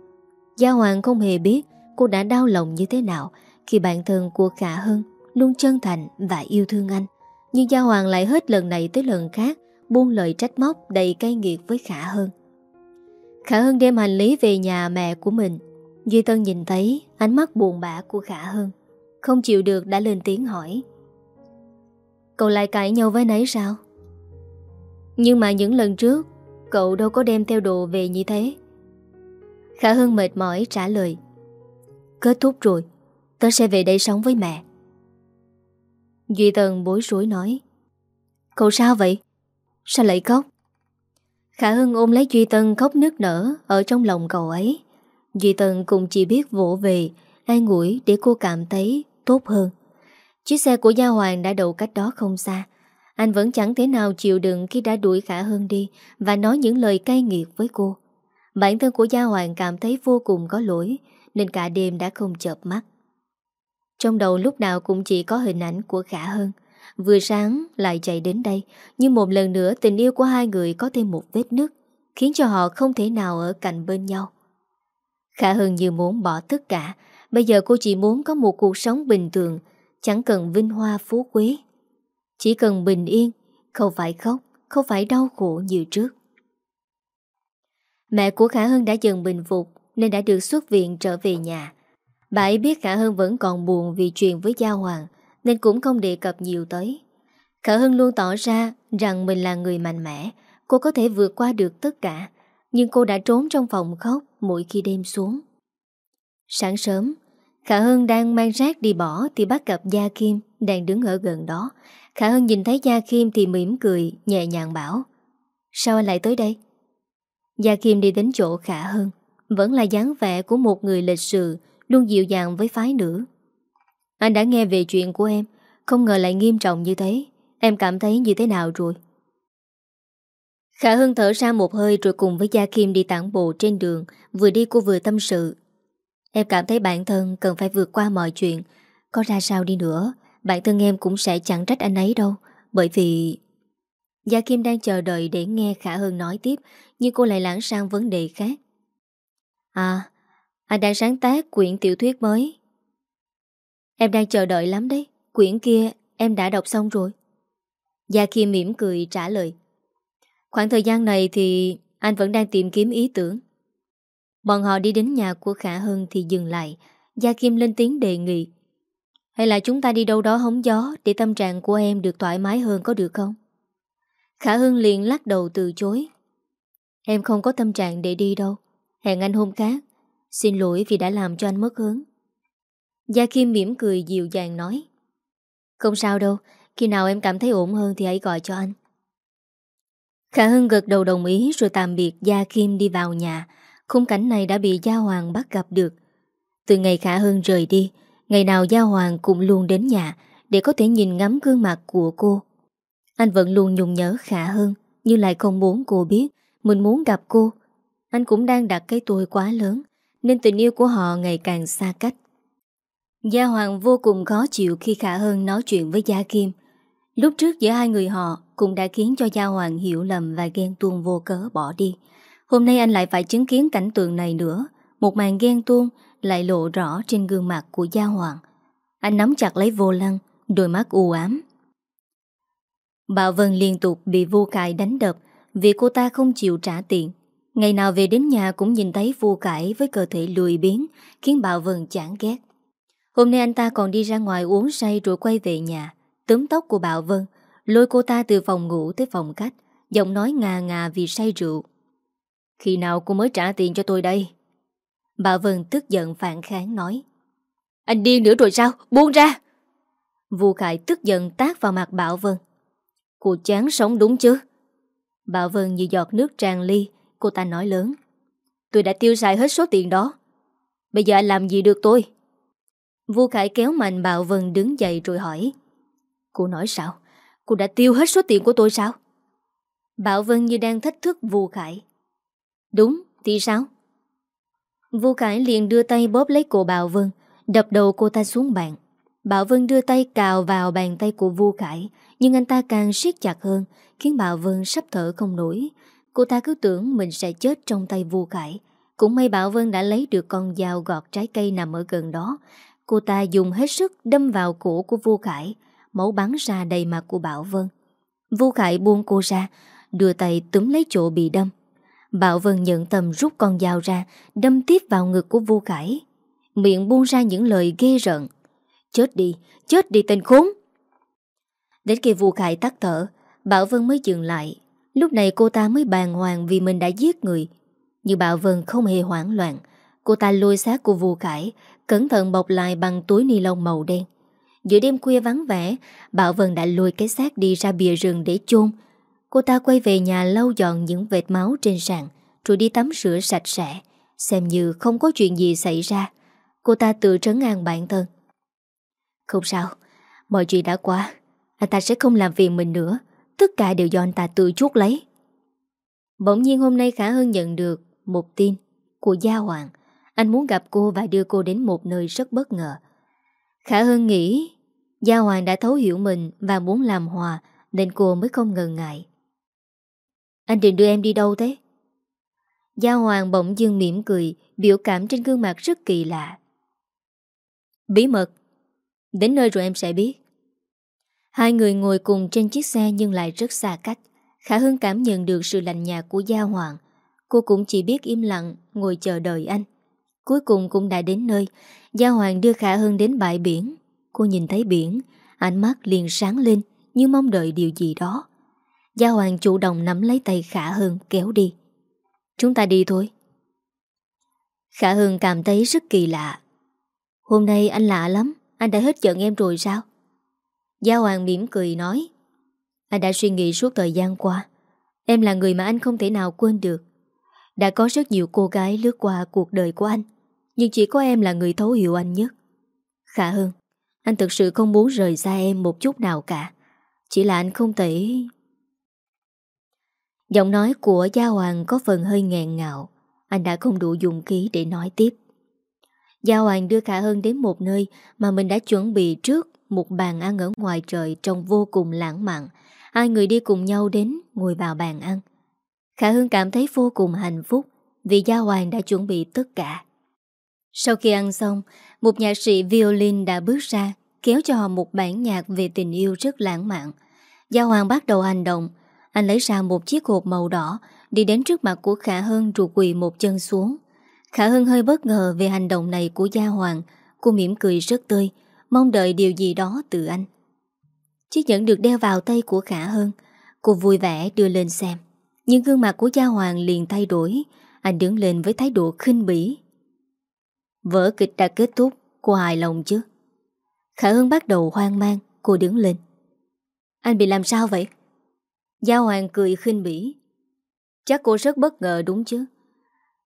Gia Hoàng không hề biết Cô đã đau lòng như thế nào Khi bản thân của Khả hưng Luôn chân thành và yêu thương anh. Nhưng Gia Hoàng lại hết lần này tới lần khác Buông lời trách móc đầy cay nghiệt với Khả Hân. Khả Hân đem hành lý về nhà mẹ của mình. Duy Tân nhìn thấy, ánh mắt buồn bã của Khả Hân. Không chịu được đã lên tiếng hỏi. Cậu lại cãi nhau với nấy sao? Nhưng mà những lần trước, Cậu đâu có đem theo đồ về như thế. Khả Hân mệt mỏi trả lời. Kết thúc rồi, Tớ sẽ về đây sống với mẹ. Duy Tân bối rối nói. Cậu sao vậy? Sao lại khóc? Khả hưng ôm lấy Duy Tân khóc nước nở Ở trong lòng cậu ấy. Duy Tân cũng chỉ biết vỗ về, An ngủi để cô cảm thấy tốt hơn. Chiếc xe của Gia Hoàng đã đậu cách đó không xa. Anh vẫn chẳng thể nào chịu đựng khi đã đuổi Khả hưng đi Và nói những lời cay nghiệt với cô. Bản thân của Gia Hoàng cảm thấy vô cùng có lỗi, Nên cả đêm đã không chợp mắt. Trong đầu lúc nào cũng chỉ có hình ảnh của Khả Hân. Vừa sáng lại chạy đến đây, Nhưng một lần nữa tình yêu của hai người có thêm một vết nứt, Khiến cho họ không thể nào ở cạnh bên nhau. Khả Hân như muốn bỏ tất cả. Bây giờ cô chỉ muốn có một cuộc sống bình thường, Chẳng cần vinh hoa phú quý. Chỉ cần bình yên, Không phải khóc, Không phải đau khổ như trước. Mẹ của Khả Hân đã dần bình phục, Nên đã được xuất viện trở về nhà. Bà ấy biết Khả Hân vẫn còn buồn Vì chuyện với Gia Hoàng, Nên cũng không đề cập nhiều tới. Khả Hân luôn tỏ ra rằng mình là người mạnh mẽ, Cô có thể vượt qua được tất cả, Nhưng cô đã trốn trong phòng khóc Mỗi khi đêm xuống. Sáng sớm, Khả Hân đang mang rác đi bỏ Thì bắt gặp Gia Kim đang đứng ở gần đó. Khả Hân nhìn thấy Gia Kim thì mỉm cười, Nhẹ nhàng bảo, Sao anh lại tới đây? Gia Kim đi đến chỗ Khả Hân Vẫn là dáng vẻ của một người lịch sự Luôn dịu dàng với phái nữ. Anh đã nghe về chuyện của em, Không ngờ lại nghiêm trọng như thế. Em cảm thấy như thế nào rồi? Khả Hân thở ra một hơi Rồi cùng với Gia Kim đi tản bộ trên đường, Vừa đi cô vừa tâm sự. Em cảm thấy bản thân cần phải vượt qua mọi chuyện. Có ra sao đi nữa, Bản thân em cũng sẽ chẳng trách anh ấy đâu. Bởi vì Gia Kim đang chờ đợi để nghe Khả Hân nói tiếp, Nhưng cô lại lãng sang vấn đề khác. À anh đang sáng tác quyển tiểu thuyết mới. Em đang chờ đợi lắm đấy. Quyển kia em đã đọc xong rồi. Gia Kim mỉm cười trả lời. Khoảng thời gian này thì Anh vẫn đang tìm kiếm ý tưởng. Bọn họ đi đến nhà của Khả Hân thì dừng lại. Gia Kim lên tiếng đề nghị. Hay là chúng ta đi đâu đó hóng gió Để tâm trạng của em được thoải mái hơn có được không? Khả hưng liền lắc đầu từ chối. Em không có tâm trạng để đi đâu. Hẹn anh hôm khác. Xin lỗi vì đã làm cho anh mất hứng. Gia Kim mỉm cười dịu dàng nói. Không sao đâu, Khi nào em cảm thấy ổn hơn thì hãy gọi cho anh. Khả Hưng gật đầu đồng ý Rồi tạm biệt Gia Kim đi vào nhà. Khung cảnh này đã bị Gia Hoàng bắt gặp được. Từ ngày Khả Hưng rời đi, Ngày nào Gia Hoàng cũng luôn đến nhà Để có thể nhìn ngắm gương mặt của cô. Anh vẫn luôn nhung nhớ Khả Hưng, Nhưng lại không muốn cô biết Mình muốn gặp cô. Anh cũng đang đặt cái tôi quá lớn nên tình yêu của họ ngày càng xa cách Gia Hoàng vô cùng khó chịu khi Khả Hân nói chuyện với Gia Kim. Lúc trước giữa hai người họ cũng đã khiến cho Gia Hoàng hiểu lầm và ghen tuông vô cớ bỏ đi. Hôm nay anh lại phải chứng kiến cảnh tượng này nữa. Một màn ghen tuông lại lộ rõ trên gương mặt của Gia Hoàng. Anh nắm chặt lấy vô lăng, đôi mắt u ám. Bảo Vân liên tục bị vô cài đánh đập vì cô ta không chịu trả tiền. Ngày nào về đến nhà cũng nhìn thấy vô cải với cơ thể lùi biến, khiến Bảo Vân chán ghét. Hôm nay anh ta còn đi ra ngoài uống say rồi quay về nhà, túm tóc của Bảo Vân, lôi cô ta từ phòng ngủ tới phòng khách, giọng nói ngà ngà vì say rượu. Khi nào cô mới trả tiền cho tôi đây? Bảo Vân tức giận phản kháng nói. Anh điên nữa rồi sao? Buông ra! Vu Khải tức giận tác vào mặt Bảo Vân. Cô chán sống đúng chứ? Bảo Vân như giọt nước tràn ly, cô ta nói lớn. Tôi đã tiêu xài hết số tiền đó. Bây giờ anh làm gì được tôi? Vu Khải kéo mạnh Bảo Vân đứng dậy rồi hỏi. Cô nói sao? Cô đã tiêu hết số tiền của tôi sao? Bảo Vân như đang thách thức Vu Khải. Đúng, thì sao? Vu Khải liền đưa tay bóp lấy cổ Bảo Vân, đập đầu cô ta xuống bàn. Bảo Vân đưa tay cào vào bàn tay của Vu Khải, nhưng anh ta càng siết chặt hơn, khiến Bảo Vân sắp thở không nổi. Cô ta cứ tưởng mình sẽ chết trong tay vua Khải. Cũng may Bảo Vân đã lấy được con dao gọt trái cây nằm ở gần đó. Cô ta dùng hết sức đâm vào cổ của vua Khải, máu bắn ra đầy mặt của Bảo Vân. vua Khải buông cô ra, đưa tay túm lấy chỗ bị đâm. Bảo Vân nhận tầm rút con dao ra, đâm tiếp vào ngực của vua Khải. Miệng buông ra những lời ghê rợn. Chết đi, chết đi tên khốn. Đến khi vua Khải tắt thở, Bảo Vân mới dừng lại. Lúc này cô ta mới bàng hoàng vì mình đã giết người. Nhưng Bảo Vân không hề hoảng loạn. Cô ta lôi xác của Vu Khải, cẩn thận bọc lại bằng túi ni lông màu đen. Giữa đêm khuya vắng vẻ, Bảo Vân đã lôi cái xác đi ra bìa rừng để chôn. Cô ta quay về nhà lau dọn những vệt máu trên sàn, rồi đi tắm rửa sạch sẽ, xem như không có chuyện gì xảy ra. Cô ta tự trấn an bản thân. Không sao, mọi chuyện đã qua, anh ta sẽ không làm phiền mình nữa, tất cả đều do anh ta tự chuốt lấy. Bỗng nhiên hôm nay Khả Hân nhận được một tin của Gia Hoàng. Anh muốn gặp cô và đưa cô đến một nơi rất bất ngờ. Khả Hân nghĩ Gia Hoàng đã thấu hiểu mình và muốn làm hòa nên cô mới không ngần ngại. Anh định đưa em đi đâu thế? Gia Hoàng bỗng dưng mỉm cười, biểu cảm trên gương mặt rất kỳ lạ. Bí mật, đến nơi rồi em sẽ biết. Hai người ngồi cùng trên chiếc xe nhưng lại rất xa cách. Khả Hưng cảm nhận được sự lạnh nhạt của Gia Hoàng. Cô cũng chỉ biết im lặng, ngồi chờ đợi anh. Cuối cùng cũng đã đến nơi. Gia Hoàng đưa Khả Hưng đến bãi biển. Cô nhìn thấy biển Ánh mắt liền sáng lên Như mong đợi điều gì đó. Gia Hoàng chủ động nắm lấy tay Khả Hưng kéo đi. Chúng ta đi thôi. Khả Hưng cảm thấy rất kỳ lạ. Hôm nay anh lạ lắm Anh đã hết giận em rồi sao? Gia Hoàng mỉm cười nói, Anh đã suy nghĩ suốt thời gian qua. Em là người mà anh không thể nào quên được. Đã có rất nhiều cô gái lướt qua cuộc đời của anh, nhưng chỉ có em là người thấu hiểu anh nhất. Khả hơn, Anh thực sự không muốn rời xa em một chút nào cả. Chỉ là anh không thể Giọng nói của Gia Hoàng có phần hơi nghẹn ngạo Anh đã không đủ dùng khí để nói tiếp. Gia Hoàng đưa Khả Hân đến một nơi Mà mình đã chuẩn bị trước. Một bàn ăn ở ngoài trời Trông vô cùng lãng mạn. Hai người đi cùng nhau đến Ngồi vào bàn ăn. Khả Hương cảm thấy vô cùng hạnh phúc Vì Gia Hoàng đã chuẩn bị tất cả. Sau khi ăn xong, một nhạc sĩ violin đã bước ra, kéo cho họ một bản nhạc về tình yêu rất lãng mạn. Gia Hoàng bắt đầu hành động, anh lấy ra một chiếc hộp màu đỏ, đi đến trước mặt của Khả Hân rồi quỳ một chân xuống. Khả Hân hơi bất ngờ về hành động này của Gia Hoàng, cô mỉm cười rất tươi, mong đợi điều gì đó từ anh. Chiếc nhẫn được đeo vào tay của Khả hơn, cô vui vẻ đưa lên xem. Nhưng gương mặt của Gia Hoàng liền thay đổi. Anh đứng lên với thái độ khinh bỉ. Vở kịch đã kết thúc. Cô hài lòng chứ? Khả hơn bắt đầu hoang mang. Cô đứng lên. Anh bị làm sao vậy? Gia Hoàng cười khinh bỉ. Chắc cô rất bất ngờ đúng chứ?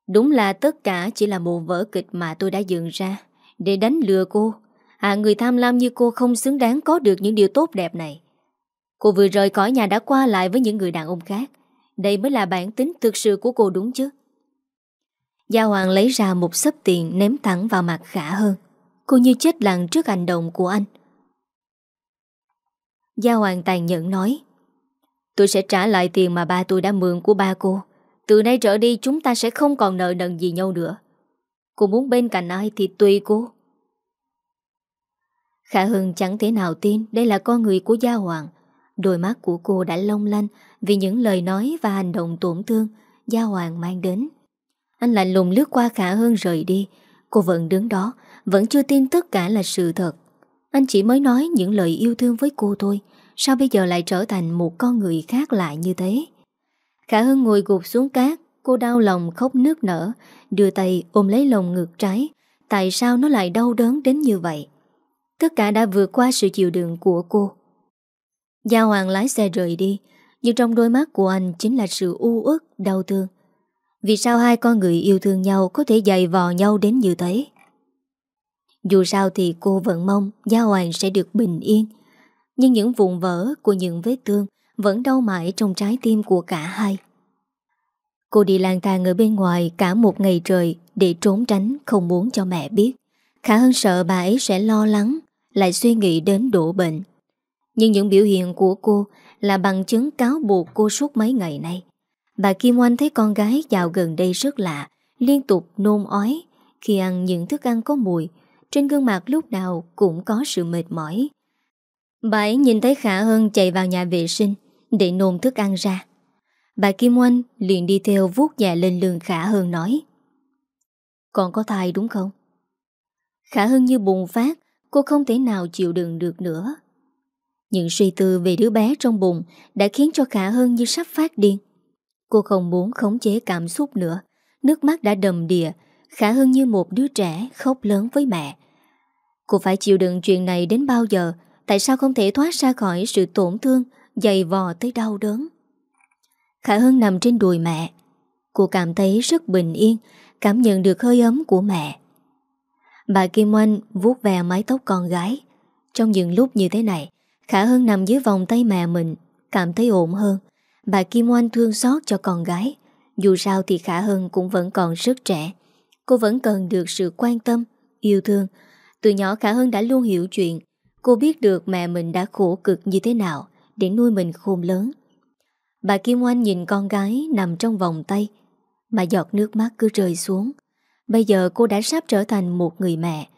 Đúng là tất cả chỉ là một vở kịch mà tôi đã dựng ra Để đánh lừa cô. À người tham lam như cô không xứng đáng có được những điều tốt đẹp này. Cô vừa rời khỏi nhà đã qua lại với những người đàn ông khác. Đây mới là bản tính thực sự của cô đúng chứ? Gia Hoàng lấy ra một sấp tiền ném thẳng vào mặt khả hơn. Cô như chết lặng trước hành động của anh. Gia Hoàng tàn nhẫn nói, Tôi sẽ trả lại tiền mà ba tôi đã mượn của ba cô. Từ nay trở đi chúng ta sẽ không còn nợ nần gì nhau nữa. Cô muốn bên cạnh ai thì tùy cô. Khả Hưng chẳng thể nào tin đây là con người của Gia Hoàng Đôi mắt của cô đã long lanh vì những lời nói và hành động tổn thương Gia Hoàng mang đến. Anh lạnh lùng lướt qua Khả Hưng rời đi. Cô vẫn đứng đó, vẫn chưa tin tất cả là sự thật. Anh chỉ mới nói những lời yêu thương với cô thôi. Sao bây giờ lại trở thành một con người khác lại như thế? Khả Hưng ngồi gục xuống cát, cô đau lòng khóc nước nở, đưa tay ôm lấy lồng ngực trái. Tại sao nó lại đau đớn đến như vậy? Tất cả đã vượt qua sự chịu đựng của cô. Gia Hoàng lái xe rời đi Nhưng trong đôi mắt của anh chính là sự u ức, đau thương Vì sao hai con người yêu thương nhau Có thể dày vò nhau đến như thế Dù sao thì cô vẫn mong Gia Hoàng sẽ được bình yên Nhưng những vụn vỡ của những vết thương Vẫn đau mãi trong trái tim của cả hai Cô đi lang thang ở bên ngoài cả một ngày trời để trốn tránh không muốn cho mẹ biết. Khả hơn sợ bà ấy sẽ lo lắng, lại suy nghĩ đến đổ bệnh. Nhưng những biểu hiện của cô là bằng chứng cáo buộc cô suốt mấy ngày nay. Bà Kim Oanh thấy con gái dạo gần đây rất lạ, liên tục nôn ói khi ăn những thức ăn có mùi. Trên gương mặt lúc nào cũng có sự mệt mỏi. Bà ấy nhìn thấy Khả Hân chạy vào nhà vệ sinh để nôn thức ăn ra. Bà Kim Oanh liền đi theo vuốt dạ lên lường Khả Hân nói Còn có thai đúng không? Khả Hân như bùng phát Cô không thể nào chịu đựng được nữa những suy tư về đứa bé trong bụng đã khiến cho Khả Hơn như sắp phát điên. Cô không muốn khống chế cảm xúc nữa. Nước mắt đã đầm đìa, Khả Hơn như một đứa trẻ khóc lớn với mẹ. Cô phải chịu đựng chuyện này đến bao giờ? Tại sao không thể thoát ra khỏi sự tổn thương, dày vò tới đau đớn? Khả Hơn nằm trên đùi mẹ. Cô cảm thấy rất bình yên, cảm nhận được hơi ấm của mẹ. Bà Kim Oanh vuốt ve mái tóc con gái. Trong những lúc như thế này, Khả Hân nằm dưới vòng tay mẹ mình Cảm thấy ổn hơn. Bà Kim Oanh thương xót cho con gái. Dù sao thì Khả Hân cũng vẫn còn rất trẻ. Cô vẫn cần được sự quan tâm Yêu thương. Từ nhỏ Khả Hân đã luôn hiểu chuyện. Cô biết được mẹ mình đã khổ cực như thế nào Để nuôi mình khôn lớn. Bà Kim Oanh nhìn con gái Nằm trong vòng tay. Mà giọt nước mắt cứ rơi xuống. Bây giờ cô đã sắp trở thành một người mẹ.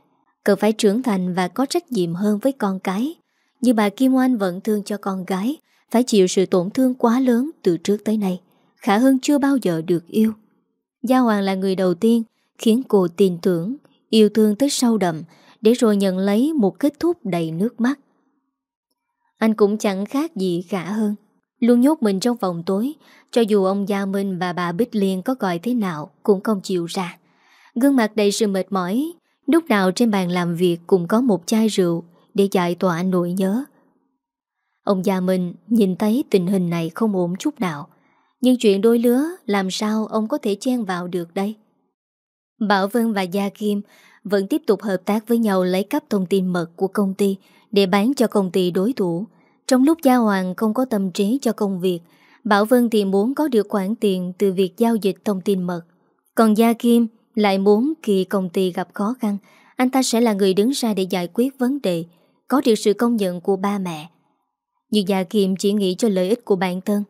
Cần phải trưởng thành và có trách nhiệm hơn với con cái. Nhưng bà Kim Oanh vẫn thương cho con gái, Phải chịu sự tổn thương quá lớn từ trước tới nay. Khả Hưng chưa bao giờ được yêu. Gia Hoàng là người đầu tiên Khiến cô tin tưởng, Yêu thương tới sâu đậm, Để rồi nhận lấy một kết thúc đầy nước mắt. Anh cũng chẳng khác gì Khả hơn Luôn nhốt mình trong phòng tối, Cho dù ông Gia Minh và bà Bích Liên có gọi thế nào Cũng không chịu ra. Gương mặt đầy sự mệt mỏi Lúc nào trên bàn làm việc cũng có một chai rượu để giải tỏa nỗi nhớ. Ông già mình nhìn thấy tình hình này không ổn chút nào, nhưng chuyện đôi lứa làm sao ông có thể chen vào được đây? Bảo Vân và Gia Kim vẫn tiếp tục hợp tác với nhau lấy cắp thông tin mật của công ty để bán cho công ty đối thủ. Trong lúc Gia Hoàng không có tâm trí cho công việc, Bảo Vân thì muốn có được khoản tiền từ việc giao dịch thông tin mật. Còn Gia Kim lại muốn khi công ty gặp khó khăn, anh ta sẽ là người đứng ra để giải quyết vấn đề có được sự công nhận của ba mẹ. Nhưng Gia Kim chỉ nghĩ cho lợi ích của bản thân.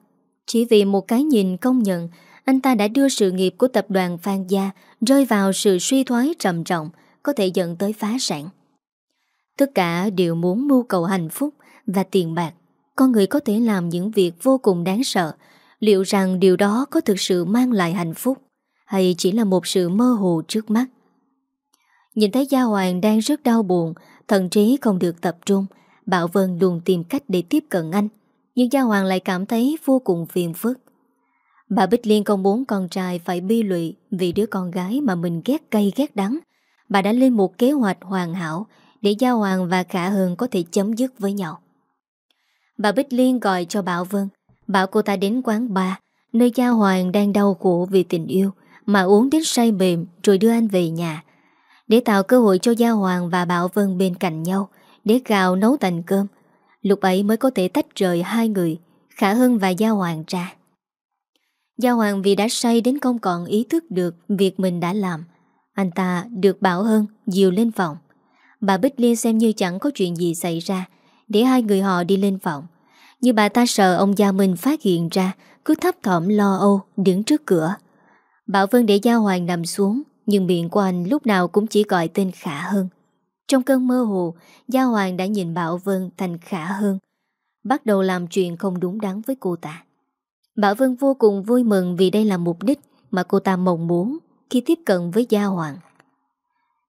Chỉ vì một cái nhìn công nhận, anh ta đã đưa sự nghiệp của tập đoàn Phan Gia rơi vào sự suy thoái trầm trọng, có thể dẫn tới phá sản. Tất cả đều muốn mưu cầu hạnh phúc và tiền bạc. Con người có thể làm những việc vô cùng đáng sợ. Liệu rằng điều đó có thực sự mang lại hạnh phúc hay chỉ là một sự mơ hồ trước mắt? Nhìn thấy Gia Hoàng đang rất đau buồn Thần trí không được tập trung Bảo Vân luôn tìm cách để tiếp cận anh Nhưng Gia Hoàng lại cảm thấy vô cùng phiền phức Bà Bích Liên không muốn con trai phải bi lụy vì đứa con gái mà mình ghét cay ghét đắng. Bà đã lên một kế hoạch hoàn hảo để Gia Hoàng và Khả Hường có thể chấm dứt với nhau. Bà Bích Liên gọi cho Bảo Vân, bảo cô ta đến quán bar, nơi Gia Hoàng đang đau khổ vì tình yêu, mà uống đến say mềm rồi đưa anh về nhà. Để tạo cơ hội cho Gia Hoàng và Bảo Vân bên cạnh nhau, để gạo nấu thành cơm. Lúc ấy mới có thể tách rời hai người, Khả Hân và Gia Hoàng ra. Gia Hoàng vì đã say đến không còn ý thức được việc mình đã làm. Anh ta được Bảo Hân dìu lên phòng. Bà Bích Liên xem như chẳng có chuyện gì xảy ra, để hai người họ đi lên phòng. Như bà ta sợ ông Gia Minh phát hiện ra, cứ thấp thỏm lo âu đứng trước cửa. Bảo Vân để Gia Hoàng nằm xuống, nhưng miệng của anh lúc nào cũng chỉ gọi tên Khả Hơn. Trong cơn mơ hồ, Gia Hoàng đã nhìn Bảo Vân thành Khả Hơn, bắt đầu làm chuyện không đúng đắn với cô ta. Bảo Vân vô cùng vui mừng vì đây là mục đích mà cô ta mong muốn khi tiếp cận với Gia Hoàng.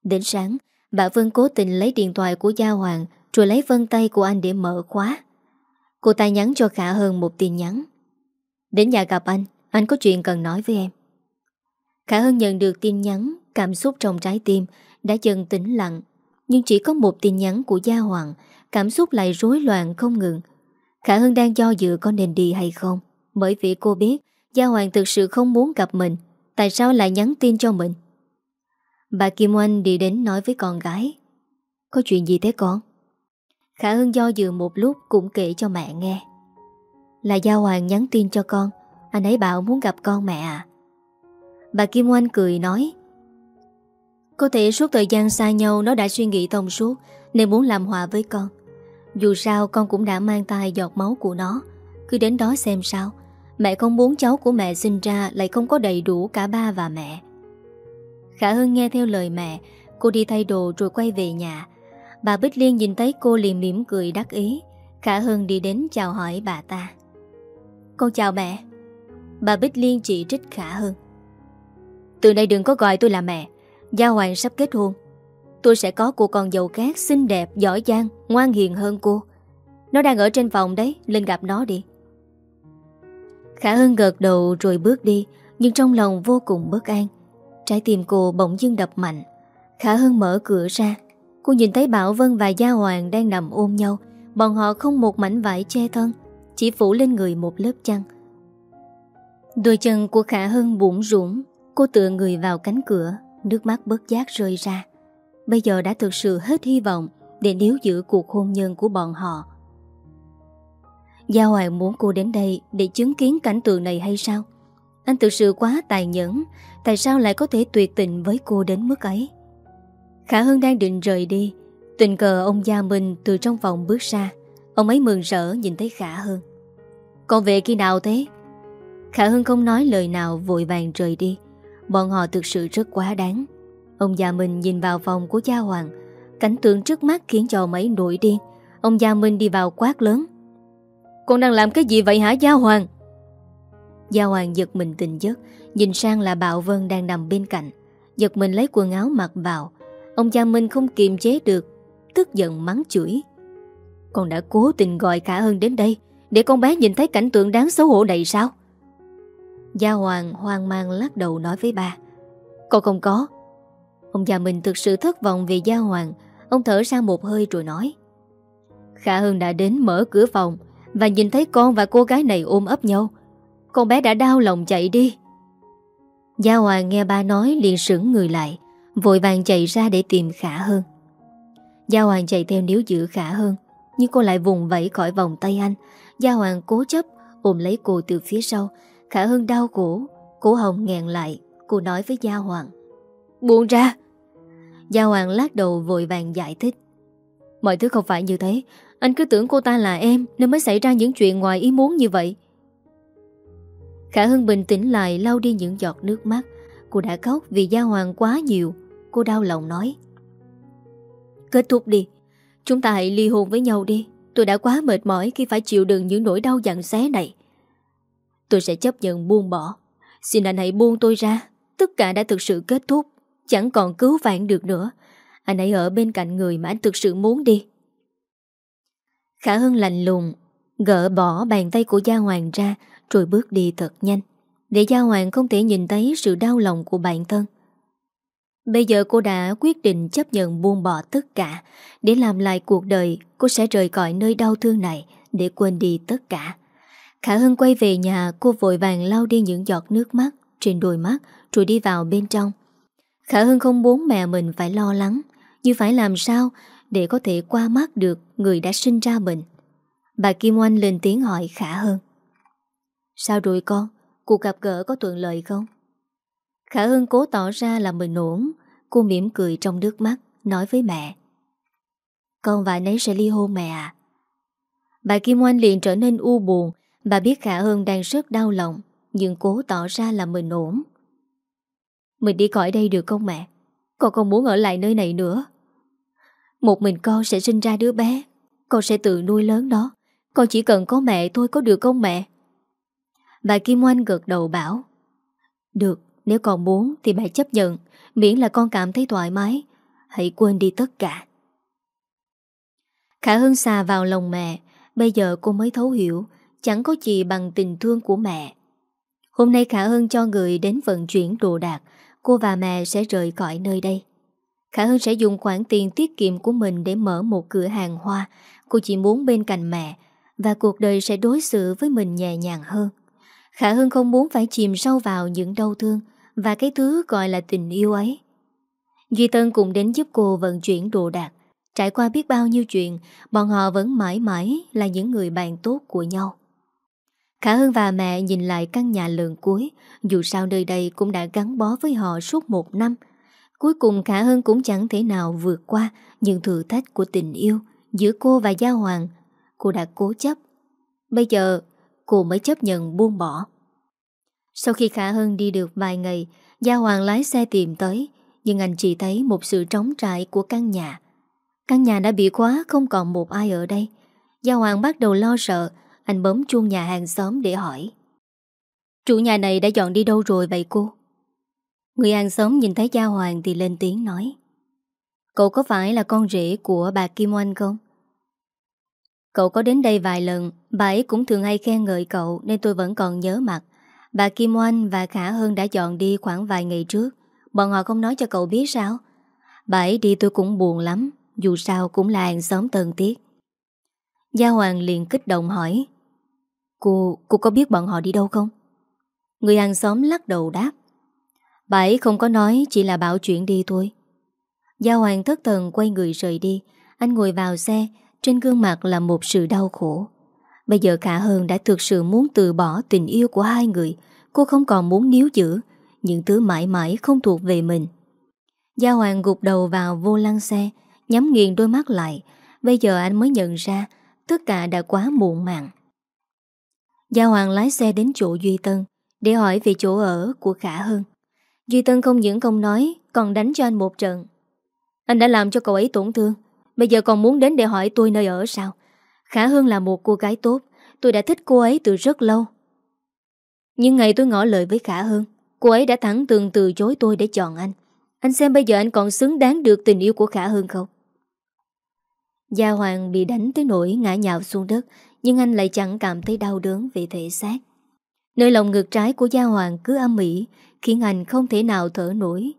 Đến sáng, Bảo Vân cố tình lấy điện thoại của Gia Hoàng rồi lấy vân tay của anh để mở khóa. Cô ta nhắn cho Khả Hơn một tin nhắn. Đến nhà gặp anh, anh có chuyện cần nói với em. Khả Hân nhận được tin nhắn, cảm xúc trong trái tim đã dần tĩnh lặng. Nhưng chỉ có một tin nhắn của Gia Hoàng, cảm xúc lại rối loạn không ngừng. Khả Hân đang do dự có nên đi hay không. Bởi vì cô biết Gia Hoàng thực sự không muốn gặp mình Tại sao lại nhắn tin cho mình Bà Kim Oanh đi đến nói với con gái Có chuyện gì thế con Khả Hưng do dự một lúc Cũng kể cho mẹ nghe Là Gia Hoàng nhắn tin cho con Anh ấy bảo muốn gặp con mẹ à Bà Kim Oanh cười nói, Có thể suốt thời gian xa nhau Nó đã suy nghĩ thông suốt, Nên muốn làm hòa với con. Dù sao con cũng đã mang tay giọt máu của nó. Cứ đến đó xem sao. Mẹ không muốn cháu của mẹ sinh ra Lại không có đầy đủ cả ba và mẹ. Khả Hưng nghe theo lời mẹ, Cô đi thay đồ rồi quay về nhà. Bà Bích Liên nhìn thấy cô liền mỉm cười đắc ý. Khả Hưng đi đến chào hỏi bà ta. Con chào mẹ. Bà Bích Liên chỉ trích Khả Hưng. Từ nay đừng có gọi tôi là mẹ. Gia Hoàng sắp kết hôn. Tôi sẽ có cô con giàu khác xinh đẹp, giỏi giang, ngoan hiền hơn cô. Nó đang ở trên phòng đấy, lên gặp nó đi. Khả Hân gật đầu rồi bước đi Nhưng trong lòng vô cùng bất an. Trái tim cô bỗng dưng đập mạnh. Khả Hân mở cửa ra. Cô nhìn thấy Bảo Vân và Gia Hoàng đang nằm ôm nhau. Bọn họ không một mảnh vải che thân Chỉ phủ lên người một lớp chăn. Đôi chân của Khả Hân bụng rủng Cô tựa người vào cánh cửa Nước mắt bớt giác rơi ra Bây giờ đã thực sự hết hy vọng Để níu giữ cuộc hôn nhân của bọn họ Gia Hoàng muốn cô đến đây để chứng kiến cảnh tượng này hay sao? Anh thực sự quá tài nhẫn, tại sao lại có thể tuyệt tình với cô đến mức ấy? Khả Hưng đang định rời đi, tình cờ ông Gia Minh từ trong phòng bước ra. Ông ấy mừng rỡ nhìn thấy Khả Hưng. Con về khi nào thế? Khả Hưng không nói lời nào vội vàng rời đi. Bọn họ thực sự rất quá đáng. Ông già mình nhìn vào phòng của Gia Hoàng. Cảnh tượng trước mắt khiến cho mấy nổi điên. Ông Gia mình đi vào quát lớn. Con đang làm cái gì vậy hả Gia Hoàng Gia Hoàng giật mình tỉnh giấc, Nhìn sang là bạo Vân đang nằm bên cạnh Giật mình lấy quần áo mặc vào Ông Gia Minh không kiềm chế được, Tức giận mắng chửi Con đã cố tình gọi cả hơn đến đây Để con bé nhìn thấy cảnh tượng đáng xấu hổ này sao Gia Hoàng hoang mang lắc đầu nói với ba. Con không có. Ông già mình thực sự thất vọng về Gia Hoàng. Ông thở ra một hơi rồi nói. Khả Hưng đã đến mở cửa phòng và nhìn thấy con và cô gái này ôm ấp nhau. Con bé đã đau lòng chạy đi. Gia Hoàng nghe ba nói liền sững người lại, Vội vàng chạy ra để tìm Khả Hưng. Gia Hoàng chạy theo níu giữ Khả Hưng, Nhưng cô lại vùng vẫy khỏi vòng tay anh. Gia Hoàng cố chấp ôm lấy cô từ phía sau Khả Hơn đau cổ Cổ hồng nghẹn lại Cô nói với Gia Hoàng. Buông ra. Gia Hoàng lát đầu vội vàng giải thích. Mọi thứ không phải như thế. Anh cứ tưởng cô ta là em Nên mới xảy ra những chuyện ngoài ý muốn như vậy. Khả Hưng bình tĩnh lại lau đi những giọt nước mắt. Cô đã khóc vì Gia Hoàng quá nhiều. Cô đau lòng nói. Kết thúc đi. Chúng ta hãy ly hôn với nhau đi. Tôi đã quá mệt mỏi khi phải chịu đựng những nỗi đau dặn xé này Tôi sẽ chấp nhận buông bỏ. Xin anh hãy buông tôi ra. Tất cả đã thực sự kết thúc. Chẳng còn cứu vãn được nữa. Anh hãy ở bên cạnh người mà anh thực sự muốn đi. Khả Hưng lạnh lùng, Gỡ bỏ bàn tay của Gia Hoàng ra, Rồi bước đi thật nhanh. Để Gia Hoàng không thể nhìn thấy sự đau lòng của bản thân. Bây giờ cô đã quyết định chấp nhận buông bỏ tất cả. Để làm lại cuộc đời, Cô sẽ rời khỏi nơi đau thương này, Để quên đi tất cả. Khả Hân quay về nhà, Cô vội vàng lau đi những giọt nước mắt Trên đôi mắt Rồi đi vào bên trong. Khả Hân không muốn mẹ mình phải lo lắng, Nhưng phải làm sao Để có thể qua mắt được Người đã sinh ra bệnh Bà Kim Oanh lên tiếng hỏi Khả Hân Sao rồi con? Cuộc gặp gỡ có thuận lợi không? Khả Hân cố tỏ ra là mình ổn. Cô mỉm cười trong nước mắt, Nói với mẹ. Con và nấy sẽ ly hôn mẹ à Bà Kim Oanh liền trở nên u buồn Bà biết Khả Hân đang rất đau lòng, Nhưng cố tỏ ra là mình ổn. Mình đi khỏi đây được không mẹ? Con không muốn ở lại nơi này nữa. Một mình con sẽ sinh ra đứa bé. Con sẽ tự nuôi lớn nó. Con chỉ cần có mẹ thôi có được không mẹ? Bà Kim Oanh gật đầu bảo, Được, nếu con muốn thì mẹ chấp nhận. Miễn là con cảm thấy thoải mái. Hãy quên đi tất cả. Khả Hưng xà vào lòng mẹ. Bây giờ cô mới thấu hiểu Chẳng có gì bằng tình thương của mẹ. Hôm nay Khả Hân cho người đến vận chuyển đồ đạc, Cô và mẹ sẽ rời khỏi nơi đây. Khả Hân sẽ dùng khoản tiền tiết kiệm của mình Để mở một cửa hàng hoa. Cô chỉ muốn bên cạnh mẹ, Và cuộc đời sẽ đối xử với mình nhẹ nhàng hơn. Khả Hân không muốn phải chìm sâu vào những đau thương, Và cái thứ gọi là tình yêu ấy. Duy Tân cũng đến giúp cô vận chuyển đồ đạc. Trải qua biết bao nhiêu chuyện, Bọn họ vẫn mãi mãi là những người bạn tốt của nhau. Khả Hân và mẹ nhìn lại căn nhà lần cuối, Dù sao nơi đây cũng đã gắn bó với họ suốt một năm. Cuối cùng Khả Hân cũng chẳng thể nào vượt qua Những thử thách của tình yêu Giữa cô và Gia Hoàng. Cô đã cố chấp. Bây giờ, cô mới chấp nhận buông bỏ. Sau khi Khả Hân đi được vài ngày, Gia Hoàng lái xe tìm tới, Nhưng anh chỉ thấy một sự trống trại của căn nhà. Căn nhà đã bị khóa, Không còn một ai ở đây. Gia Hoàng bắt đầu lo sợ anh bấm chuông nhà hàng xóm để hỏi. Chủ nhà này đã dọn đi đâu rồi vậy cô? Người hàng xóm nhìn thấy Gia Hoàng thì lên tiếng nói. Cậu có phải là con rể của bà Kim Oanh không? Cậu có đến đây vài lần, Bà ấy cũng thường hay khen ngợi cậu Nên tôi vẫn còn nhớ mặt. Bà Kim Oanh và Khả Hơn đã dọn đi khoảng vài ngày trước. Bọn họ không nói cho cậu biết sao? Bà ấy đi tôi cũng buồn lắm, Dù sao cũng là hàng xóm tần tiếc Gia Hoàng liền kích động hỏi Cô, cô có biết bọn họ đi đâu không? Người hàng xóm lắc đầu đáp Bà ấy không có nói Chỉ là bảo chuyện đi thôi. Gia Hoàng thất thần quay người rời đi. Anh ngồi vào xe Trên gương mặt là một sự đau khổ. Bây giờ Khả Hơn đã thực sự muốn từ bỏ tình yêu của hai người. Cô không còn muốn níu giữ Những thứ mãi mãi không thuộc về mình. Gia Hoàng gục đầu vào vô lăng xe Nhắm nghiền đôi mắt lại. Bây giờ anh mới nhận ra Tất cả đã quá muộn màng. Gia Hoàng lái xe đến chỗ Duy Tân Để hỏi về chỗ ở của Khả hưng. Duy Tân không những không nói, Còn đánh cho anh một trận. Anh đã làm cho cậu ấy tổn thương, Bây giờ còn muốn đến để hỏi tôi nơi ở sao? Khả Hương là một cô gái tốt, Tôi đã thích cô ấy từ rất lâu. Nhưng ngày tôi ngỏ lời với Khả Hương Cô ấy đã thẳng tường từ chối tôi để chọn anh. Anh xem bây giờ anh còn xứng đáng được tình yêu của Khả Hương không? Gia Hoàng bị đánh tới nỗi ngã nhào xuống đất, Nhưng anh lại chẳng cảm thấy đau đớn về thể xác. Nơi lòng ngực trái của Gia Hoàng cứ âm mỉ Khiến anh không thể nào thở nổi.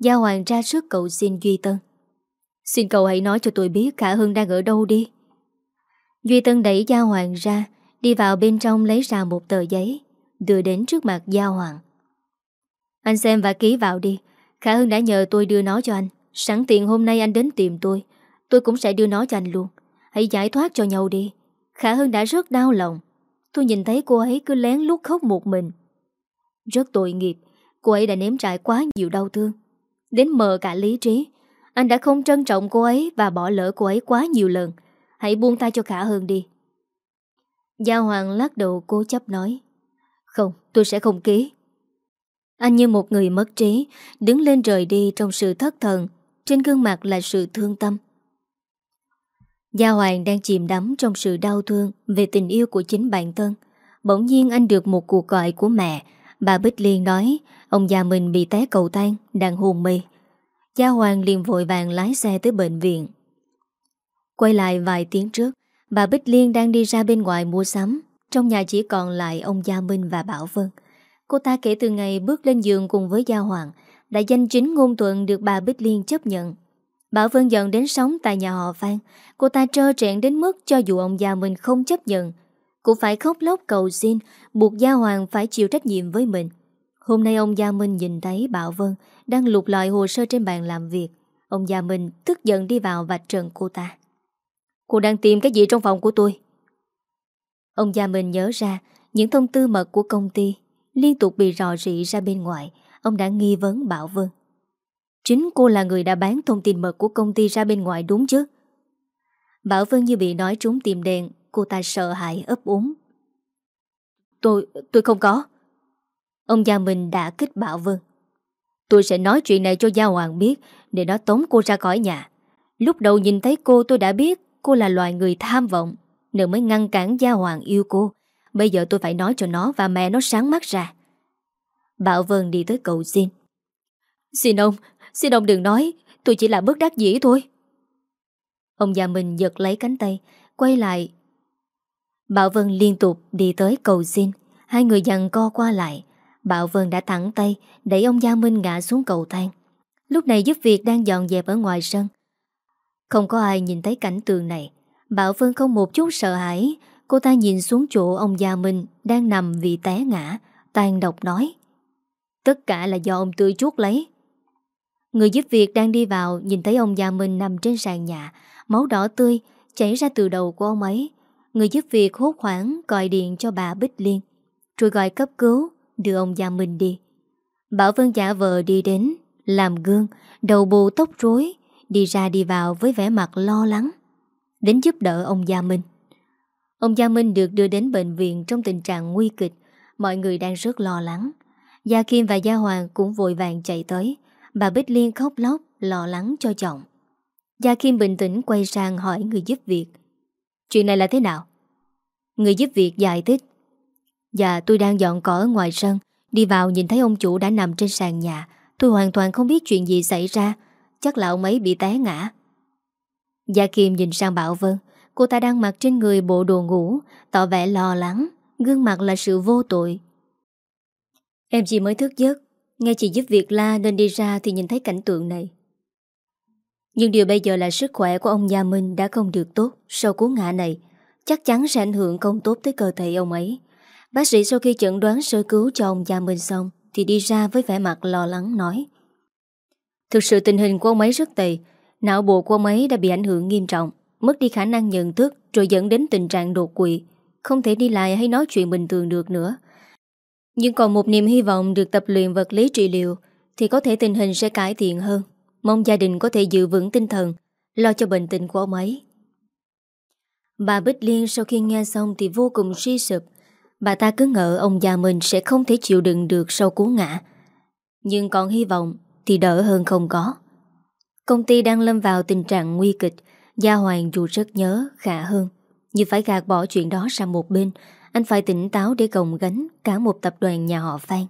Gia Hoàng ra sức cầu xin Duy Tân. Xin cậu hãy nói cho tôi biết Khả Hưng đang ở đâu đi. Duy Tân đẩy Gia Hoàng ra, Đi vào bên trong lấy ra một tờ giấy, Đưa đến trước mặt Gia Hoàng. Anh xem và ký vào đi. Khả Hưng đã nhờ tôi đưa nó cho anh. Sẵn tiện hôm nay anh đến tìm tôi. Tôi cũng sẽ đưa nó cho anh luôn. Hãy giải thoát cho nhau đi. Khả Hưng đã rất đau lòng. Tôi nhìn thấy cô ấy cứ lén lút khóc một mình. Rất tội nghiệp. Cô ấy đã nếm trải quá nhiều đau thương. Đến mờ cả lý trí. Anh đã không trân trọng cô ấy Và bỏ lỡ cô ấy quá nhiều lần. Hãy buông tay cho Khả Hơn đi. Gia Hoàng lắc đầu cố chấp nói. Không, tôi sẽ không ký. Anh như một người mất trí, Đứng lên rời đi trong sự thất thần. Trên gương mặt là sự thương tâm. Gia Hoàng đang chìm đắm trong sự đau thương Về tình yêu của chính bản thân. Bỗng nhiên anh được một cuộc gọi của mẹ. Bà Bích Liên nói Ông già mình bị té cầu thang, Đang hôn mê. Gia Hoàng liền vội vàng lái xe tới bệnh viện. Quay lại vài tiếng trước Bà Bích Liên đang đi ra bên ngoài mua sắm. Trong nhà chỉ còn lại ông Gia Minh và Bảo Vân. Cô ta kể từ ngày bước lên giường cùng với Gia Hoàng Đã danh chính ngôn thuận được bà Bích Liên chấp nhận. Bảo Vân dần đến sống tại nhà họ Phan. Cô ta trơ trẹn đến mức cho dù ông già mình không chấp nhận, Cũng phải khóc lóc cầu xin, Buộc Gia Hoàng phải chịu trách nhiệm với mình. Hôm nay ông Gia Minh nhìn thấy Bảo Vân Đang lục lọi hồ sơ trên bàn làm việc. Ông Gia Minh tức giận đi vào vạch trần cô ta. Cô đang tìm cái gì trong phòng của tôi? Ông Gia Minh nhớ ra Những thông tư mật của công ty Liên tục bị rò rỉ ra bên ngoài. Ông đã nghi vấn Bảo Vân. Chính cô là người đã bán thông tin mật của công ty ra bên ngoài đúng chứ? Bảo Vân như bị nói trúng tìm đèn Cô ta sợ hãi ấp úng. Tôi, tôi không có. Ông Gia Minh đã kích Bảo Vân. Tôi sẽ nói chuyện này cho Gia Hoàng biết Để nó tống cô ra khỏi nhà. Lúc đầu nhìn thấy cô tôi đã biết Cô là loài người tham vọng Nên mới ngăn cản Gia Hoàng yêu cô. Bây giờ tôi phải nói cho nó và mẹ nó sáng mắt ra. Bảo Vân đi tới cầu xin. Xin ông Xin ông đừng nói, Tôi chỉ là bất đắc dĩ thôi. Ông già mình giật lấy cánh tay, Quay lại. Bảo Vân liên tục đi tới cầu xin. Hai người dần co qua lại. Bảo Vân đã thẳng tay, Đẩy ông Gia Minh ngã xuống cầu thang. Lúc này giúp việc đang dọn dẹp ở ngoài sân. Không có ai nhìn thấy cảnh tượng này. Bảo Vân không một chút sợ hãi. Cô ta nhìn xuống chỗ ông Gia Minh Đang nằm vì té ngã, Tàn độc nói. Tất cả là do ông tươi chuốt lấy. Người giúp việc đang đi vào, Nhìn thấy ông Gia Minh nằm trên sàn nhà. Máu đỏ tươi, chảy ra từ đầu của ông ấy. Người giúp việc hốt hoảng, Gọi điện cho bà Bích Liên. Rồi gọi cấp cứu, Đưa ông Gia Minh đi. Bảo Vân giả vợ đi đến, Làm gương, Đầu bù tóc rối, Đi ra đi vào với vẻ mặt lo lắng. Đến giúp đỡ ông Gia Minh Ông Gia Minh được đưa đến bệnh viện Trong tình trạng nguy kịch. Mọi người đang rất lo lắng. Gia Kim và Gia Hoàng cũng vội vàng chạy tới. Bà Bích Liên khóc lóc, Lo lắng cho chồng. Gia Kim bình tĩnh quay sang hỏi người giúp việc. Chuyện này là thế nào? Người giúp việc giải thích. Dạ tôi đang dọn cỏ ở ngoài sân, Đi vào nhìn thấy ông chủ đã nằm trên sàn nhà. Tôi hoàn toàn không biết chuyện gì xảy ra, Chắc là ông ấy bị té ngã. Gia Kim nhìn sang Bảo Vân, Cô ta đang mặc trên người bộ đồ ngủ, Tỏ vẻ lo lắng, Gương mặt là sự vô tội. Em chỉ mới thức giấc Nghe chị giúp việc la nên đi ra Thì nhìn thấy cảnh tượng này. Nhưng điều bây giờ là sức khỏe của ông Gia Minh Đã không được tốt sau cú ngã này. Chắc chắn sẽ ảnh hưởng không tốt tới cơ thể ông ấy. Bác sĩ sau khi chẩn đoán sơ cứu cho ông Gia Minh xong Thì đi ra với vẻ mặt lo lắng nói, Thực sự tình hình của ông ấy rất tệ. Não bộ của ông ấy đã bị ảnh hưởng nghiêm trọng, Mất đi khả năng nhận thức Rồi dẫn đến tình trạng đột quỵ. Không thể đi lại hay nói chuyện bình thường được nữa. Nhưng còn một niềm hy vọng Được tập luyện vật lý trị liệu, Thì có thể tình hình sẽ cải thiện hơn. Mong gia đình có thể giữ vững tinh thần, Lo cho bệnh tình của ông ấy. Bà Bích Liên sau khi nghe xong Thì vô cùng suy sụp. Bà ta cứ ngờ ông già mình sẽ không thể chịu đựng được sau cú ngã. Nhưng còn hy vọng Thì đỡ hơn không có. Công ty đang lâm vào tình trạng nguy kịch, Gia Hoàng dù rất nhớ, khả hơn. Nhưng phải gạt bỏ chuyện đó sang một bên anh phải tỉnh táo để gồng gánh Cả một tập đoàn nhà họ Phan.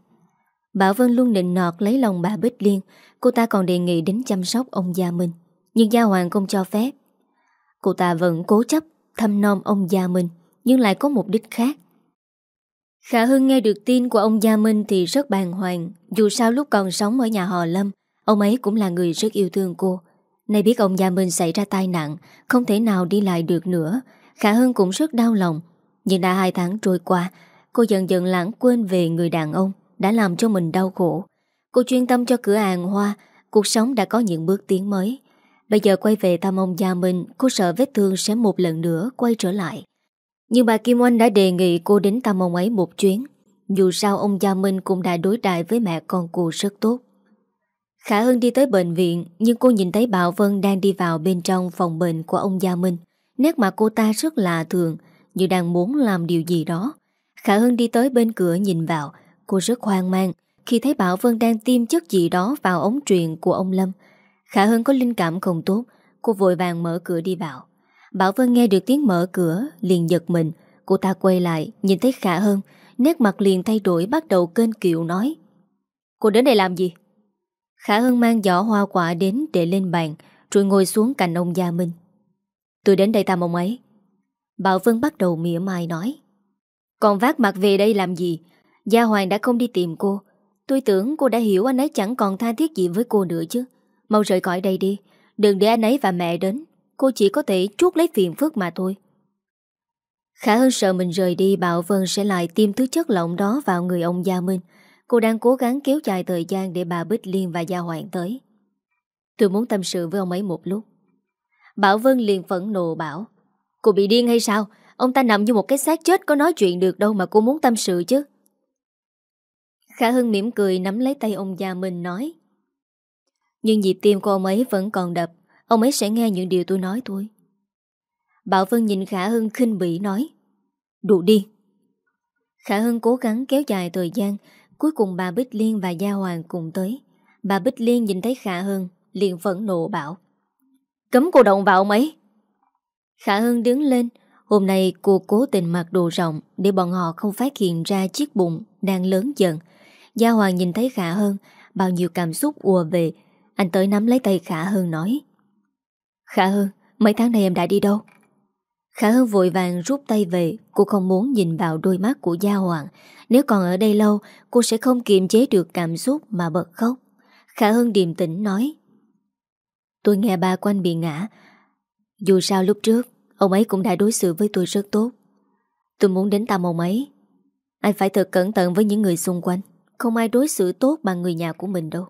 Bảo Vân luôn định nọt lấy lòng bà Bích Liên. Cô ta còn đề nghị đến chăm sóc ông Gia Minh. Nhưng Gia Hoàng không cho phép. Cô ta vẫn cố chấp thăm nom ông Gia Minh, Nhưng lại có mục đích khác. Khả Hưng nghe được tin của ông Gia Minh thì rất bàng hoàng. Dù sao lúc còn sống ở nhà họ Lâm, Ông ấy cũng là người rất yêu thương cô. Nay biết ông Gia Minh xảy ra tai nạn, Không thể nào đi lại được nữa. Khả Hưng cũng rất đau lòng. Nhưng đã hai tháng trôi qua, Cô dần dần lãng quên về người đàn ông Đã làm cho mình đau khổ. Cô chuyên tâm cho cửa hàng hoa, Cuộc sống đã có những bước tiến mới. Bây giờ quay về thăm ông Gia Minh Cô sợ vết thương sẽ một lần nữa quay trở lại. Nhưng bà Kim Oanh đã đề nghị cô đến thăm ông ấy một chuyến. Dù sao ông Gia Minh cũng đã đối đại với mẹ con cô rất tốt. Khả Hân đi tới bệnh viện, Nhưng cô nhìn thấy Bảo Vân đang đi vào bên trong phòng bệnh của ông Gia Minh Nét mặt cô ta rất lạ thường như đang muốn làm điều gì đó. Khả Hưng đi tới bên cửa nhìn vào. Cô rất hoang mang Khi thấy Bảo Vân đang tiêm chất gì đó vào ống truyền của ông Lâm. Khả Hưng có linh cảm không tốt Cô vội vàng mở cửa đi vào. Bảo Vân nghe được tiếng mở cửa Liền giật mình. Cô ta quay lại nhìn thấy Khả Hưng, Nét mặt liền thay đổi bắt đầu kênh kiệu nói Cô đến đây làm gì? Khả Hưng mang giỏ hoa quả đến để lên bàn Rồi ngồi xuống cạnh ông Gia Minh. Tôi đến đây thăm ông ấy. Bảo Vân bắt đầu mỉa mai nói. Còn vác mặt về đây làm gì? Gia Hoàng đã không đi tìm cô. Tôi tưởng cô đã hiểu anh ấy chẳng còn tha thiết gì với cô nữa chứ. Mau rời khỏi đây đi. Đừng để anh ấy và mẹ đến. Cô chỉ có thể chuốt lấy phiền phức mà thôi. Khả hơn sợ mình rời đi, Bảo Vân sẽ lại tiêm thứ chất lỏng đó vào người ông Gia Minh. Cô đang cố gắng kéo dài thời gian Để bà Bích Liên và Gia Hoàng tới. Tôi muốn tâm sự với ông ấy một lúc. Bảo Vân liền phẫn nộ bảo. Cô bị điên hay sao? Ông ta nằm như một cái xác chết, có nói chuyện được đâu Mà cô muốn tâm sự chứ. Khả Hưng mỉm cười, nắm lấy tay ông già mình, nói. Nhưng nhịp tim của ông ấy vẫn còn đập. Ông ấy sẽ nghe những điều tôi nói thôi. Bảo Vân nhìn Khả Hưng khinh bỉ, nói. Đủ đi. Khả Hưng cố gắng kéo dài thời gian. Cuối cùng bà Bích Liên và Gia Hoàng cùng tới. Bà Bích Liên nhìn thấy Khả Hưng, liền phẫn nộ bảo. Cấm cô động vào ông ấy. Khả Hưng đứng lên. Hôm nay cô cố tình mặc đồ rộng Để bọn họ không phát hiện ra chiếc bụng Đang lớn dần. Gia Hoàng nhìn thấy Khả Hưng, Bao nhiêu cảm xúc ùa về. Anh tới nắm lấy tay Khả Hưng nói, Khả Hưng, Mấy tháng này em đã đi đâu? Khả Hưng vội vàng rút tay về. Cô không muốn nhìn vào đôi mắt của Gia Hoàng. Nếu còn ở đây lâu, Cô sẽ không kiềm chế được cảm xúc mà bật khóc. Khả Hưng điềm tĩnh nói, Tôi nghe ba quanh bị ngã. Dù sao lúc trước, Ông ấy cũng đã đối xử với tôi rất tốt. Tôi muốn đến tăm ông ấy. Anh phải thật cẩn thận với những người xung quanh. Không ai đối xử tốt bằng người nhà của mình đâu.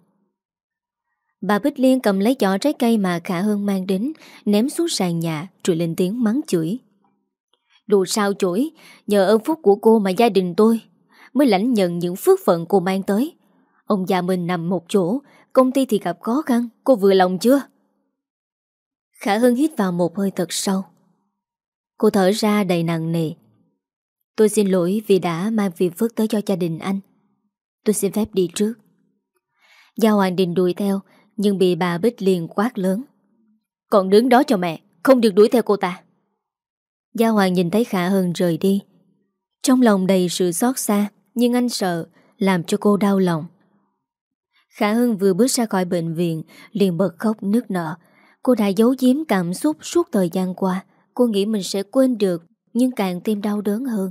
Bà Bích Liên cầm lấy giỏ trái cây mà Khả hương mang đến, Ném xuống sàn nhà, Rồi lên tiếng mắng chửi. Đồ sao chổi, Nhờ ơn phúc của cô mà gia đình tôi Mới lãnh nhận những phước phận cô mang tới. Ông già mình nằm một chỗ, Công ty thì gặp khó khăn, Cô vừa lòng chưa? Khả Hân hít vào một hơi thật sâu. Cô thở ra đầy nặng nề. Tôi xin lỗi vì đã mang phiền phức tới cho gia đình anh. Tôi xin phép đi trước. Gia Hoàng định đuổi theo, Nhưng bị bà Bích liền quát lớn. Còn đứng đó cho mẹ, Không được đuổi theo cô ta. Gia Hoàng nhìn thấy Khả Hân rời đi. Trong lòng đầy sự xót xa, Nhưng anh sợ, Làm cho cô đau lòng. Khả Hân vừa bước ra khỏi bệnh viện, Liền bật khóc nước nở Cô đã giấu giếm cảm xúc suốt thời gian qua. Cô nghĩ mình sẽ quên được, Nhưng càng thêm đau đớn hơn.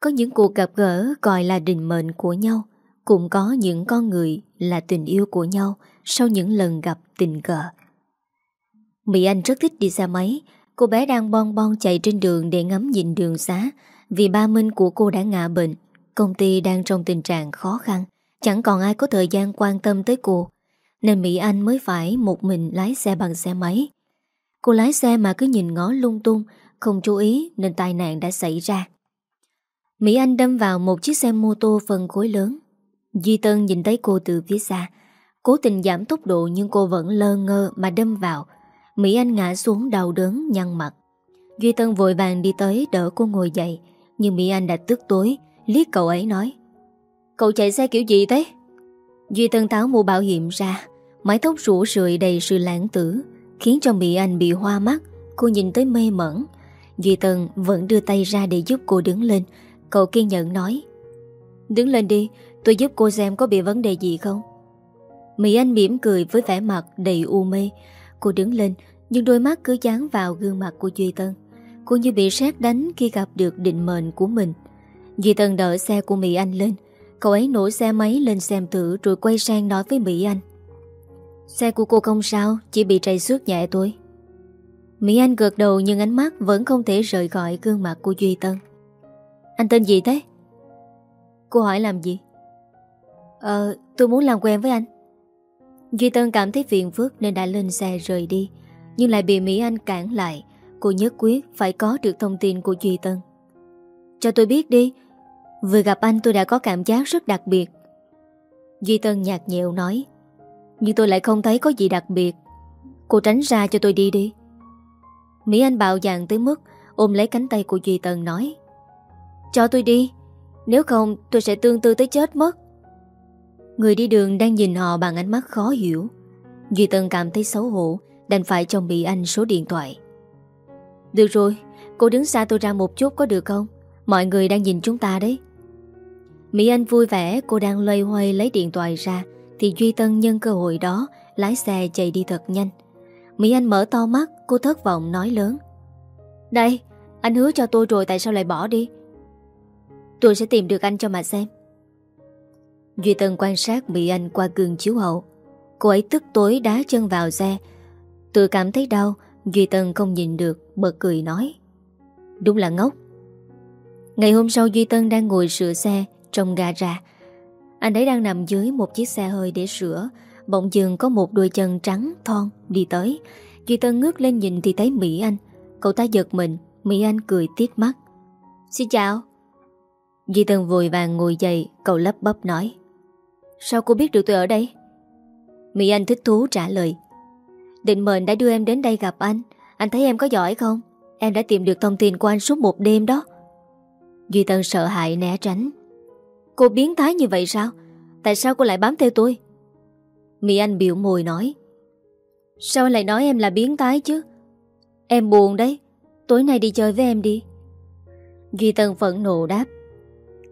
Có những cuộc gặp gỡ gọi là định mệnh của nhau. Cũng có những con người là tình yêu của nhau Sau những lần gặp tình cờ. Mỹ Anh rất thích đi xe máy. Cô bé đang bon bon chạy trên đường để ngắm nhìn đường xá. Vì ba Minh của cô đã ngạ bệnh, Công ty đang trong tình trạng khó khăn. Chẳng còn ai có thời gian quan tâm tới cô. Nên Mỹ Anh mới phải một mình lái xe bằng xe máy Cô lái xe mà cứ nhìn ngó lung tung Không chú ý nên tai nạn đã xảy ra Mỹ Anh đâm vào một chiếc xe mô tô phần khối lớn. Duy Tân nhìn thấy cô từ phía xa. Cố tình giảm tốc độ nhưng cô vẫn lơ ngơ mà đâm vào. Mỹ Anh ngã xuống đau đớn nhăn mặt. Duy Tân vội vàng đi tới đỡ cô ngồi dậy. Nhưng Mỹ Anh đã tức tối, liếc cậu ấy nói. Cậu chạy xe kiểu gì thế? Duy Tân táo mua bảo hiểm ra. Mái tóc rủ rượi đầy sự lãng tử. Khiến cho Mỹ Anh bị hoa mắt. Cô nhìn tới mê mẩn. Duy Tân vẫn đưa tay ra để giúp cô đứng lên Cậu kiên nhẫn nói, Đứng lên đi, Tôi giúp cô xem có bị vấn đề gì không Mỹ Anh mỉm cười với vẻ mặt đầy u mê Cô đứng lên, Nhưng đôi mắt cứ dán vào gương mặt của Duy Tân Cô như bị sét đánh khi gặp được định mệnh của mình Duy Tân đợi xe của Mỹ Anh lên Cậu ấy nổ xe máy lên xem thử Rồi quay sang nói với Mỹ Anh Xe của cô không sao Chỉ bị trầy xước nhẹ thôi. Mỹ Anh gợt đầu nhưng ánh mắt Vẫn không thể rời khỏi gương mặt của Duy Tân. Anh tên gì thế? Cô hỏi làm gì? Ờ, tôi muốn làm quen với anh. Duy Tân cảm thấy phiền phức nên đã lên xe rời đi Nhưng lại bị Mỹ Anh cản lại. Cô nhất quyết phải có được thông tin của Duy Tân. Cho tôi biết đi Vừa gặp anh tôi đã có cảm giác rất đặc biệt. Duy Tân nhạt nhẹo nói. Nhưng tôi lại không thấy có gì đặc biệt. Cô tránh ra cho tôi đi đi. Mỹ Anh bạo dạn tới mức Ôm lấy cánh tay của Duy Tần nói, cho tôi đi, Nếu không tôi sẽ tương tư tới chết mất. Người đi đường đang nhìn họ bằng ánh mắt khó hiểu. Duy Tần cảm thấy xấu hổ, Đành phải cho Mỹ Anh số điện thoại. Được rồi, Cô đứng xa tôi ra một chút có được không? Mọi người đang nhìn chúng ta đấy. Mỹ Anh vui vẻ, Cô đang loay hoay lấy điện thoại ra thì Duy Tân nhân cơ hội đó, Lái xe chạy đi thật nhanh. Mỹ Anh mở to mắt, Cô thất vọng nói lớn. Đây, anh hứa cho tôi rồi tại sao lại bỏ đi? Tôi sẽ tìm được anh cho mà xem. Duy Tân quan sát Mỹ Anh qua gương chiếu hậu. Cô ấy tức tối đá chân vào xe. Tự cảm thấy đau, Duy Tân không nhìn được, Bật cười nói. Đúng là ngốc. Ngày hôm sau Duy Tân đang ngồi sửa xe, Trong gara anh ấy đang nằm dưới một chiếc xe hơi để sửa. Bỗng dường có một đôi chân trắng, thon đi tới. Duy Tân ngước lên nhìn thì thấy Mỹ Anh. Cậu ta giật mình. Mỹ Anh cười tiếc mắt. Xin chào. Duy Tân vội vàng ngồi dậy, Cậu lấp bấp nói. Sao cô biết được tôi ở đây? Mỹ Anh thích thú trả lời. Định mệnh đã đưa em đến đây gặp anh. Anh thấy em có giỏi không? Em đã tìm được thông tin của anh suốt một đêm đó. Duy Tân sợ hãi né tránh. Cô biến thái như vậy sao? Tại sao cô lại bám theo tôi? Mỹ Anh biểu môi nói. Sao lại nói em là biến thái chứ? Em buồn đấy. Tối nay đi chơi với em đi. Duy Tân phẫn nộ đáp.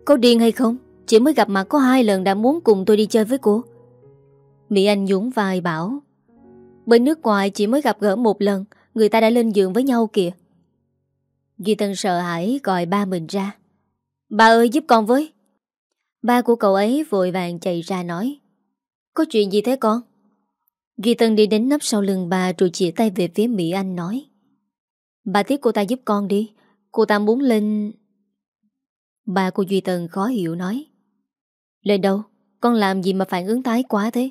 Có điên hay không? Chỉ mới gặp mặt có hai lần đã muốn cùng tôi đi chơi với cô. Mỹ Anh nhún vai bảo. Bên nước ngoài chỉ mới gặp gỡ một lần, Người ta đã lên giường với nhau kìa. Duy Tân sợ hãi gọi ba mình ra. Ba ơi, giúp con với. Ba của cậu ấy vội vàng chạy ra nói, Có chuyện gì thế con? Duy Tân đi đến nấp sau lưng bà Rồi chỉ tay về phía Mỹ Anh nói, Bà tiếp cô ta giúp con đi, Cô ta muốn lên. Bà của Duy Tân khó hiểu nói, Lên đâu? Con làm gì mà phản ứng tái quá thế?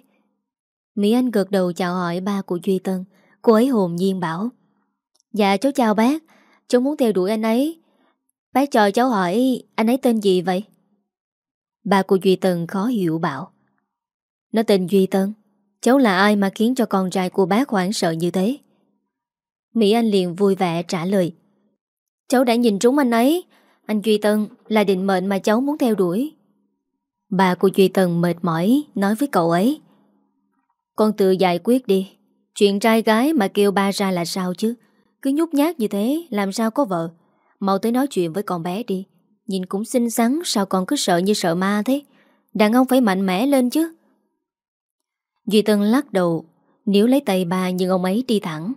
Mỹ Anh gật đầu chào hỏi ba của Duy Tân. Cô ấy hồn nhiên bảo Dạ cháu chào bác. Cháu muốn theo đuổi anh ấy. Bác cho cháu hỏi, anh ấy tên gì vậy? Ba của Duy Tân khó hiểu bảo. Nó tên Duy Tân, Cháu là ai mà khiến cho con trai của bác hoảng sợ như thế? Mỹ Anh liền vui vẻ trả lời. Cháu đã nhìn trúng anh ấy. Anh Duy Tân là định mệnh mà cháu muốn theo đuổi. Bà của Duy Tân mệt mỏi Nói với cậu ấy. Con tự giải quyết đi. Chuyện trai gái mà kêu ba ra là sao chứ? Cứ nhút nhát như thế, Làm sao có vợ? Mau tới nói chuyện với con bé đi. Nhìn cũng xinh xắn, Sao còn cứ sợ như sợ ma thế? Đàn ông phải mạnh mẽ lên chứ. Duy Tân lắc đầu Nếu lấy tay bà nhưng ông ấy đi thẳng.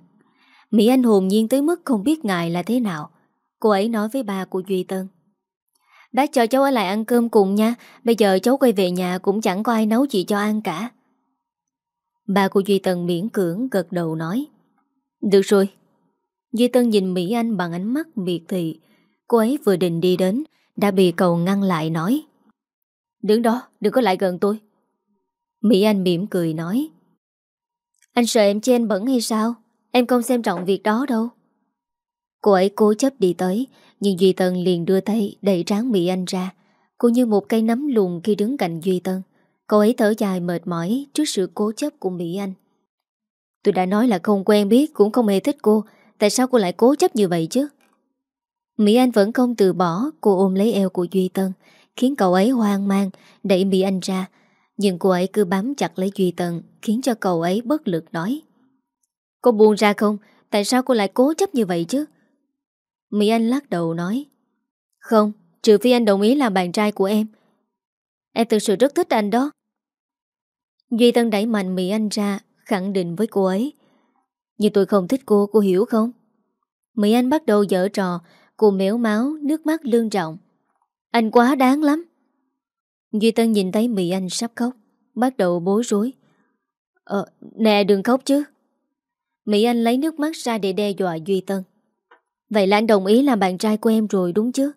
Mỹ Anh hồn nhiên tới mức không biết ngài là thế nào. Cô ấy nói với bà của Duy Tân. Bác cho cháu ở lại ăn cơm cùng nha, Bây giờ cháu quay về nhà cũng chẳng có ai nấu chị cho ăn cả. Bà của Duy Tân miễn cưỡng gật đầu nói. Được rồi. Duy Tân nhìn Mỹ Anh bằng ánh mắt miệt thị. Cô ấy vừa định đi đến đã bị cậu ngăn lại nói. Đứng đó, đừng có lại gần tôi. Mỹ Anh mỉm cười nói. Anh sợ em chen bẩn hay sao? Em không xem trọng việc đó đâu. Cô ấy cố chấp đi tới, Nhưng Duy Tân liền đưa tay Đẩy ráng Mỹ Anh ra. Cô như một cây nấm lùn khi đứng cạnh Duy Tân. Cô ấy thở dài mệt mỏi Trước sự cố chấp của Mỹ Anh. Tôi đã nói là không quen biết, Cũng không hề thích cô. Tại sao cô lại cố chấp như vậy chứ? Mỹ Anh vẫn không từ bỏ Cô ôm lấy eo của Duy Tân Khiến cậu ấy hoang mang Đẩy Mỹ Anh ra. Nhưng cô ấy cứ bám chặt lấy Duy Tân Khiến cho cậu ấy bất lực nói. Cô buồn ra không? Tại sao cô lại cố chấp như vậy chứ? Mỹ Anh lắc đầu nói. Không, trừ phi anh đồng ý làm bạn trai của em. Em thực sự rất thích anh đó. Duy Tân đẩy mạnh Mỹ Anh ra Khẳng định với cô ấy. Nhưng tôi không thích cô, cô hiểu không? Mỹ Anh bắt đầu dở trò Cô méo máu, nước mắt lương trọng Anh quá đáng lắm. Duy Tân nhìn thấy Mỹ Anh sắp khóc Bắt đầu bối rối. Ờ, nè đừng khóc chứ. Mỹ Anh lấy nước mắt ra để đe dọa Duy Tân. Vậy là anh đồng ý làm bạn trai của em rồi đúng chứ?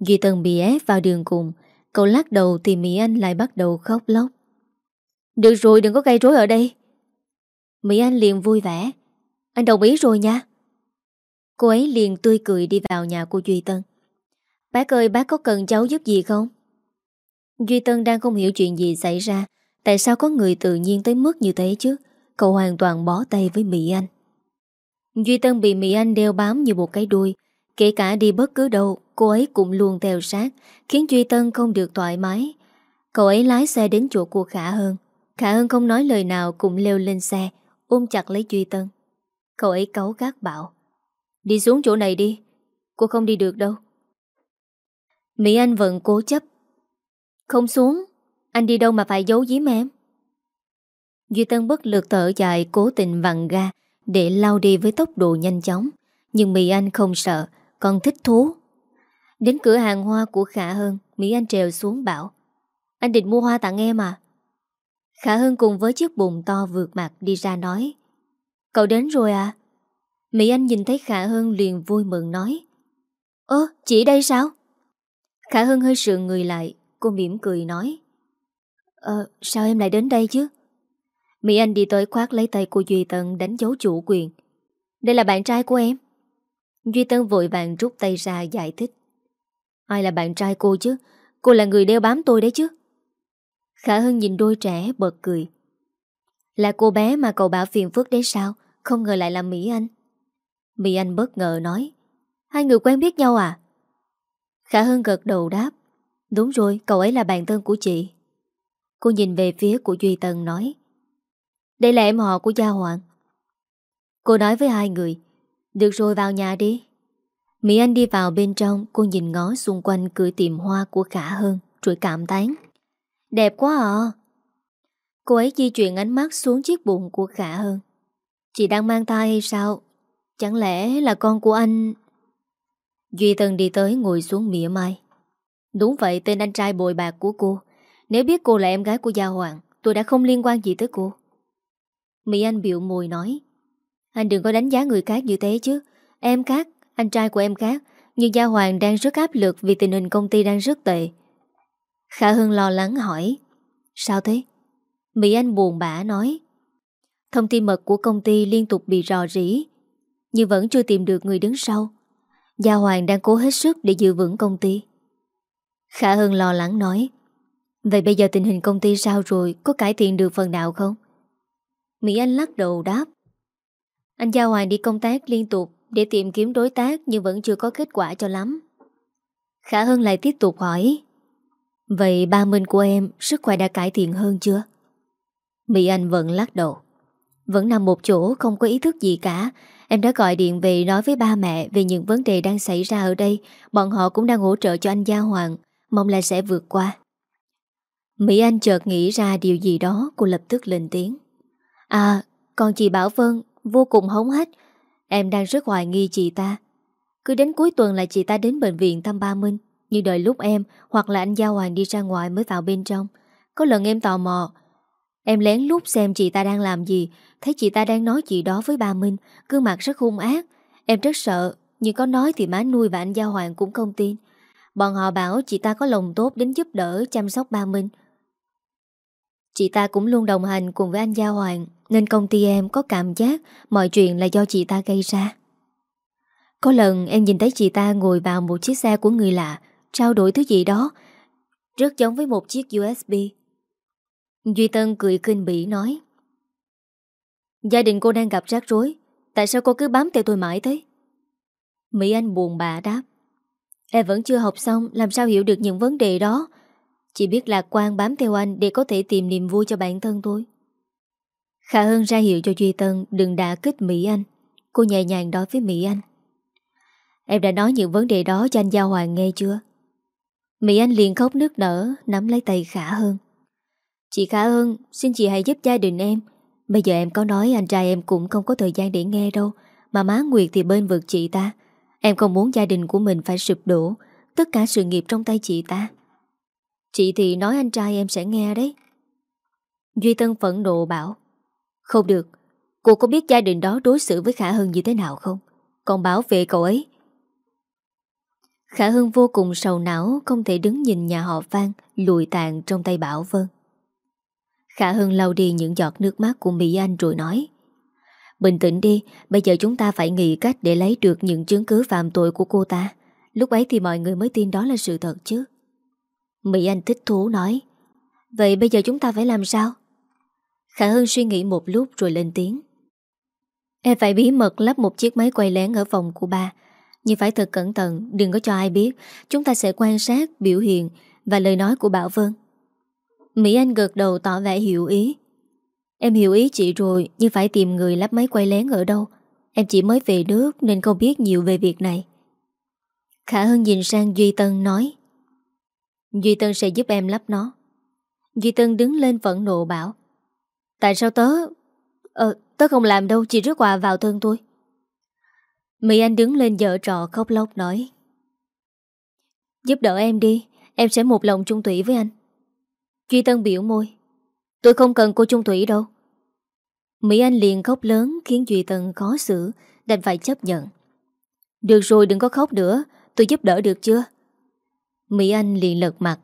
Duy Tân bị ép vào đường cùng. Cậu lắc đầu thì Mỹ Anh lại bắt đầu khóc lóc. Được rồi đừng có gây rối ở đây. Mỹ Anh liền vui vẻ. Anh đồng ý rồi nha. Cô ấy liền tươi cười đi vào nhà của Duy Tân. Bác ơi, bác có cần cháu giúp gì không? Duy Tân đang không hiểu chuyện gì xảy ra. Tại sao có người tự nhiên tới mức như thế chứ? Cậu hoàn toàn bó tay với Mỹ Anh. Duy Tân bị Mỹ Anh đeo bám như một cái đuôi. Kể cả đi bất cứ đâu, Cô ấy cũng luôn theo sát, Khiến Duy Tân không được thoải mái. Cậu ấy lái xe đến chỗ của Khả Hơn Khả Hơn không nói lời nào, Cũng leo lên xe, Ôm chặt lấy Duy Tân. Cậu ấy cấu gác bảo Đi xuống chỗ này đi. Cô không đi được đâu. Mỹ Anh vẫn cố chấp. Không xuống Anh đi đâu mà phải giấu giếm em? Duy Tân bất lực thở dài cố tình vặn ga để lao đi với tốc độ nhanh chóng. Nhưng Mỹ Anh không sợ, còn thích thú. Đến cửa hàng hoa của Khả Hân, Mỹ Anh trèo xuống bảo Anh định mua hoa tặng em à? Khả Hân cùng với chiếc bụng to vượt mặt đi ra nói Cậu đến rồi à? Mỹ Anh nhìn thấy Khả Hân liền vui mừng nói, Ơ chỉ đây sao? Khả Hân hơi sượng người lại, Cô mỉm cười nói Ờ sao em lại đến đây chứ? Mỹ Anh đi tới khoát lấy tay của Duy Tân đánh dấu chủ quyền, Đây là bạn trai của em. Duy Tân vội vàng rút tay ra giải thích, Ai là bạn trai cô chứ? Cô là người đeo bám tôi đấy chứ? Khả Hân nhìn đôi trẻ bật cười, Là cô bé mà cậu bảo phiền phức đấy sao? Không ngờ lại là Mỹ Anh. Mỹ Anh bất ngờ nói, Hai người quen biết nhau à? Khả Hân gật đầu đáp, Đúng rồi, cậu ấy là bạn thân của chị. Cô nhìn về phía của Duy Tân nói, Đây là em họ của Gia Hoàng. Cô nói với hai người, Được rồi, vào nhà đi. Mỹ Anh đi vào bên trong, Cô nhìn ngó xung quanh cửa tiệm hoa của Khả Hưng, Rồi cảm tán Đẹp quá à. Cô ấy di chuyển ánh mắt xuống chiếc bụng của Khả Hưng, Chị đang mang thai hay sao? Chẳng lẽ là con của anh? Duy Tân đi tới ngồi xuống mỉa mai. Đúng vậy tên anh trai bồi bạc của cô. Nếu biết cô là em gái của Gia Hoàng Tôi đã không liên quan gì tới cô. Mỹ Anh biểu môi nói Anh đừng có đánh giá người khác như thế chứ. Em khác, anh trai của em khác Nhưng Gia Hoàng đang rất áp lực Vì tình hình công ty đang rất tệ. Khả Hưng lo lắng hỏi Sao thế? Mỹ Anh buồn bã nói Thông tin mật của công ty liên tục bị rò rỉ. Nhưng vẫn chưa tìm được người đứng sau. Gia Hoàng đang cố hết sức để giữ vững công ty. Khả Hưng lo lắng nói, Vậy bây giờ tình hình công ty sao rồi? Có cải thiện được phần nào không? Mỹ Anh lắc đầu đáp, Anh Gia Hoàng đi công tác liên tục Để tìm kiếm đối tác Nhưng vẫn chưa có kết quả cho lắm. Khả Hưng lại tiếp tục hỏi, Vậy ba Minh của em Sức khỏe đã cải thiện hơn chưa? Mỹ Anh vẫn lắc đầu, Vẫn nằm một chỗ, không có ý thức gì cả. Em đã gọi điện về nói với ba mẹ Về những vấn đề đang xảy ra ở đây. Bọn họ cũng đang hỗ trợ cho anh Gia Hoàng. Mong là sẽ vượt qua. Mỹ Anh chợt nghĩ ra điều gì đó. Cô lập tức lên tiếng. À còn chị Bảo Vân, Vô cùng hống hết Em đang rất hoài nghi chị ta. Cứ đến cuối tuần là chị ta đến bệnh viện thăm ba Minh. Nhưng đợi lúc em Hoặc là anh Gia Hoàng đi ra ngoài mới vào bên trong. Có lần em tò mò Em lén lút xem chị ta đang làm gì Thấy chị ta đang nói gì đó với ba Minh, Gương mặt rất hung ác Em rất sợ Nhưng có nói thì má nuôi và anh Gia Hoàng cũng không tin Bọn họ bảo chị ta có lòng tốt đến giúp đỡ chăm sóc ba Minh. Chị ta cũng luôn đồng hành cùng với anh Gia Hoàng, nên công ty em có cảm giác mọi chuyện là do chị ta gây ra. Có lần em nhìn thấy chị ta ngồi vào một chiếc xe của người lạ, trao đổi thứ gì đó, rất giống với một chiếc USB. Duy Tân cười kinh bỉ nói. Gia đình cô đang gặp rắc rối, Tại sao cô cứ bám theo tôi mãi thế? Mỹ Anh buồn bã đáp. Em vẫn chưa học xong, Làm sao hiểu được những vấn đề đó? Chỉ biết lạc quan bám theo anh Để có thể tìm niềm vui cho bản thân tôi Khả hơn ra hiệu cho Duy Tân Đừng đả kích Mỹ Anh. Cô nhẹ nhàng nói với Mỹ Anh. Em đã nói những vấn đề đó cho anh Giao Hoàng nghe chưa? Mỹ Anh liền khóc nước nở, Nắm lấy tay Khả hơn Chị Khả hơn Xin chị hãy giúp gia đình em. Bây giờ em có nói anh trai em cũng không có thời gian để nghe đâu, Mà má Nguyệt thì bên vực chị ta. Em không muốn gia đình của mình phải sụp đổ, Tất cả sự nghiệp trong tay chị ta. Chị thì nói anh trai em sẽ nghe đấy. Duy Tân phẫn nộ bảo, Không được, Cô có biết gia đình đó đối xử với Khả Hưng như thế nào không? Còn bảo vệ cậu ấy. Khả Hưng vô cùng sầu não, Không thể đứng nhìn nhà họ Phan Lùi tàn trong tay Bảo Vân. Khả Hưng lau đi những giọt nước mắt của Mỹ Anh rồi nói Bình tĩnh đi, bây giờ chúng ta phải nghĩ cách để lấy được những chứng cứ phạm tội của cô ta. Lúc ấy thì mọi người mới tin đó là sự thật chứ. Mỹ Anh thích thú nói. Vậy bây giờ chúng ta phải làm sao? Khả Hân suy nghĩ một lúc rồi lên tiếng. Em phải bí mật lắp một chiếc máy quay lén ở phòng của ba. Nhưng phải thật cẩn thận, đừng có cho ai biết. Chúng ta sẽ quan sát biểu hiện và lời nói của Bảo Vân. Mỹ Anh gật đầu tỏ vẻ hiểu ý. Em hiểu ý chị rồi, Nhưng phải tìm người lắp máy quay lén ở đâu. Em chỉ mới về nước Nên không biết nhiều về việc này. Khả Hân nhìn sang Duy Tân nói, Duy Tân sẽ giúp em lắp nó. Duy Tân đứng lên phẫn nộ bảo, Tại sao tớ Ờ tớ không làm đâu, Chỉ rước quà vào thân tôi Mỹ Anh đứng lên dở trò khóc lóc nói, Giúp đỡ em đi, Em sẽ một lòng chung thủy với anh. Duy Tân biểu môi. Tôi không cần cô chung thủy đâu. Mỹ Anh liền khóc lớn Khiến Duy Tân khó xử, Đành phải chấp nhận. Được rồi, đừng có khóc nữa, Tôi giúp đỡ được chưa? Mỹ Anh liền lật mặt.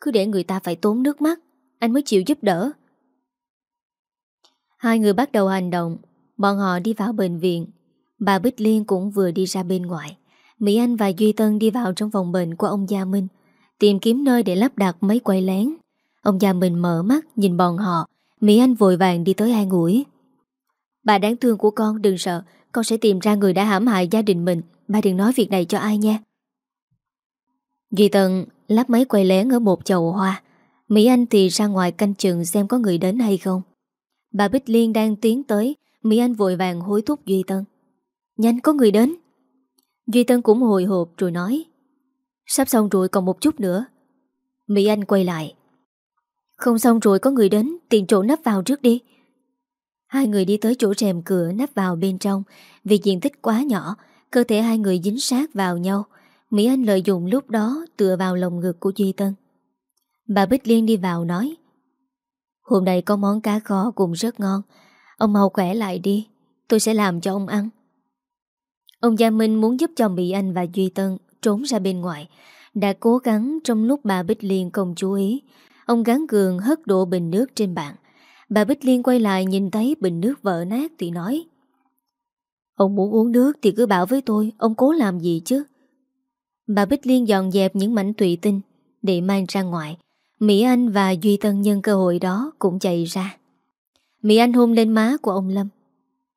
Cứ để người ta phải tốn nước mắt, Anh mới chịu giúp đỡ. Hai người bắt đầu hành động, Bọn họ đi vào bệnh viện. Bà Bích Liên cũng vừa đi ra bên ngoài. Mỹ Anh và Duy Tân đi vào trong phòng bệnh của ông Gia Minh, Tìm kiếm nơi để lắp đặt máy quay lén. Ông già mình mở mắt nhìn bọn họ. Mỹ Anh vội vàng đi tới an ủi. Bà đáng thương của con, đừng sợ. Con sẽ tìm ra người đã hãm hại gia đình mình. Bà đừng nói việc này cho ai nha. Duy Tần lắp máy quay lén ở một chậu hoa. Mỹ Anh thì ra ngoài canh chừng xem có người đến hay không. Bà Bích Liên đang tiến tới. Mỹ Anh vội vàng hối thúc Duy Tân. Nhanh, có người đến. Duy Tân cũng hồi hộp rồi nói. Sắp xong rồi, còn một chút nữa. Mỹ Anh quay lại. Không xong rồi có người đến Tìm chỗ nắp vào trước đi. Hai người đi tới chỗ rèm cửa nắp vào bên trong. Vì diện tích quá nhỏ, Cơ thể hai người dính sát vào nhau. Mỹ Anh lợi dụng lúc đó Tựa vào lồng ngực của Duy Tân. Bà Bích Liên đi vào nói, Hôm nay có món cá kho cũng rất ngon. Ông mau khỏe lại đi, Tôi sẽ làm cho ông ăn. Ông Gia Minh muốn giúp cho Mỹ Anh và Duy Tân trốn ra bên ngoài. Đã cố gắng trong lúc bà Bích Liên không chú ý Ông gắn gường hất đổ bình nước trên bàn. Bà Bích Liên quay lại nhìn thấy bình nước vỡ nát thì nói, Ông muốn uống nước thì cứ bảo với tôi, Ông cố làm gì chứ? Bà Bích Liên dọn dẹp những mảnh tụy tinh Để mang ra ngoài. Mỹ Anh và Duy Tân nhân cơ hội đó Cũng chạy ra. Mỹ Anh hôn lên má của ông Lâm.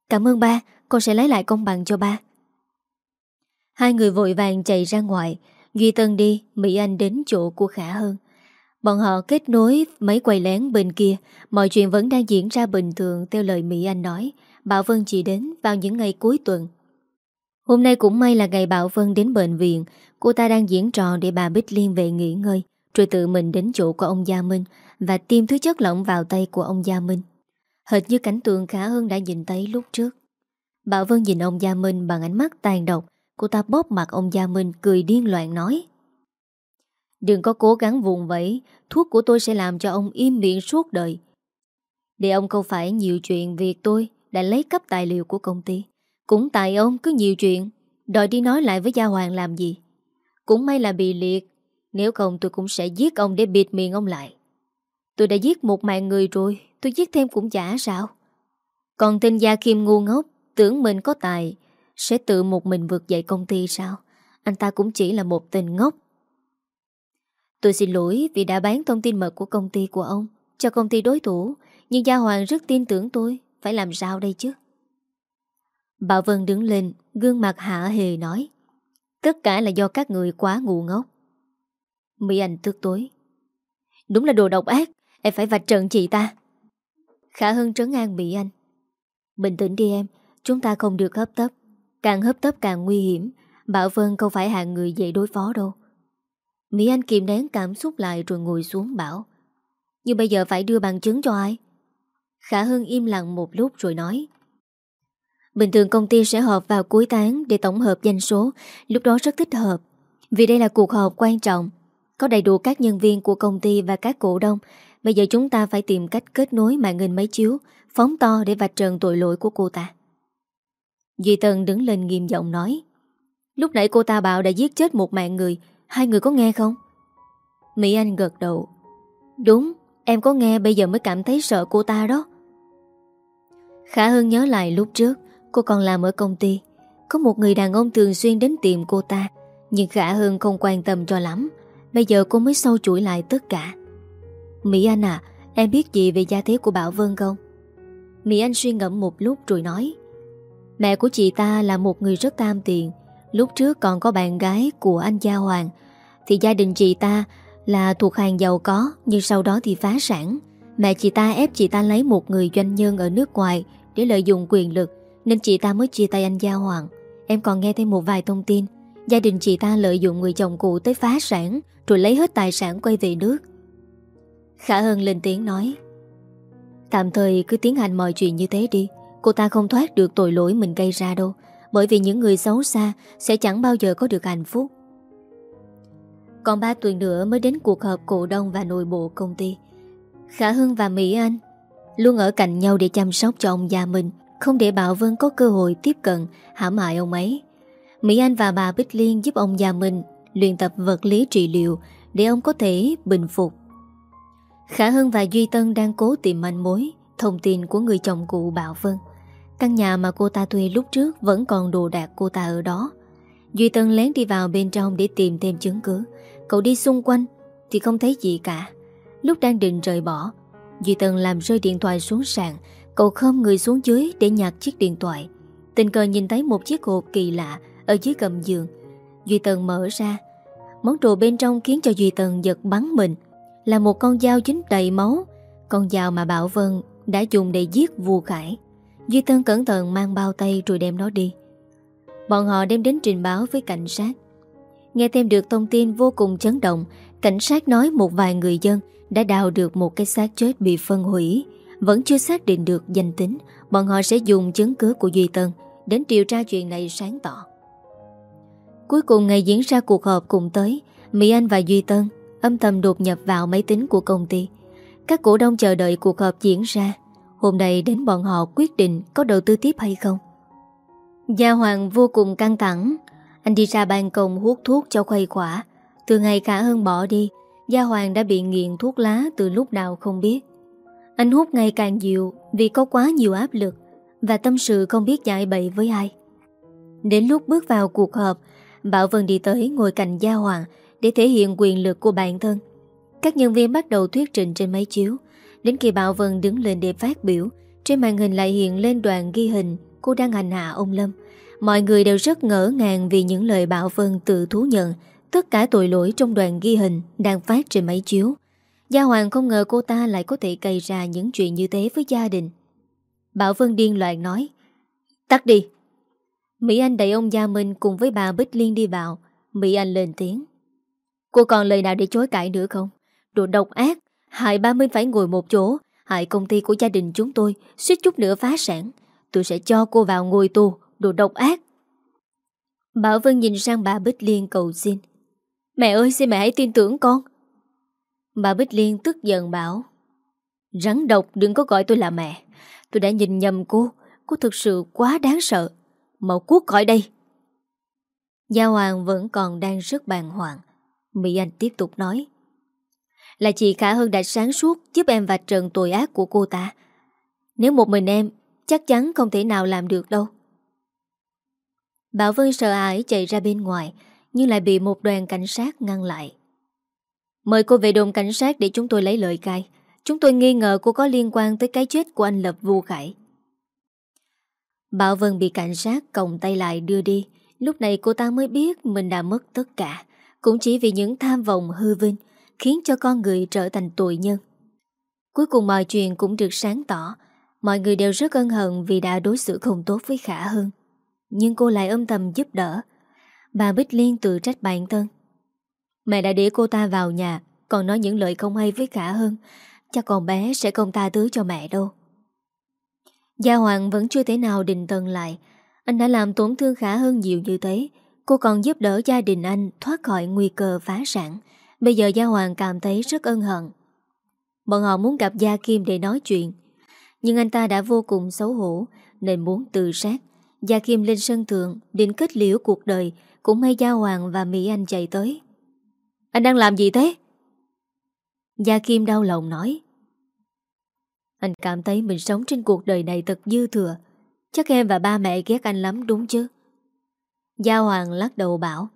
Cảm ơn ba, Con sẽ lấy lại công bằng cho ba. Hai người vội vàng chạy ra ngoài. Duy Tân đi, Mỹ Anh đến chỗ của Khả Hơn Bọn họ kết nối mấy quầy lén bên kia. Mọi chuyện vẫn đang diễn ra bình thường, Theo lời Mỹ Anh nói. Bảo Vân chỉ đến vào những ngày cuối tuần. Hôm nay cũng may là ngày Bảo Vân đến bệnh viện. Cô ta đang diễn trò để bà Bích Liên về nghỉ ngơi, Rồi tự mình đến chỗ của ông Gia Minh Và tiêm thứ chất lỏng vào tay của ông Gia Minh. Hệt như cảnh tượng khá hơn đã nhìn thấy lúc trước. Bảo Vân nhìn ông Gia Minh bằng ánh mắt tàn độc. Cô ta bóp mặt ông Gia Minh, cười điên loạn nói Đừng có cố gắng vùng vẫy, Thuốc của tôi sẽ làm cho ông im miệng suốt đời. Để ông không phải nhiều chuyện, việc tôi Đã lấy cắp tài liệu của công ty. Cũng tại ông cứ nhiều chuyện, Đòi đi nói lại với Gia Hoàng làm gì. Cũng may là bị liệt, Nếu không tôi cũng sẽ giết ông để bịt miệng ông lại. Tôi đã giết một mạng người rồi, Tôi giết thêm cũng chả sao. Còn tên Gia Kim ngu ngốc, Tưởng mình có tài, Sẽ tự một mình vượt dậy công ty sao? Anh ta cũng chỉ là một tên ngốc. Tôi xin lỗi vì đã bán thông tin mật của công ty của ông Cho công ty đối thủ, Nhưng Gia Hoàng rất tin tưởng tôi, Phải làm sao đây chứ? Bảo Vân đứng lên, Gương mặt hạ hề nói, Tất cả là do các người quá ngu ngốc. Mỹ Anh tức tối, Đúng là đồ độc ác, Em phải vạch trận chị ta. Khả hưng trấn an Mỹ Anh, Bình tĩnh đi em, Chúng ta không được hấp tấp, Càng hấp tấp càng nguy hiểm, Bảo Vân không phải hạng người dễ đối phó đâu. Mỹ Anh kìm nén cảm xúc lại Rồi ngồi xuống bảo, Nhưng bây giờ phải đưa bằng chứng cho ai? Khả hưng im lặng một lúc rồi nói, Bình thường công ty sẽ họp vào cuối tháng Để tổng hợp danh số, Lúc đó rất thích hợp, Vì đây là cuộc họp quan trọng, Có đầy đủ các nhân viên của công ty và các cổ đông. Bây giờ chúng ta phải tìm cách kết nối màn hình máy chiếu, Phóng to để vạch trần tội lỗi của cô ta. Duy Tân đứng lên nghiêm giọng nói, Lúc nãy cô ta bảo đã giết chết một mạng người Hai người có nghe không? Mỹ Anh gật đầu. Đúng, em có nghe bây giờ mới cảm thấy sợ cô ta đó. Khả Hưng nhớ lại lúc trước Cô còn làm ở công ty. Có một người đàn ông thường xuyên đến tìm cô ta Nhưng Khả Hưng không quan tâm cho lắm. Bây giờ cô mới sâu chuỗi lại tất cả. Mỹ Anh à Em biết gì về gia thế của Bảo Vân không? Mỹ Anh suy ngẫm một lúc rồi nói. Mẹ của chị ta là một người rất tam tiền Lúc trước còn có bạn gái của anh Gia Hoàng thì gia đình chị ta là thuộc hàng giàu có, Nhưng sau đó thì phá sản. Mẹ chị ta ép chị ta lấy một người doanh nhân ở nước ngoài Để lợi dụng quyền lực, Nên chị ta mới chia tay anh Gia Hoàng. Em còn nghe thêm một vài thông tin. Gia đình chị ta lợi dụng người chồng cũ tới phá sản, Rồi lấy hết tài sản quay về nước. Khả Hân lên tiếng nói, Tạm thời cứ tiến hành mọi chuyện như thế đi. Cô ta không thoát được tội lỗi mình gây ra đâu. Bởi vì những người xấu xa Sẽ chẳng bao giờ có được hạnh phúc. Còn 3 tuần nữa mới đến cuộc họp cổ đông và nội bộ công ty. Khả Hưng và Mỹ Anh Luôn ở cạnh nhau để chăm sóc cho ông già mình, Không để Bảo Vân có cơ hội tiếp cận, Hãm hại ông ấy. Mỹ Anh và bà Bích Liên giúp ông già mình Luyện tập vật lý trị liệu Để ông có thể bình phục. Khả Hưng và Duy Tân đang cố tìm manh mối, Thông tin của người chồng cụ Bảo Vân. Căn nhà mà cô ta thuê lúc trước Vẫn còn đồ đạc cô ta ở đó. Duy Tân lén đi vào bên trong Để tìm thêm chứng cứ. Cậu đi xung quanh Thì không thấy gì cả. Lúc đang định rời bỏ, Duy Tân làm rơi điện thoại xuống sàn, Cậu khom người xuống dưới để nhặt chiếc điện thoại. Tình cờ nhìn thấy một chiếc hộp kỳ lạ Ở dưới cầm giường. Duy Tân mở ra, Món đồ bên trong khiến cho Duy Tân giật bắn mình. Là một con dao dính đầy máu, Con dao mà Bảo Vân đã dùng để giết vua Khải. Duy Tân cẩn thận mang bao tay rồi đem nó đi. Bọn họ đem đến trình báo với cảnh sát. Nghe thêm được thông tin vô cùng chấn động, Cảnh sát nói một vài người dân Đã đào được một cái xác chết bị phân hủy. Vẫn chưa xác định được danh tính, Bọn họ sẽ dùng chứng cứ của Duy Tân Đến điều tra chuyện này sáng tỏ. Cuối cùng ngày diễn ra cuộc họp cùng tới, Mỹ Anh và Duy Tân Âm thầm đột nhập vào máy tính của công ty. Các cổ đông chờ đợi cuộc họp diễn ra. Hôm nay đến bọn họ quyết định Có đầu tư tiếp hay không? Gia Hoàng vô cùng căng thẳng. Anh đi ra ban công hút thuốc cho khuây khỏa. Từ ngày cả hơn bỏ đi, Gia Hoàng đã bị nghiện thuốc lá từ lúc nào không biết. Anh hút ngày càng nhiều Vì có quá nhiều áp lực Và tâm sự không biết giải bậy với ai. Đến lúc bước vào cuộc họp, Bảo Vân đi tới ngồi cạnh Gia Hoàng Để thể hiện quyền lực của bản thân. Các nhân viên bắt đầu thuyết trình trên máy chiếu. Đến khi Bảo Vân đứng lên để phát biểu, Trên màn hình lại hiện lên đoạn ghi hình Cô đang hành hạ ông Lâm. Mọi người đều rất ngỡ ngàng vì những lời Bảo Vân tự thú nhận. Tất cả tội lỗi trong đoạn ghi hình Đang phát trên máy chiếu. Gia Hoàng không ngờ cô ta lại có thể cày ra những chuyện như thế với gia đình. Bảo Vân điên loạn nói, Tắt đi. Mỹ Anh đẩy ông Gia Minh cùng với bà Bích Liên đi vào. Mỹ Anh lên tiếng, Cô còn lời nào để chối cãi nữa không? Đồ độc ác, Hại ba Minh phải ngồi một chỗ, Hại công ty của gia đình chúng tôi, suýt chút nữa phá sản. Tôi sẽ cho cô vào ngồi tù. Đồ độc ác. Bảo Vân nhìn sang bà Bích Liên cầu xin. Mẹ ơi, xin mẹ hãy tin tưởng con. Bà Bích Liên tức giận bảo, Rắn độc, đừng có gọi tôi là mẹ. Tôi đã nhìn nhầm cô Cô thực sự quá đáng sợ. Mẫu cuốc khỏi đây. Gia Hoàng vẫn còn đang rất bàng hoàng. Mỹ Anh tiếp tục nói, Là chị Khả Hơn đã sáng suốt Giúp em vạch trần tội ác của cô ta. Nếu một mình em, Chắc chắn không thể nào làm được đâu. Bảo Vân sợ hãi chạy ra bên ngoài, Nhưng lại bị một đoàn cảnh sát ngăn lại. Mời cô về đồn cảnh sát để chúng tôi lấy lời cai. Chúng tôi nghi ngờ cô có liên quan tới cái chết của anh Lập Vu Khải. Bảo Vân bị cảnh sát còng tay lại đưa đi. Lúc này cô ta mới biết mình đã mất tất cả, Cũng chỉ vì những tham vọng hư vinh Khiến cho con người trở thành tội nhân. Cuối cùng mọi chuyện cũng được sáng tỏ. Mọi người đều rất ân hận vì đã đối xử không tốt với Khả Hưng. Nhưng cô lại âm thầm giúp đỡ. Bà Bích Liên tự trách bản thân. Mẹ đã để cô ta vào nhà, Còn nói những lời không hay với cả hơn Chắc con bé sẽ không tha thứ cho mẹ đâu. Gia Hoàng vẫn chưa thể nào định tần lại. Anh đã làm tổn thương Khả hơn nhiều như thế. Cô còn giúp đỡ gia đình anh thoát khỏi nguy cơ phá sản. Bây giờ Gia Hoàng cảm thấy rất ân hận. Bọn họ muốn gặp Gia Kim để nói chuyện. Nhưng anh ta đã vô cùng xấu hổ, Nên muốn tự sát. Gia Kim lên sân thượng, Định kết liễu cuộc đời, Cũng may Gia Hoàng và Mỹ Anh chạy tới. Anh đang làm gì thế? Gia Kim đau lòng nói. Anh cảm thấy mình sống trên cuộc đời này thật dư thừa. Chắc em và ba mẹ ghét anh lắm đúng chứ? Gia Hoàng lắc đầu bảo.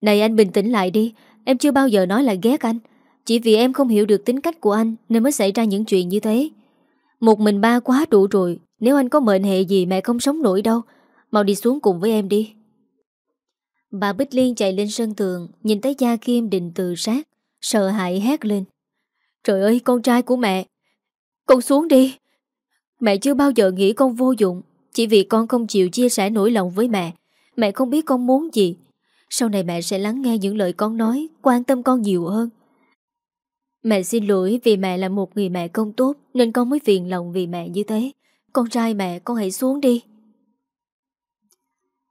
Này anh bình tĩnh lại đi, Em chưa bao giờ nói là ghét anh. Chỉ vì em không hiểu được tính cách của anh Nên mới xảy ra những chuyện như thế. Một mình ba quá đủ rồi nếu anh có mệnh hệ gì mẹ không sống nổi đâu, Mau đi xuống cùng với em đi. Bà Bích Liên chạy lên sân tường, Nhìn thấy Gia Kim định tự sát, Sợ hãi hét lên. Trời ơi, con trai của mẹ, Con xuống đi. Mẹ chưa bao giờ nghĩ con vô dụng, Chỉ vì con không chịu chia sẻ nỗi lòng với mẹ. Mẹ không biết con muốn gì. Sau này mẹ sẽ lắng nghe những lời con nói, Quan tâm con nhiều hơn. Mẹ xin lỗi vì mẹ là một người mẹ không tốt, Nên con mới phiền lòng vì mẹ như thế. Con trai mẹ, con hãy xuống đi.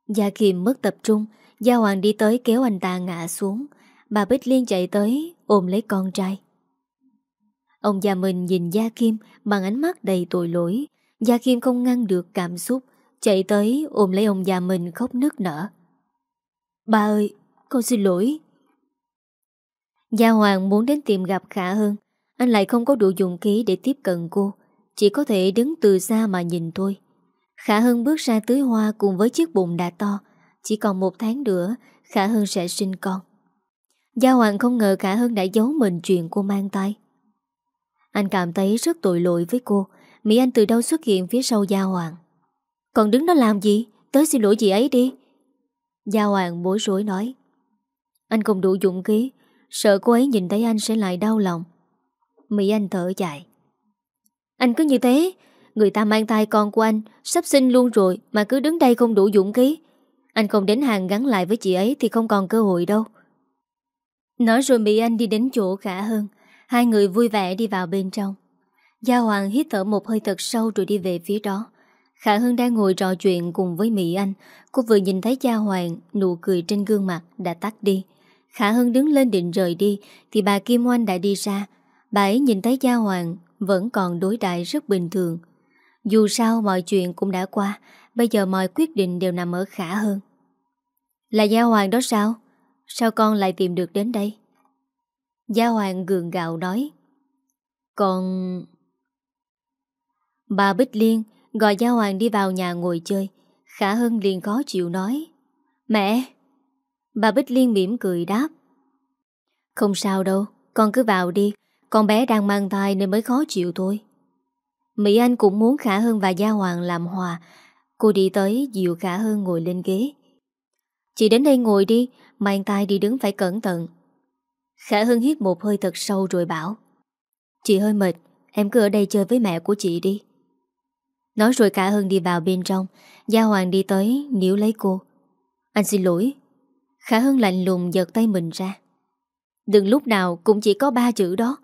Gia Kim mất tập trung, Gia Hoàng đi tới kéo anh ta ngã xuống. Bà Bích Liên chạy tới, ôm lấy con trai. Ông già mình nhìn Gia Kim Bằng ánh mắt đầy tội lỗi. Gia Kim không ngăn được cảm xúc, Chạy tới ôm lấy ông già mình khóc nức nở. Bà ơi, Con xin lỗi. Gia Hoàng muốn đến tìm gặp Khả hơn Anh lại không có đủ dụng khí để tiếp cận cô. Chỉ có thể đứng từ xa mà nhìn thôi. Khả Hân bước ra tưới hoa cùng với chiếc bụng đã to. Chỉ còn một tháng nữa, Khả Hân sẽ sinh con. Gia Hoàng không ngờ Khả Hân đã giấu mình chuyện cô mang tay. Anh cảm thấy rất tội lỗi với cô. Mỹ Anh từ đâu xuất hiện phía sau Gia Hoàng? Còn đứng đó làm gì? Tới xin lỗi chị ấy đi. Gia Hoàng bối rối nói. Anh không đủ dũng khí. Sợ cô ấy nhìn thấy anh sẽ lại đau lòng. Mỹ Anh thở dài. Anh cứ như thế, Người ta mang thai con của anh, Sắp sinh luôn rồi Mà cứ đứng đây không đủ dũng khí. Anh không đến hàng gắn lại với chị ấy Thì không còn cơ hội đâu. Nói rồi Mỹ Anh đi đến chỗ khả hơn. Hai người vui vẻ đi vào bên trong. Gia Hoàng hít thở một hơi thật sâu Rồi đi về phía đó. Khả hưng đang ngồi trò chuyện cùng với Mỹ Anh. Cô vừa nhìn thấy Gia Hoàng, Nụ cười trên gương mặt đã tắt đi. Khả hưng đứng lên định rời đi Thì bà Kim Oanh đã đi ra. Bà ấy nhìn thấy Gia Hoàng vẫn còn đối đại rất bình thường. Dù sao mọi chuyện cũng đã qua, Bây giờ mọi quyết định đều nằm ở Khả hơn. Là Gia Hoàng đó sao? Sao con lại tìm được đến đây? Gia Hoàng gường gạo nói. Con... Bà Bích Liên gọi Gia Hoàng đi vào nhà ngồi chơi, Khả Hưng liền khó chịu nói. Mẹ! Bà Bích Liên mỉm cười đáp. Không sao đâu, Con cứ vào đi con bé đang mang thai nên mới khó chịu thôi. Mỹ Anh cũng muốn Khả Hân và Gia Hoàng làm hòa. Cô đi tới dịu Khả Hân ngồi lên ghế. Chị đến đây ngồi đi, Mang tay đi đứng phải cẩn thận. Khả Hân hít một hơi thật sâu rồi bảo, Chị hơi mệt, Em cứ ở đây chơi với mẹ của chị đi. Nói rồi Khả Hân đi vào bên trong. Gia Hoàng đi tới, níu lấy cô. Anh xin lỗi. Khả Hân lạnh lùng giật tay mình ra. Đừng lúc nào cũng chỉ có ba chữ đó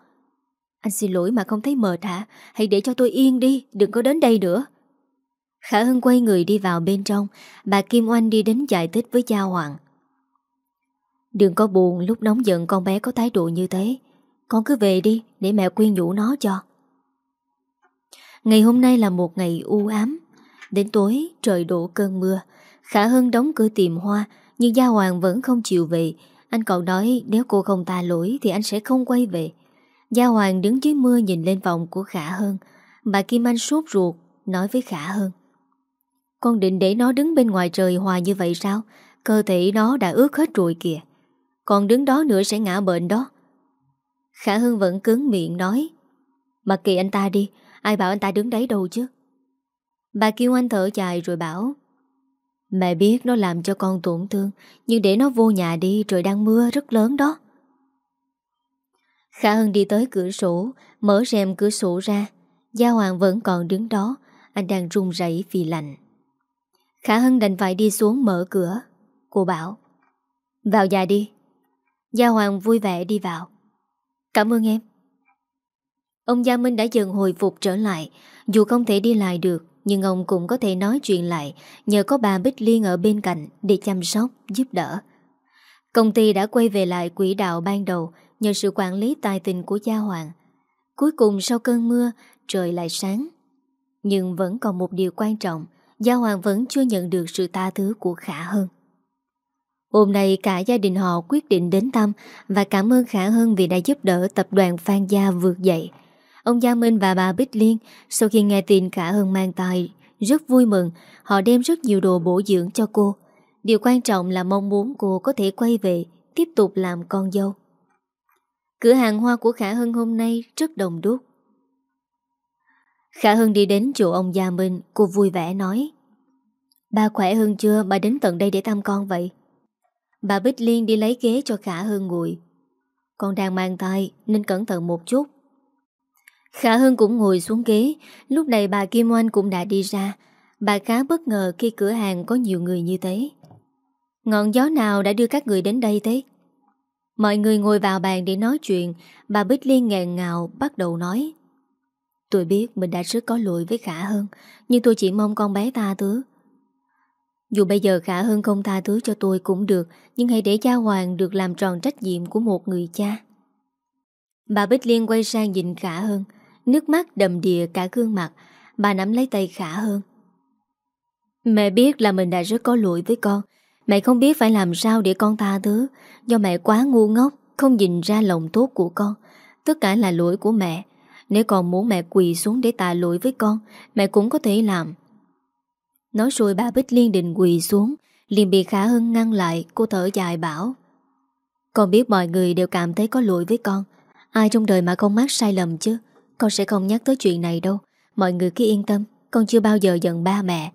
anh xin lỗi mà không thấy mệt hả? Hãy để cho tôi yên đi, Đừng có đến đây nữa. Khả hưng quay người đi vào bên trong. Bà Kim Oanh đi đến giải thích với Gia Hoàng. Đừng có buồn, lúc nóng giận con bé có thái độ như thế. Con cứ về đi, Để mẹ quyên nhủ nó cho. Ngày hôm nay là một ngày u ám. Đến tối, trời đổ cơn mưa. Khả hưng đóng cửa tìm hoa, Nhưng Gia Hoàng vẫn không chịu về. Anh còn nói, nếu cô không ta lỗi, Thì anh sẽ không quay về. Gia Hoàng đứng dưới mưa nhìn lên vòng của Khả Hân. Bà Kim Anh sốt ruột, Nói với Khả Hân. Con định để nó đứng bên ngoài trời hòa như vậy sao? Cơ thể nó đã ướt hết rồi kìa. Còn đứng đó nữa sẽ ngã bệnh đó. Khả Hân vẫn cứng miệng nói. Mặc kệ anh ta đi, Ai bảo anh ta đứng đấy đâu chứ? Bà kêu anh thở dài rồi bảo. Mẹ biết nó làm cho con tổn thương, Nhưng để nó vô nhà đi, Trời đang mưa rất lớn đó. Khả Hân đi tới cửa sổ Mở rèm cửa sổ ra. Gia Hoàng vẫn còn đứng đó Anh đang run rẩy vì lạnh. Khả Hân đành phải đi xuống mở cửa. Cô bảo Vào nhà đi. Gia Hoàng vui vẻ đi vào. Cảm ơn em. Ông Gia Minh đã dần hồi phục trở lại. Dù không thể đi lại được Nhưng ông cũng có thể nói chuyện lại Nhờ có bà Bích Liên ở bên cạnh Để chăm sóc, giúp đỡ. Công ty đã quay về lại quỹ đạo ban đầu Nhờ sự quản lý tài tình của Gia Hoàng. Cuối cùng sau cơn mưa Trời lại sáng. Nhưng vẫn còn một điều quan trọng Gia Hoàng vẫn chưa nhận được sự tha thứ của Khả Hơn Hôm nay cả gia đình họ quyết định đến thăm Và cảm ơn Khả Hơn vì đã giúp đỡ tập đoàn Phan Gia vượt dậy. Ông Gia Minh và bà Bích Liên sau khi nghe tin Khả Hân mang tài rất vui mừng, họ đem rất nhiều đồ bổ dưỡng cho cô. Điều quan trọng là mong muốn cô có thể quay về, tiếp tục làm con dâu. Cửa hàng hoa của Khả Hân hôm nay rất đồng đúc. Khả Hân đi đến chỗ ông Gia mình, cô vui vẻ nói. Bà khỏe hơn chưa, bà đến tận đây để thăm con vậy? Bà Bích Liên đi lấy ghế cho Khả Hân ngồi. Con đang mang thai nên cẩn thận một chút. Khả Hân cũng ngồi xuống ghế Lúc này bà Kim Oanh cũng đã đi ra Bà khá bất ngờ khi cửa hàng có nhiều người như thế Ngọn gió nào đã đưa các người đến đây thế? Mọi người ngồi vào bàn để nói chuyện. Bà Bích Liên ngẹn ngào bắt đầu nói. Tôi biết mình đã rất có lỗi với Khả Hân Nhưng tôi chỉ mong con bé ta thứ. Dù bây giờ Khả Hân không tha thứ cho tôi cũng được Nhưng hãy để Cha Hoàng được làm tròn trách nhiệm của một người cha. Bà Bích Liên quay sang nhìn Khả Hân, Nước mắt đầm đìa cả gương mặt. Bà nắm lấy tay Khả Hân. Mẹ biết là mình đã rất có lỗi với con Mẹ không biết phải làm sao để con tha thứ. Do mẹ quá ngu ngốc, Không nhìn ra lòng tốt của con, Tất cả là lỗi của mẹ. Nếu còn muốn mẹ quỳ xuống để tạ lỗi với con, Mẹ cũng có thể làm. Nói rồi bà Bích Liên định quỳ xuống, liền bị Khả hưng ngăn lại, Cô thở dài bảo, Con biết mọi người đều cảm thấy có lỗi với con. Ai trong đời mà không mắc sai lầm chứ? Con sẽ không nhắc tới chuyện này đâu. Mọi người cứ yên tâm, Con chưa bao giờ giận ba mẹ.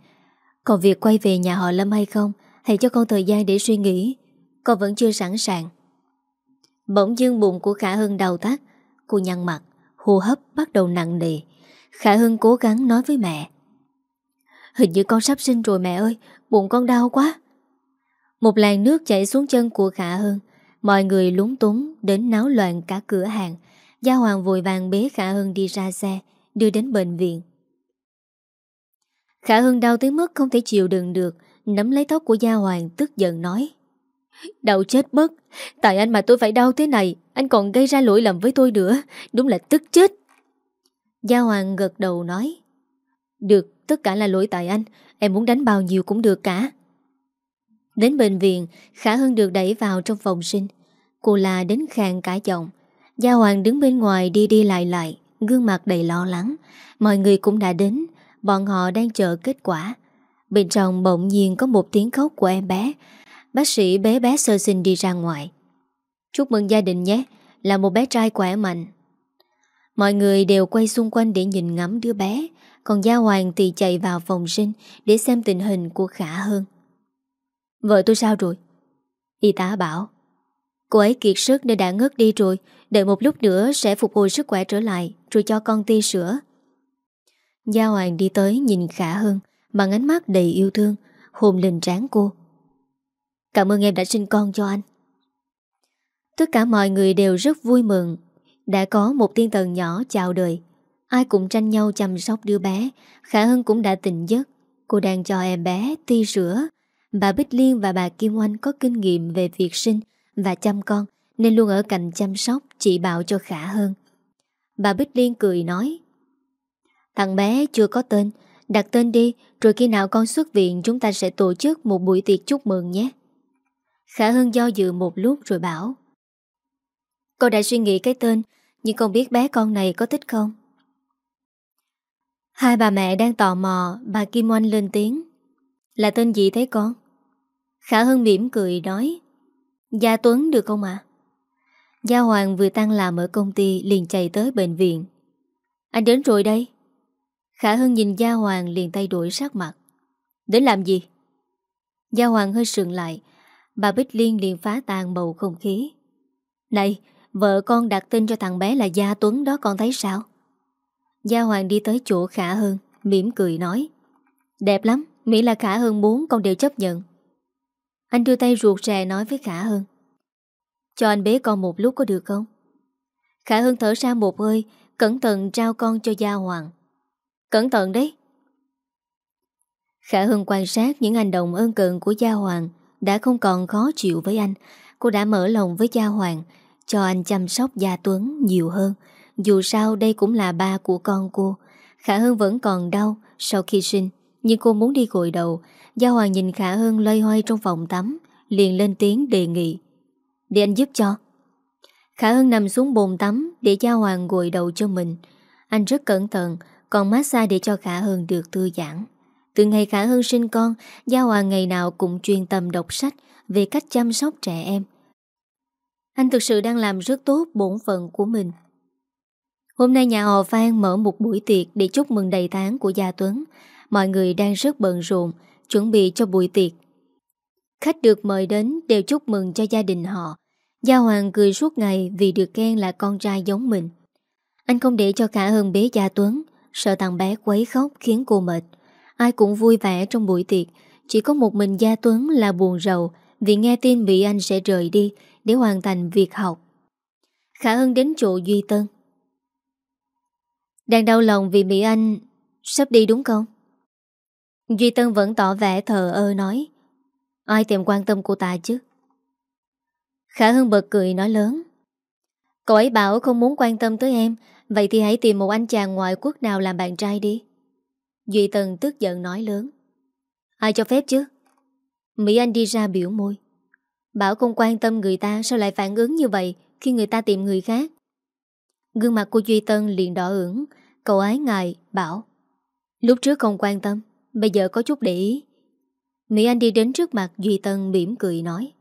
Còn việc quay về nhà họ Lâm hay không Hãy cho con thời gian để suy nghĩ. Con vẫn chưa sẵn sàng. Bỗng dưng bụng của Khả Hân đau thắt. Cô nhăn mặt, Hô hấp bắt đầu nặng nề. Khả Hân cố gắng nói với mẹ. Hình như con sắp sinh rồi mẹ ơi, Bụng con đau quá. Một làn nước chảy xuống chân của Khả Hân Mọi người lúng túng Đến náo loạn cả cửa hàng. Gia Hoàng vội vàng bế Khả Hân đi ra xe, Đưa đến bệnh viện. Khả Hân đau tới mức không thể chịu đựng được. Nắm lấy tóc của Gia Hoàng tức giận nói. Đau chết mất, Tại anh mà tôi phải đau thế này, Anh còn gây ra lỗi lầm với tôi nữa, Đúng là tức chết. Gia Hoàng gật đầu nói. Được, tất cả là lỗi tại anh, Em muốn đánh bao nhiêu cũng được cả. Đến bệnh viện, Khả hưng được đẩy vào trong phòng sinh. Cô là đến khang cả giọng. Gia Hoàng đứng bên ngoài đi đi lại lại, Gương mặt đầy lo lắng. Mọi người cũng đã đến, Bọn họ đang chờ kết quả. Bên trong bỗng nhiên có một tiếng khóc của em bé. Bác sĩ bé bé sơ sinh đi ra ngoài. Chúc mừng gia đình nhé, Là một bé trai khỏe mạnh. Mọi người đều quay xung quanh để nhìn ngắm đứa bé. Còn Gia Hoàng thì chạy vào phòng sinh Để xem tình hình của Khả hơn Vợ tôi sao rồi? Y tá bảo. Cô ấy kiệt sức nên đã ngất đi rồi. Đợi một lúc nữa sẽ phục hồi sức khỏe trở lại, Rồi cho con ti sữa. Gia Hoàng đi tới nhìn Khả hơn Bằng ánh mắt đầy yêu thương Hồn lên trán cô. Cảm ơn em đã sinh con cho anh. Tất cả mọi người đều rất vui mừng. Đã có một tiên thần nhỏ chào đời. Ai cũng tranh nhau chăm sóc đứa bé. Khả Hân cũng đã tỉnh giấc. Cô đang cho em bé ti sữa. Bà Bích Liên và bà Kim Oanh có kinh nghiệm về việc sinh và chăm con, Nên luôn ở cạnh chăm sóc, chỉ bảo cho Khả Hân. Bà Bích Liên cười nói, Thằng bé chưa có tên Đặt tên đi, Rồi khi nào con xuất viện, Chúng ta sẽ tổ chức một buổi tiệc chúc mừng nhé. Khả Hân do dự một lúc rồi bảo. Con đã suy nghĩ cái tên, Nhưng con biết bé con này có thích không? Hai bà mẹ đang tò mò, Bà Kim Oanh lên tiếng. Là tên gì thế con? Khả Hân mỉm cười nói. Gia Tuấn được không ạ? Gia Hoàng vừa tăng làm ở công ty Liền chạy tới bệnh viện. Anh đến rồi đây. Khả Hân nhìn Gia Hoàng liền tay đổi sắc mặt. Đến làm gì? Gia Hoàng hơi sượng lại. Bà Bích Liên liền phá tan bầu không khí. Này Vợ con đặt tên cho thằng bé là Gia Tuấn đó con thấy sao? Gia Hoàng đi tới chỗ Khả Hân, mỉm cười nói. Đẹp lắm Miễn là Khả Hân muốn con đều chấp nhận. Anh đưa tay ruột rè nói với Khả Hân. Cho anh bế con một lúc có được không? Khả Hân thở ra một hơi Cẩn thận trao con cho Gia Hoàng. Cẩn thận đấy Khả Hưng quan sát những hành động ơn cần của Gia Hoàng đã không còn khó chịu với anh. Cô đã mở lòng với Gia Hoàng, cho anh chăm sóc Gia Tuấn nhiều hơn. Dù sao đây cũng là ba của con cô. Khả Hưng vẫn còn đau sau khi sinh, nhưng cô muốn đi gội đầu. Gia Hoàng nhìn Khả Hưng loay hoay trong phòng tắm, liền lên tiếng đề nghị. Để anh giúp cho. Khả Hưng nằm xuống bồn tắm để Gia Hoàng gội đầu cho mình. Anh rất cẩn thận, còn massage để cho Khả Hân được thư giãn. Từ ngày Khả Hân sinh con, Gia Hoàng ngày nào cũng chuyên tâm đọc sách về cách chăm sóc trẻ em. Anh thực sự đang làm rất tốt bổn phận của mình. Hôm nay nhà họ Phan mở một buổi tiệc để chúc mừng đầy tháng của Gia Tuấn. Mọi người đang rất bận rộn, chuẩn bị cho buổi tiệc. Khách được mời đến đều chúc mừng cho gia đình họ. Gia Hoàng cười suốt ngày vì được khen là con trai giống mình. Anh không để cho Khả hơn bế Gia Tuấn, Sợ thằng bé quấy khóc khiến cô mệt. Ai cũng vui vẻ trong buổi tiệc. Chỉ có một mình Gia Tuấn là buồn rầu Vì nghe tin Mỹ Anh sẽ rời đi Để hoàn thành việc học. Khả Hân đến chỗ Duy Tân. Đang đau lòng vì Mỹ Anh Sắp đi đúng không? Duy Tân vẫn tỏ vẻ thờ ơ nói. Ai tìm quan tâm cô ta chứ? Khả Hưng bật cười nói lớn. Cậu ấy bảo không muốn quan tâm tới em Vậy thì hãy tìm một anh chàng ngoại quốc nào làm bạn trai đi. Duy Tân tức giận nói lớn. Ai cho phép chứ? Mỹ Anh đi ra biểu môi. Bảo không quan tâm người ta Sao lại phản ứng như vậy Khi người ta tìm người khác? Gương mặt của Duy Tân liền đỏ ửng. Cậu ái ngại bảo. Lúc trước không quan tâm, Bây giờ có chút để ý. Mỹ Anh đi đến trước mặt Duy Tân mỉm cười nói.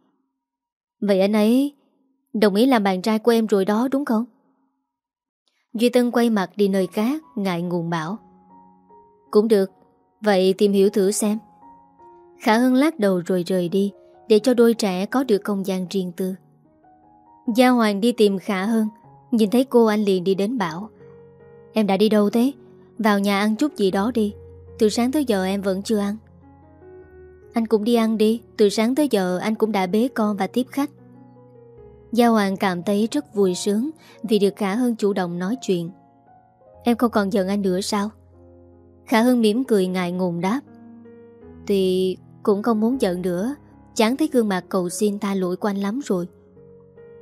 Vậy anh ấy Đồng ý làm bạn trai của em rồi đó, đúng không? Duy Tân quay mặt đi nơi khác, Ngại ngùng bảo. Cũng được, Vậy tìm hiểu thử xem. Khả Hưng lát đầu rồi rời đi, Để cho đôi trẻ có được không gian riêng tư. Gia Hoàng đi tìm Khả Hưng, Nhìn thấy cô anh liền đi đến bảo. Em đã đi đâu thế? Vào nhà ăn chút gì đó đi. Từ sáng tới giờ em vẫn chưa ăn. Anh cũng đi ăn đi. Từ sáng tới giờ anh cũng đã bế con và tiếp khách. Gia Hoàng cảm thấy rất vui sướng Vì được Khả Hân chủ động nói chuyện. Em không còn giận anh nữa sao? Khả Hân mỉm cười ngại ngùng đáp. Thì cũng không muốn giận nữa Chán thấy gương mặt cầu xin tha lỗi của anh lắm rồi.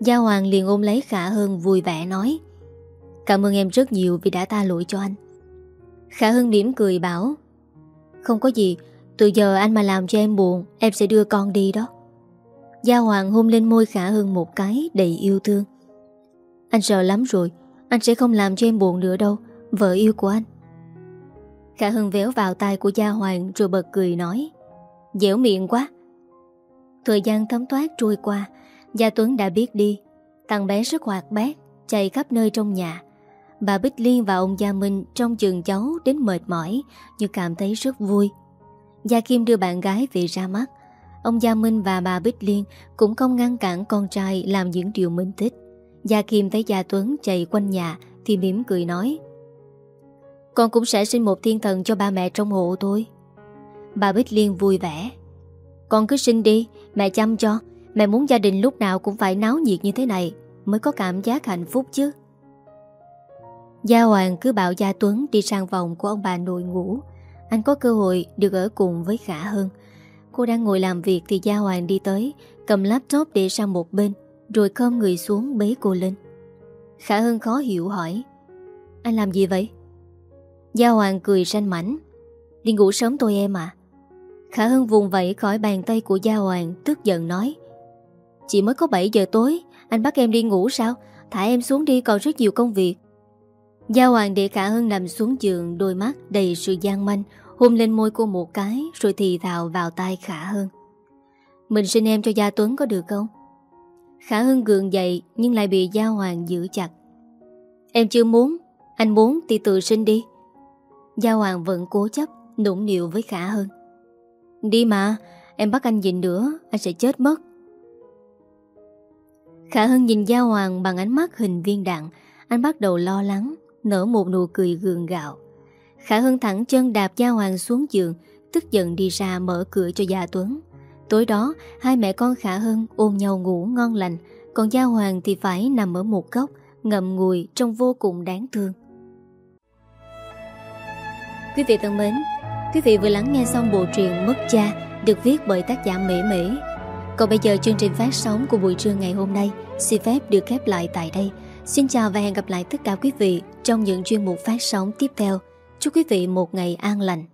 Gia Hoàng liền ôm lấy Khả Hân vui vẻ nói, Cảm ơn em rất nhiều vì đã tha lỗi cho anh. Khả Hân mỉm cười bảo, Không có gì, Từ giờ anh mà làm cho em buồn, Em sẽ đưa con đi đó. Gia Hoàng hôn lên môi Khả Hưng một cái, đầy yêu thương. Anh sợ lắm rồi, Anh sẽ không làm cho em buồn nữa đâu, Vợ yêu của anh. Khả Hưng véo vào tay của Gia Hoàng Rồi bật cười nói, Dẻo miệng quá. Thời gian thấm thoát trôi qua, Gia Tuấn đã biết đi, Thằng bé rất hoạt bát Chạy khắp nơi trong nhà. Bà Bích Liên và ông Gia Minh Trong trường cháu đến mệt mỏi Nhưng cảm thấy rất vui. Gia Kim đưa bạn gái về ra mắt. Ông Gia Minh và bà Bích Liên Cũng không ngăn cản con trai làm những điều mình thích. Gia Kim thấy Gia Tuấn chạy quanh nhà Thì mỉm cười nói, Con cũng sẽ sinh một thiên thần cho ba mẹ trong hộ thôi Bà Bích Liên vui vẻ, Con cứ sinh đi, Mẹ chăm cho. Mẹ muốn gia đình lúc nào cũng phải náo nhiệt như thế này Mới có cảm giác hạnh phúc chứ. Gia Hoàng cứ bảo Gia Tuấn đi sang vòng của ông bà nội ngủ. Anh có cơ hội được ở cùng với Khả hơn Cô đang ngồi làm việc thì Gia Hoàng đi tới, Cầm laptop để sang một bên, Rồi khom người xuống bế cô lên. Khả Hân khó hiểu hỏi, Anh làm gì vậy? Gia Hoàng cười ranh mảnh, Đi ngủ sớm tôi em à Khả Hân vùng vẫy khỏi bàn tay của Gia Hoàng, Tức giận nói, Chỉ mới có 7 giờ tối, Anh bắt em đi ngủ sao? Thả em xuống đi, còn rất nhiều công việc. Gia Hoàng để Khả Hân nằm xuống giường, Đôi mắt đầy sự gian manh Hôn lên môi cô một cái, Rồi thì thào vào tai Khả Hân Mình xin em cho Gia Tuấn có được không? Khả Hân gượng dậy, Nhưng lại bị Gia Hoàng giữ chặt. Em chưa muốn, Anh muốn thì tự sinh đi. Gia Hoàng vẫn cố chấp, Nũng nịu với Khả Hân Đi mà, Em bắt anh nhìn nữa, Anh sẽ chết mất. Khả Hân nhìn Gia Hoàng bằng ánh mắt hình viên đạn, Anh bắt đầu lo lắng, Nở một nụ cười gượng gạo. Khả Hân thẳng chân đạp Gia Hoàng xuống giường, Tức giận đi ra mở cửa cho Gia Tuấn. Tối đó, Hai mẹ con Khả Hân ôm nhau ngủ ngon lành, Còn Gia Hoàng thì phải nằm ở một góc, Ngậm ngùi trông vô cùng đáng thương. Quý vị thân mến, Quý vị vừa lắng nghe xong bộ truyện Mất Cha, Được viết bởi tác giả Mỹ Mỹ. Còn bây giờ chương trình phát sóng của buổi trưa ngày hôm nay Xin phép được khép lại tại đây. Xin chào và hẹn gặp lại tất cả quý vị Trong những chuyên mục phát sóng tiếp theo. Chúc quý vị một ngày an lành.